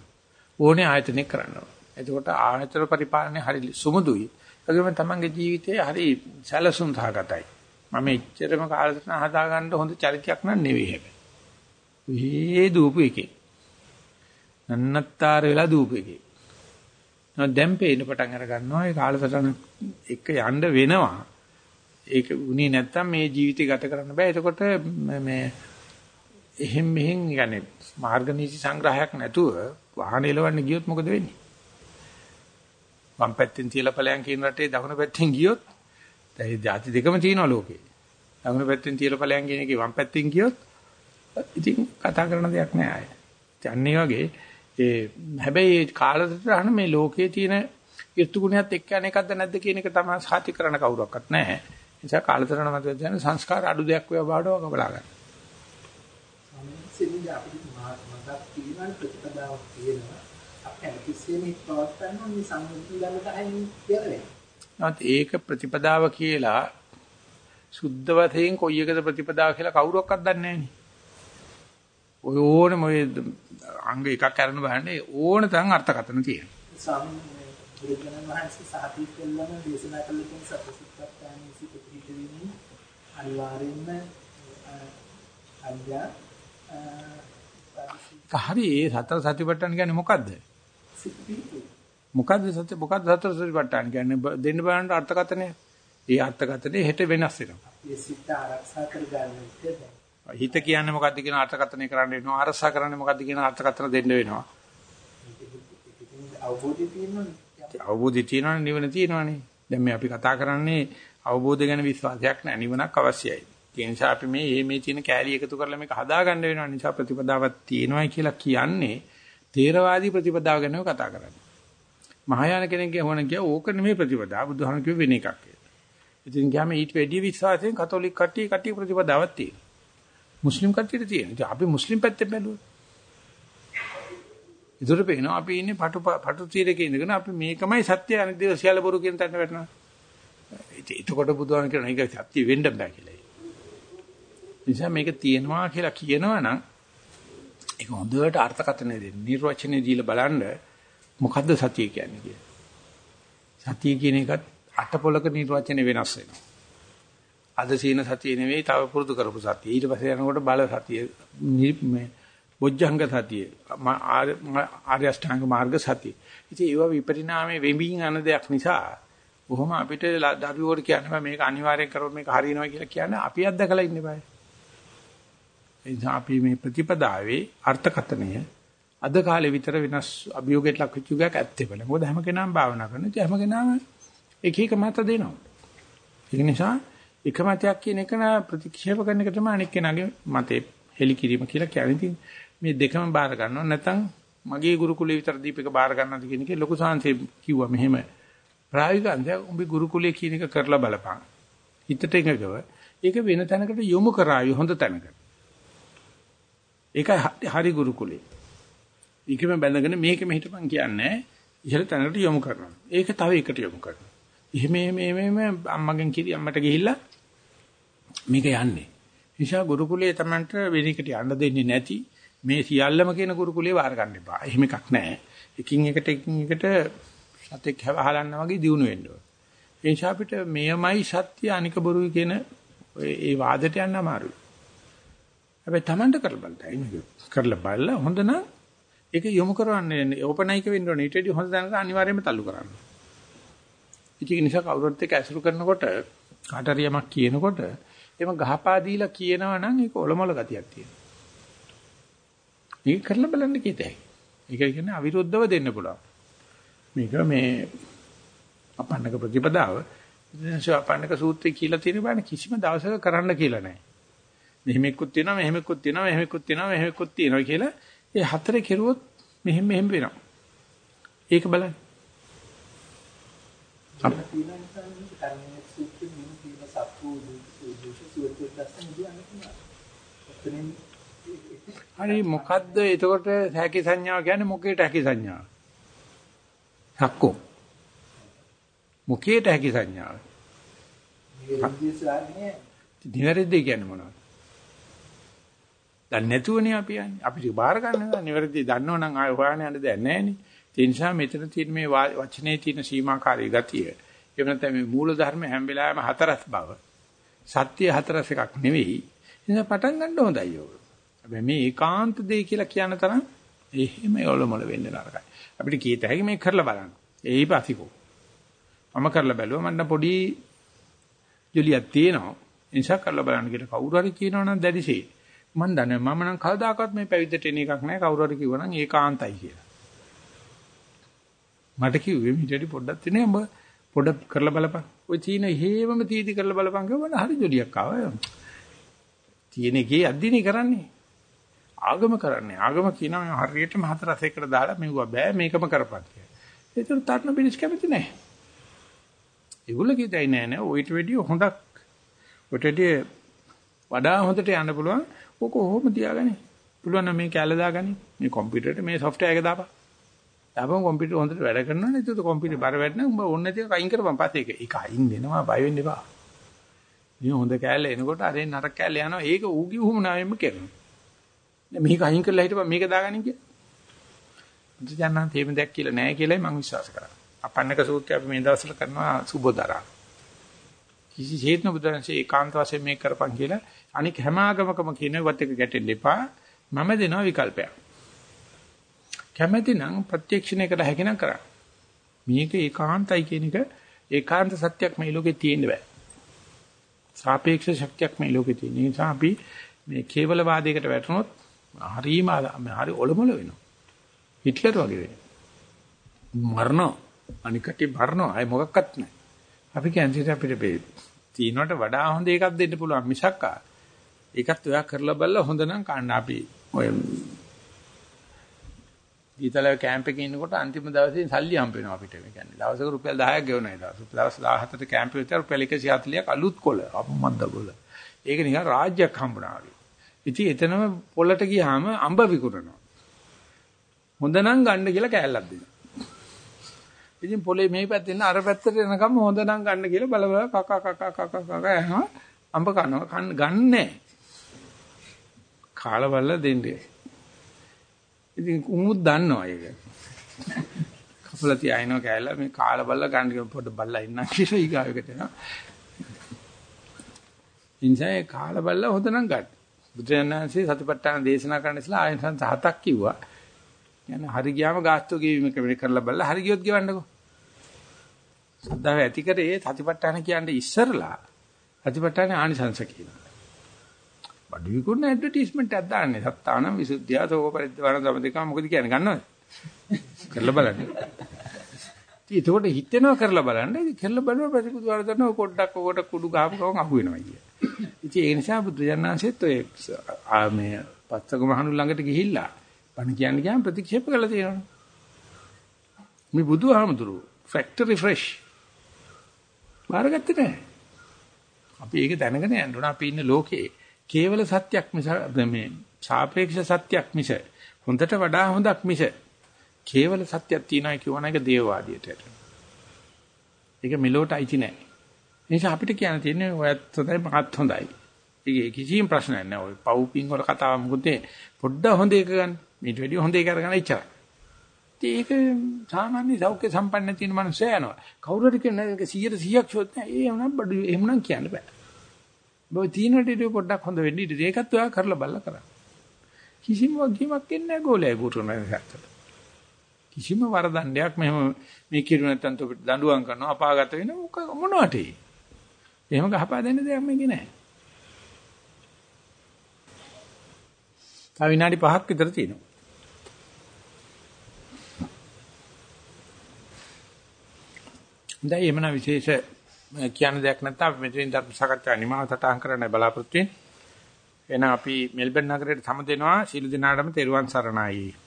ඕනේ ආයතනෙක කරනවා. එතකොට ආයතන පරිපාලනය හරි සුමුදුයි. ඒගොම තමන්ගේ ජීවිතේ හරි සැලසුම් සහගතයි. මම එච්චරම කාලසටහන හදාගන්න හොඳ චරිතයක් නන් නෙවෙයි හැබැයි. මේ දූපු එකේ. නන්නත්තර වෙලා දූපු එකේ. දැන් පේන්න පටන් අර ගන්නවා ඒ කාලසටහන එක යන්න වෙනවා. ඒක උනේ නැත්තම් මේ ජීවිතය ගත කරන්න බෑ. එතකොට මේ එහෙම් මෙහෙන් يعني මාර්ග නීති සංග්‍රහයක් නැතුව වාහන එලවන්න ගියොත් මොකද වෙන්නේ? වම් පැත්තෙන් තියලා ඵලයන් කියන රටේ දකුණු පැත්තෙන් ගියොත් දැන් ಜಾති දෙකම තියෙනවා ලෝකේ. දකුණු පැත්තෙන් තියලා ඵලයන් කියන එකේ වම් පැත්තෙන් ගියොත් ඉතින් කතා කරන දෙයක් නෑ ආයේ. ඒ වගේ ඒ හැබැයි කාලසටහන මේ ලෝකයේ තියෙන ඍතු ගුණයත් එක්ක යන එකක්ද නැද්ද කියන එක තමයි සාති කරන්න කවුරක්වත් නැහැ. ඒ නිසා කාලසටහන මත දැන සංස්කාර අඩු දෙයක් වේවා බාඩව කබලා ගන්න. සමිතිය අපිට මතක් තියෙන ප්‍රතිපදාවක් තියෙනවා. අපි හැමතිස්සෙම පවත්වන්න මේ සම්මුතිය ගන්න තමයි නමුත් ඒක ප්‍රතිපදාව කියලා සුද්ධ වශයෙන් කොයි එකද ප්‍රතිපදාව කියලා කවුරක්වත් දන්නේ නැහැ ඔය ඕනෙම ඔය අංග එකක් අරන් බලන්නේ ඕන තරම් අර්ථකථන තියෙනවා. ස්වාමීන් වහන්සේ සාහිත්‍ය කළම දේශනා කළ තියෙන සත්‍යසිද්ධාන්තයේ සිට පිළිතුරින් අනිවාර්යෙන්ම අඥා හරි ඒ සතර සතිපට්ඨාන කියන්නේ මොකද්ද? මොකද්ද සත්‍ය මොකද්ද සතර සතිපට්ඨාන කියන්නේ දෙන්න බලන්න අර්ථකථනය. ඒ අර්ථකථනය හෙට වෙනස් වෙනවා. ඒ සිත ආරක්ෂා කර ගන්න හිත කියන්නේ මොකද්ද කියන අර්ථකථනය කරන්න වෙනවා. අරසා කරන්නේ මොකද්ද කියන අර්ථකථන දෙන්න වෙනවා. අවබෝධය තියෙනවනේ. අවබෝධය තියෙනවනේ නිවන තියෙනවනේ. දැන් මේ අපි කතා කරන්නේ අවබෝධ ගැන විශ්වාසයක් නැහැ නිවනක් අවශ්‍යයි. ඒ නිසා අපි මේ මේ තියෙන කෑලි එකතු කරලා මේක හදාගන්න වෙනවා. නිසා ප්‍රතිපදාවක් තියෙනවායි කියලා කියන්නේ තේරවාදී ප්‍රතිපදාව ගැනම කතා කරන්නේ. මහායාන කෙනෙක්ගේ හොන කිය ඕක නෙමෙයි ප්‍රතිපදාව. බුදුහාම කිව්ව වෙන එකක් කියලා. ඉතින් ගියාම ඊට වැඩි විශ්වාසයෙන් කතෝලික කට්ටිය කට්ටිය ප්‍රතිපදාවක් තියෙනවා. මුස්ලිම් කට්ටියට තියෙනවා. ඉතින් අපි මුස්ලිම් පැත්තෙන් බැලුවොත් ඉතුරු පේනවා අපි ඉන්නේ පටු පටු තීරකේ ඉඳගෙන අපි මේකමයි සත්‍ය අනිත් දේවල් සියල්ල බොරු කියන තැනට වැටෙනවා. එතකොට බුදුහාම කියන එක සත්‍ය වෙන්න බෑ කියලා. නිසා මේක තියෙනවා කියලා කියනවා නම් ඒක හොඳට අර්ථකථනය දෙන්න. නිර්වචනය දීලා බලන්න මොකද්ද සතිය කියන්නේ කියලා. සතිය කියන එකත් අටපොලක නිර්වචනය වෙනස් වෙනවා. අද සීන සතිය නෙවෙයි තව පුරුදු කරපු සතිය. ඊට පස්සේ යනකොට බල සතිය මේ බොජ්ජංග සතිය ආර්ය අෂ්ටාංග මාර්ග සතිය. ඉතින් ඒවා විපරිණාමයේ වෙමින් යන දෙයක් නිසා බොහොම අපිට දරුවෝට කියන්න මේක අනිවාර්යෙන් කරොත් මේක හරියනවා කියලා කියන්නේ අපි අත්දකලා ඉන්නේ බෑ. එනිසා අපි මේ ප්‍රතිපදාවේ අර්ථකථනය අද කාලේ විතර වෙනස් අභියෝගයට ලක් වෙච්ච එකක් ඇත්තේ බල. මොකද හැම කෙනාම භාවනා කරන ඉතින් හැම කෙනාම එක එක මත දෙනවා. ඒක නිසා එක මතයක් කියන එක නා ප්‍රතික්ෂේප කරන එක තමයි අනික් කෙනාගේ මතේ හෙලි කිරීම කියලා කියන්නේ. ඉතින් මේ දෙකම බාර ගන්නවා නැත්නම් මගේ ගුරුකුලේ විතර දීපක බාර ගන්නද කියන එකේ ලොකු සංසේ කිව්වා මෙහෙම ප්‍රායෝගික අන්තය උඹේ ගුරුකුලේ කියන එක කරලා බලපන්. හිතට එකගව ඒක වෙන තැනකට යොමු කරાવી හොඳ තැනකට. ඒකයි හරි ගුරුකුලේ. ඒකෙම බැඳගෙන මේකෙම හිටපන් කියන්නේ ඉහළ තැනකට යොමු කරනවා. ඒක තව එකට යොමු කරනවා. එහෙම මේ මේ අම්මගෙන් කිරි අම්මට ගිහිල්ලා මේක යන්නේ. නිසා ගුරුකුලයේ Tamanට වෙන එකට යන්න දෙන්නේ නැති මේ සියල්ලම කියන ගුරුකුලේ වාර ගන්න එපා. එහෙම එකක් නැහැ. එකින් එකට එකින් එකට සතෙක් හැවහලන්න වගේ දිනු වෙන්න ඕන. ඒ නිසා අපිට මෙයමයි සත්‍ය අනික බොරුයි කියන ඒ වාදයට යන්න අමාරුයි. හැබැයි Tamanට කරලා බලන්න. මේක කරලා බලලා හොඳ නම් ඒක යොමු කරවන්නේ ඕපනයික වෙන්න ඕනේ. ඊට වඩා හොඳ දැනග අනිවාර්යයෙන්ම තල්ලු කරන්න. ඒක නිසා කවුරුත් එක්ක ඇසුරු කරනකොට කාට හරි යමක් කියනකොට එම ගහපා දීලා කියනවා නම් ඒක ඔලොමල ගතියක් තියෙනවා. මේක කරලා බලන්න කීතයි. ඒක කියන්නේ අවිරුද්ධව දෙන්න පුළුවන්. මේක මේ අපන්නක ප්‍රතිපදාව ඉතින් අපන්නක සූත්‍රය කියලා තියෙන බෑනේ කිසිම දවසක කරන්න කියලා නැහැ. මෙහෙම එක්කුත් තියෙනවා මෙහෙම එක්කුත් තියෙනවා මෙහෙම එක්කුත් තියෙනවා මෙහෙම එක්කුත් තියෙනවා කියලා ඒ හතරේ කෙරුවොත් මෙහෙම මෙහෙම වෙනවා. ඒක බලන්න. හරි මොකද්ද එතකොට හැකි සංඥාව කියන්නේ මොකේට හැකි සංඥාව? හක්කෝ. මොකේට හැකි සංඥාව? නිවැරදි කියන්නේ මොනවද? දැන් නැතුවනේ අපි යන්නේ. අපිට බාර ගන්නවා. නිවැරදි දන්නවනම් ආය හොයන්න යන්න දෙයක් නැහැ නේ. ඒ නිසා මෙතන තියෙන මේ වචනේ තියෙන සීමාකාරී ගතිය. එහෙම නැත්නම් මේ මූල ධර්ම හැම වෙලාවෙම හතරස් බව. සත්‍ය හතරස් එකක් නෙවෙයි. ඉතින් පටන් ගන්න හොඳයි ඔය. හැබැයි මේ ඒකාන්ත දෙය කියලා කියන තරම් එහෙම ඔලොමල වෙන්න නරකයි. අපිට කීත හැකි මේක කරලා බලන්න. ඒයි පසිකෝ. මම කරලා බැලුවා මන්න පොඩි ජොලියක් තියෙනවා. ඒ නිසා කරලා බලන්න කියලා කවුරු හරි කියනවා නම් දැඩිසේ. මම දන්නේ මම නම් කවදාකවත් මේ පැවිද්දට එන එකක් නැහැ කවුරු හරි කිව්වනම් ඒකාන්තයි කියලා. මට කිව්වේ මිටටි පොඩ්ඩක් තියෙනේ උඹ පොඩ්ඩක් කරලා බලපන්. ඔය චීන හේවම තීති කරලා බලපන් කිව්වම හරි ජොලියක් ආවා. තියෙන එකේ අද්දිනේ කරන්නේ. ආගම කරන්නේ. ආගම කියනවා හරියටම හතර රසයකට දාලා මෙවුවා බෑ මේකම කරපන් කියලා. ඒතර තරණ බිනිස් කැමති නැහැ. ඒගොල්ලෝ කියතයි නෑ නෑ ඔයිට වැඩිය හොඳක්. ඔයිට වැඩිය වඩා හොඳට යන්න පුළුවන්. ඕක කොහොම තියාගන්නේ? පුළුවන් නම් මේ කැල දාගන්නේ. මේ කම්පියුටරේට මේ සොෆ්ට්වෙයාර් එක දාපන්. දාපන් කම්පියුටර් හොඳට වැඩ කරනවනේ. ඒත් කම්පියුටර් බර වැඩ නම් උඹ ඕන නැති එක අයින් කරපන් පස්සේ ඒක. ඒක අයින් වෙනවා බය වෙන්න එපා. මේ හොඳ කැලේ එනකොට අරෙන් නරක කැලේ යනවා. ඒක ඌගේ උහුමනාවෙම කරනවා. මේක අයින් කරලා හිටපන් මේක දාගන්න කියලා. බුදුජානන් තේම දෙයක් කියලා නෑ කියලායි මම විශ්වාස කරන්නේ. අපන්නක සූත්‍රය අපි මේ දවස්වල කරනවා සුබෝදරා. කිසි හේතුන බුදුරන්සේ ඒකාන්ත වශයෙන් මේක කරපන් කියලා අනික හැම ආගමකම කියනවත් එක ගැටෙන්න එපා. මම දෙනවා විකල්පයක්. කැමැති නම් ප්‍රත්‍යක්ෂණය කළ හැකි නම් කරන්න. මේක ඒකාන්තයි කියන එක ඒකාන්ත සත්‍යක් මේ ලෝකේ තියෙන්න බෑ. සාපේක්ෂ ශක්තියක් මේ ලෝකේ තියෙන නිසා අපි මේ කේවල වාදයකට වැටුනොත් හරිම හරි ඔලොමල වෙනවා. හිට්ලර් වගේ වෙනවා. මරනවා. අනිකට මරනවා. අය මොකක්වත් නැහැ. අපි කියන්නේ අපිට මේ තීනවට වඩා හොඳ එකක් දෙන්න පුළුවන් මිසක් ඒකත් ඔයා කරලා බලලා හොඳ නම් කන්න. අපි ඔය දීතල කැම්ප් එකේ ඉන්නකොට අන්තිම දවසේ සල්ලි හම්බ වෙනවා අපිට. මේ කියන්නේ දවසක රුපියල් 10ක් ගෙවනවා දවස් දවස් 17ට කැම්ප් එකේ රුපියල් 140ක් අලුත් කොළ අපමද්ද කොළ ඒක නිකන් රාජ්‍යයක් හම්බුණා වගේ. ඉතින් එතනම පොළට ගියාම අඹ විකුණනවා. හොඳ නම් ගන්න කියලා කෑල්ලක් දෙනවා. ඉතින් පොලේ මේ පැත්තේ ඉන්න අර පැත්තට එනකම් හොඳනම් ගන්න කියලා බල බල කක කක කක කක ඇහම අඹ කනවා ගන්නෑ. කාලවල දෙන්නේ. ඉතින් උමුත් දන්නවා ඒක. කපලා තියාිනවා කෑලා මේ කාලවල ගන්න පොඩ බල්ලා ඉන්න කියලා ඊගාවකට එනවා. ඉන්සයි කාලවල හොඳනම් ගන්න. බුදුරජාණන්සේ සතිපට්ඨාන දේශනා කරන ඉස්ලා ආයතන හතක් කිව්වා. යන හරි ගියාම ගාස්තු ගෙවීම කරලා බලලා හරි ගියොත් ගෙවන්නකෝ. සද්ධාව ඇති කරේ සතිපට්ඨාන කියන්නේ ඉස්සරලා සතිපට්ඨාන ආනිසංස කියනවා. බඩු විකුණන ඇඩ්වර්ටයිස්මන්ට් එකක් දාන්නේ. සත්තානම් විසුද්ධිය සෝක පරිද්දවන සමතික මොකද කියන්නේ ගන්නවද? කරලා බලන්න. ඉතින් ඒකට හිතෙනවා කරලා බලන්න. ඉතින් කරලා බලනවා ප්‍රතිකුත් වරදන පොඩ්ඩක් ඔකට කුඩු ගහපු ගමන් අහු වෙනවා කිය. ඉතින් ඒ නිසා බුදුජානනාංශෙත් ඔය මේ පස්සක මහණු ළඟට ගිහිල්ලා බණ කියන්න ගියාම ප්‍රතික්ෂේප කළා තියෙනවා. මේ බුදුහාමුදුරු ෆැක්ටරි ෆ්‍රෙෂ්. බාරගත්තේ නැහැ. අපි ඒක දැනගෙන යන්න ඕන. අපි ඉන්න ලෝකේ කේවල සත්‍යක් මිස මේ සාපේක්ෂ සත්‍යක් මිස හොඳට වඩා හොඳක් මිස කේවල සත්‍යයක් තියනවා කියවන එක දේවවාදියට. ඒක මෙලොවට අයිති නැහැ. නිසා අපිට කියන්න තියෙන්නේ ඔයත් හොඳයි මහත් හොඳයි. ඒක කිසිම ප්‍රශ්නයක් නැහැ. ඔය පව්පින් වල කතාව මොකද පොඩ්ඩ හොඳ එක ගන්න. මේට වැඩිය හොඳ එක අරගෙන ඉච්චරයි. ඒක සාමාන්‍ය සෞඛ්‍ය සම්පන්න තියෙන මනුස්සය යනවා. කවුරු හරි කියන එක 100 100ක් ෂොත් නැහැ. ඒ එමුනම් බඩු එමුනම් කියන්න බෑ. බෝ තීනට පොඩ්ඩක් හොඳ වෙන්න ඉතින් ඒකත් ඔයා කරලා බලලා කරා. කිසිම වගකීමක් එන්නේ නැහැ ගෝලයේ ගුරුන හැත්තට. කිසිම වරදණ්ඩයක් මෙහෙම මේ කිරු නැත්තම් දඬුවම් කරනවා අපාගත වෙන මොනවට ඒ එහෙම ගහපා දෙන්න දෙයක් මේකේ නැහැ. තව විනාඩි 5ක් විතර තියෙනවා. දැන් එමන විශේෂ කියන දෙයක් නැත්නම් අපි මෙතනින් ධර්ම සාකච්ඡා නිමාව සටහන් කරන්න බලාපොරොත්තු වෙන්නේ. එහෙනම් අපි මෙල්බන් නගරයට සම දෙනවා. ශිළු දිනාටම තෙරුවන් සරණයි.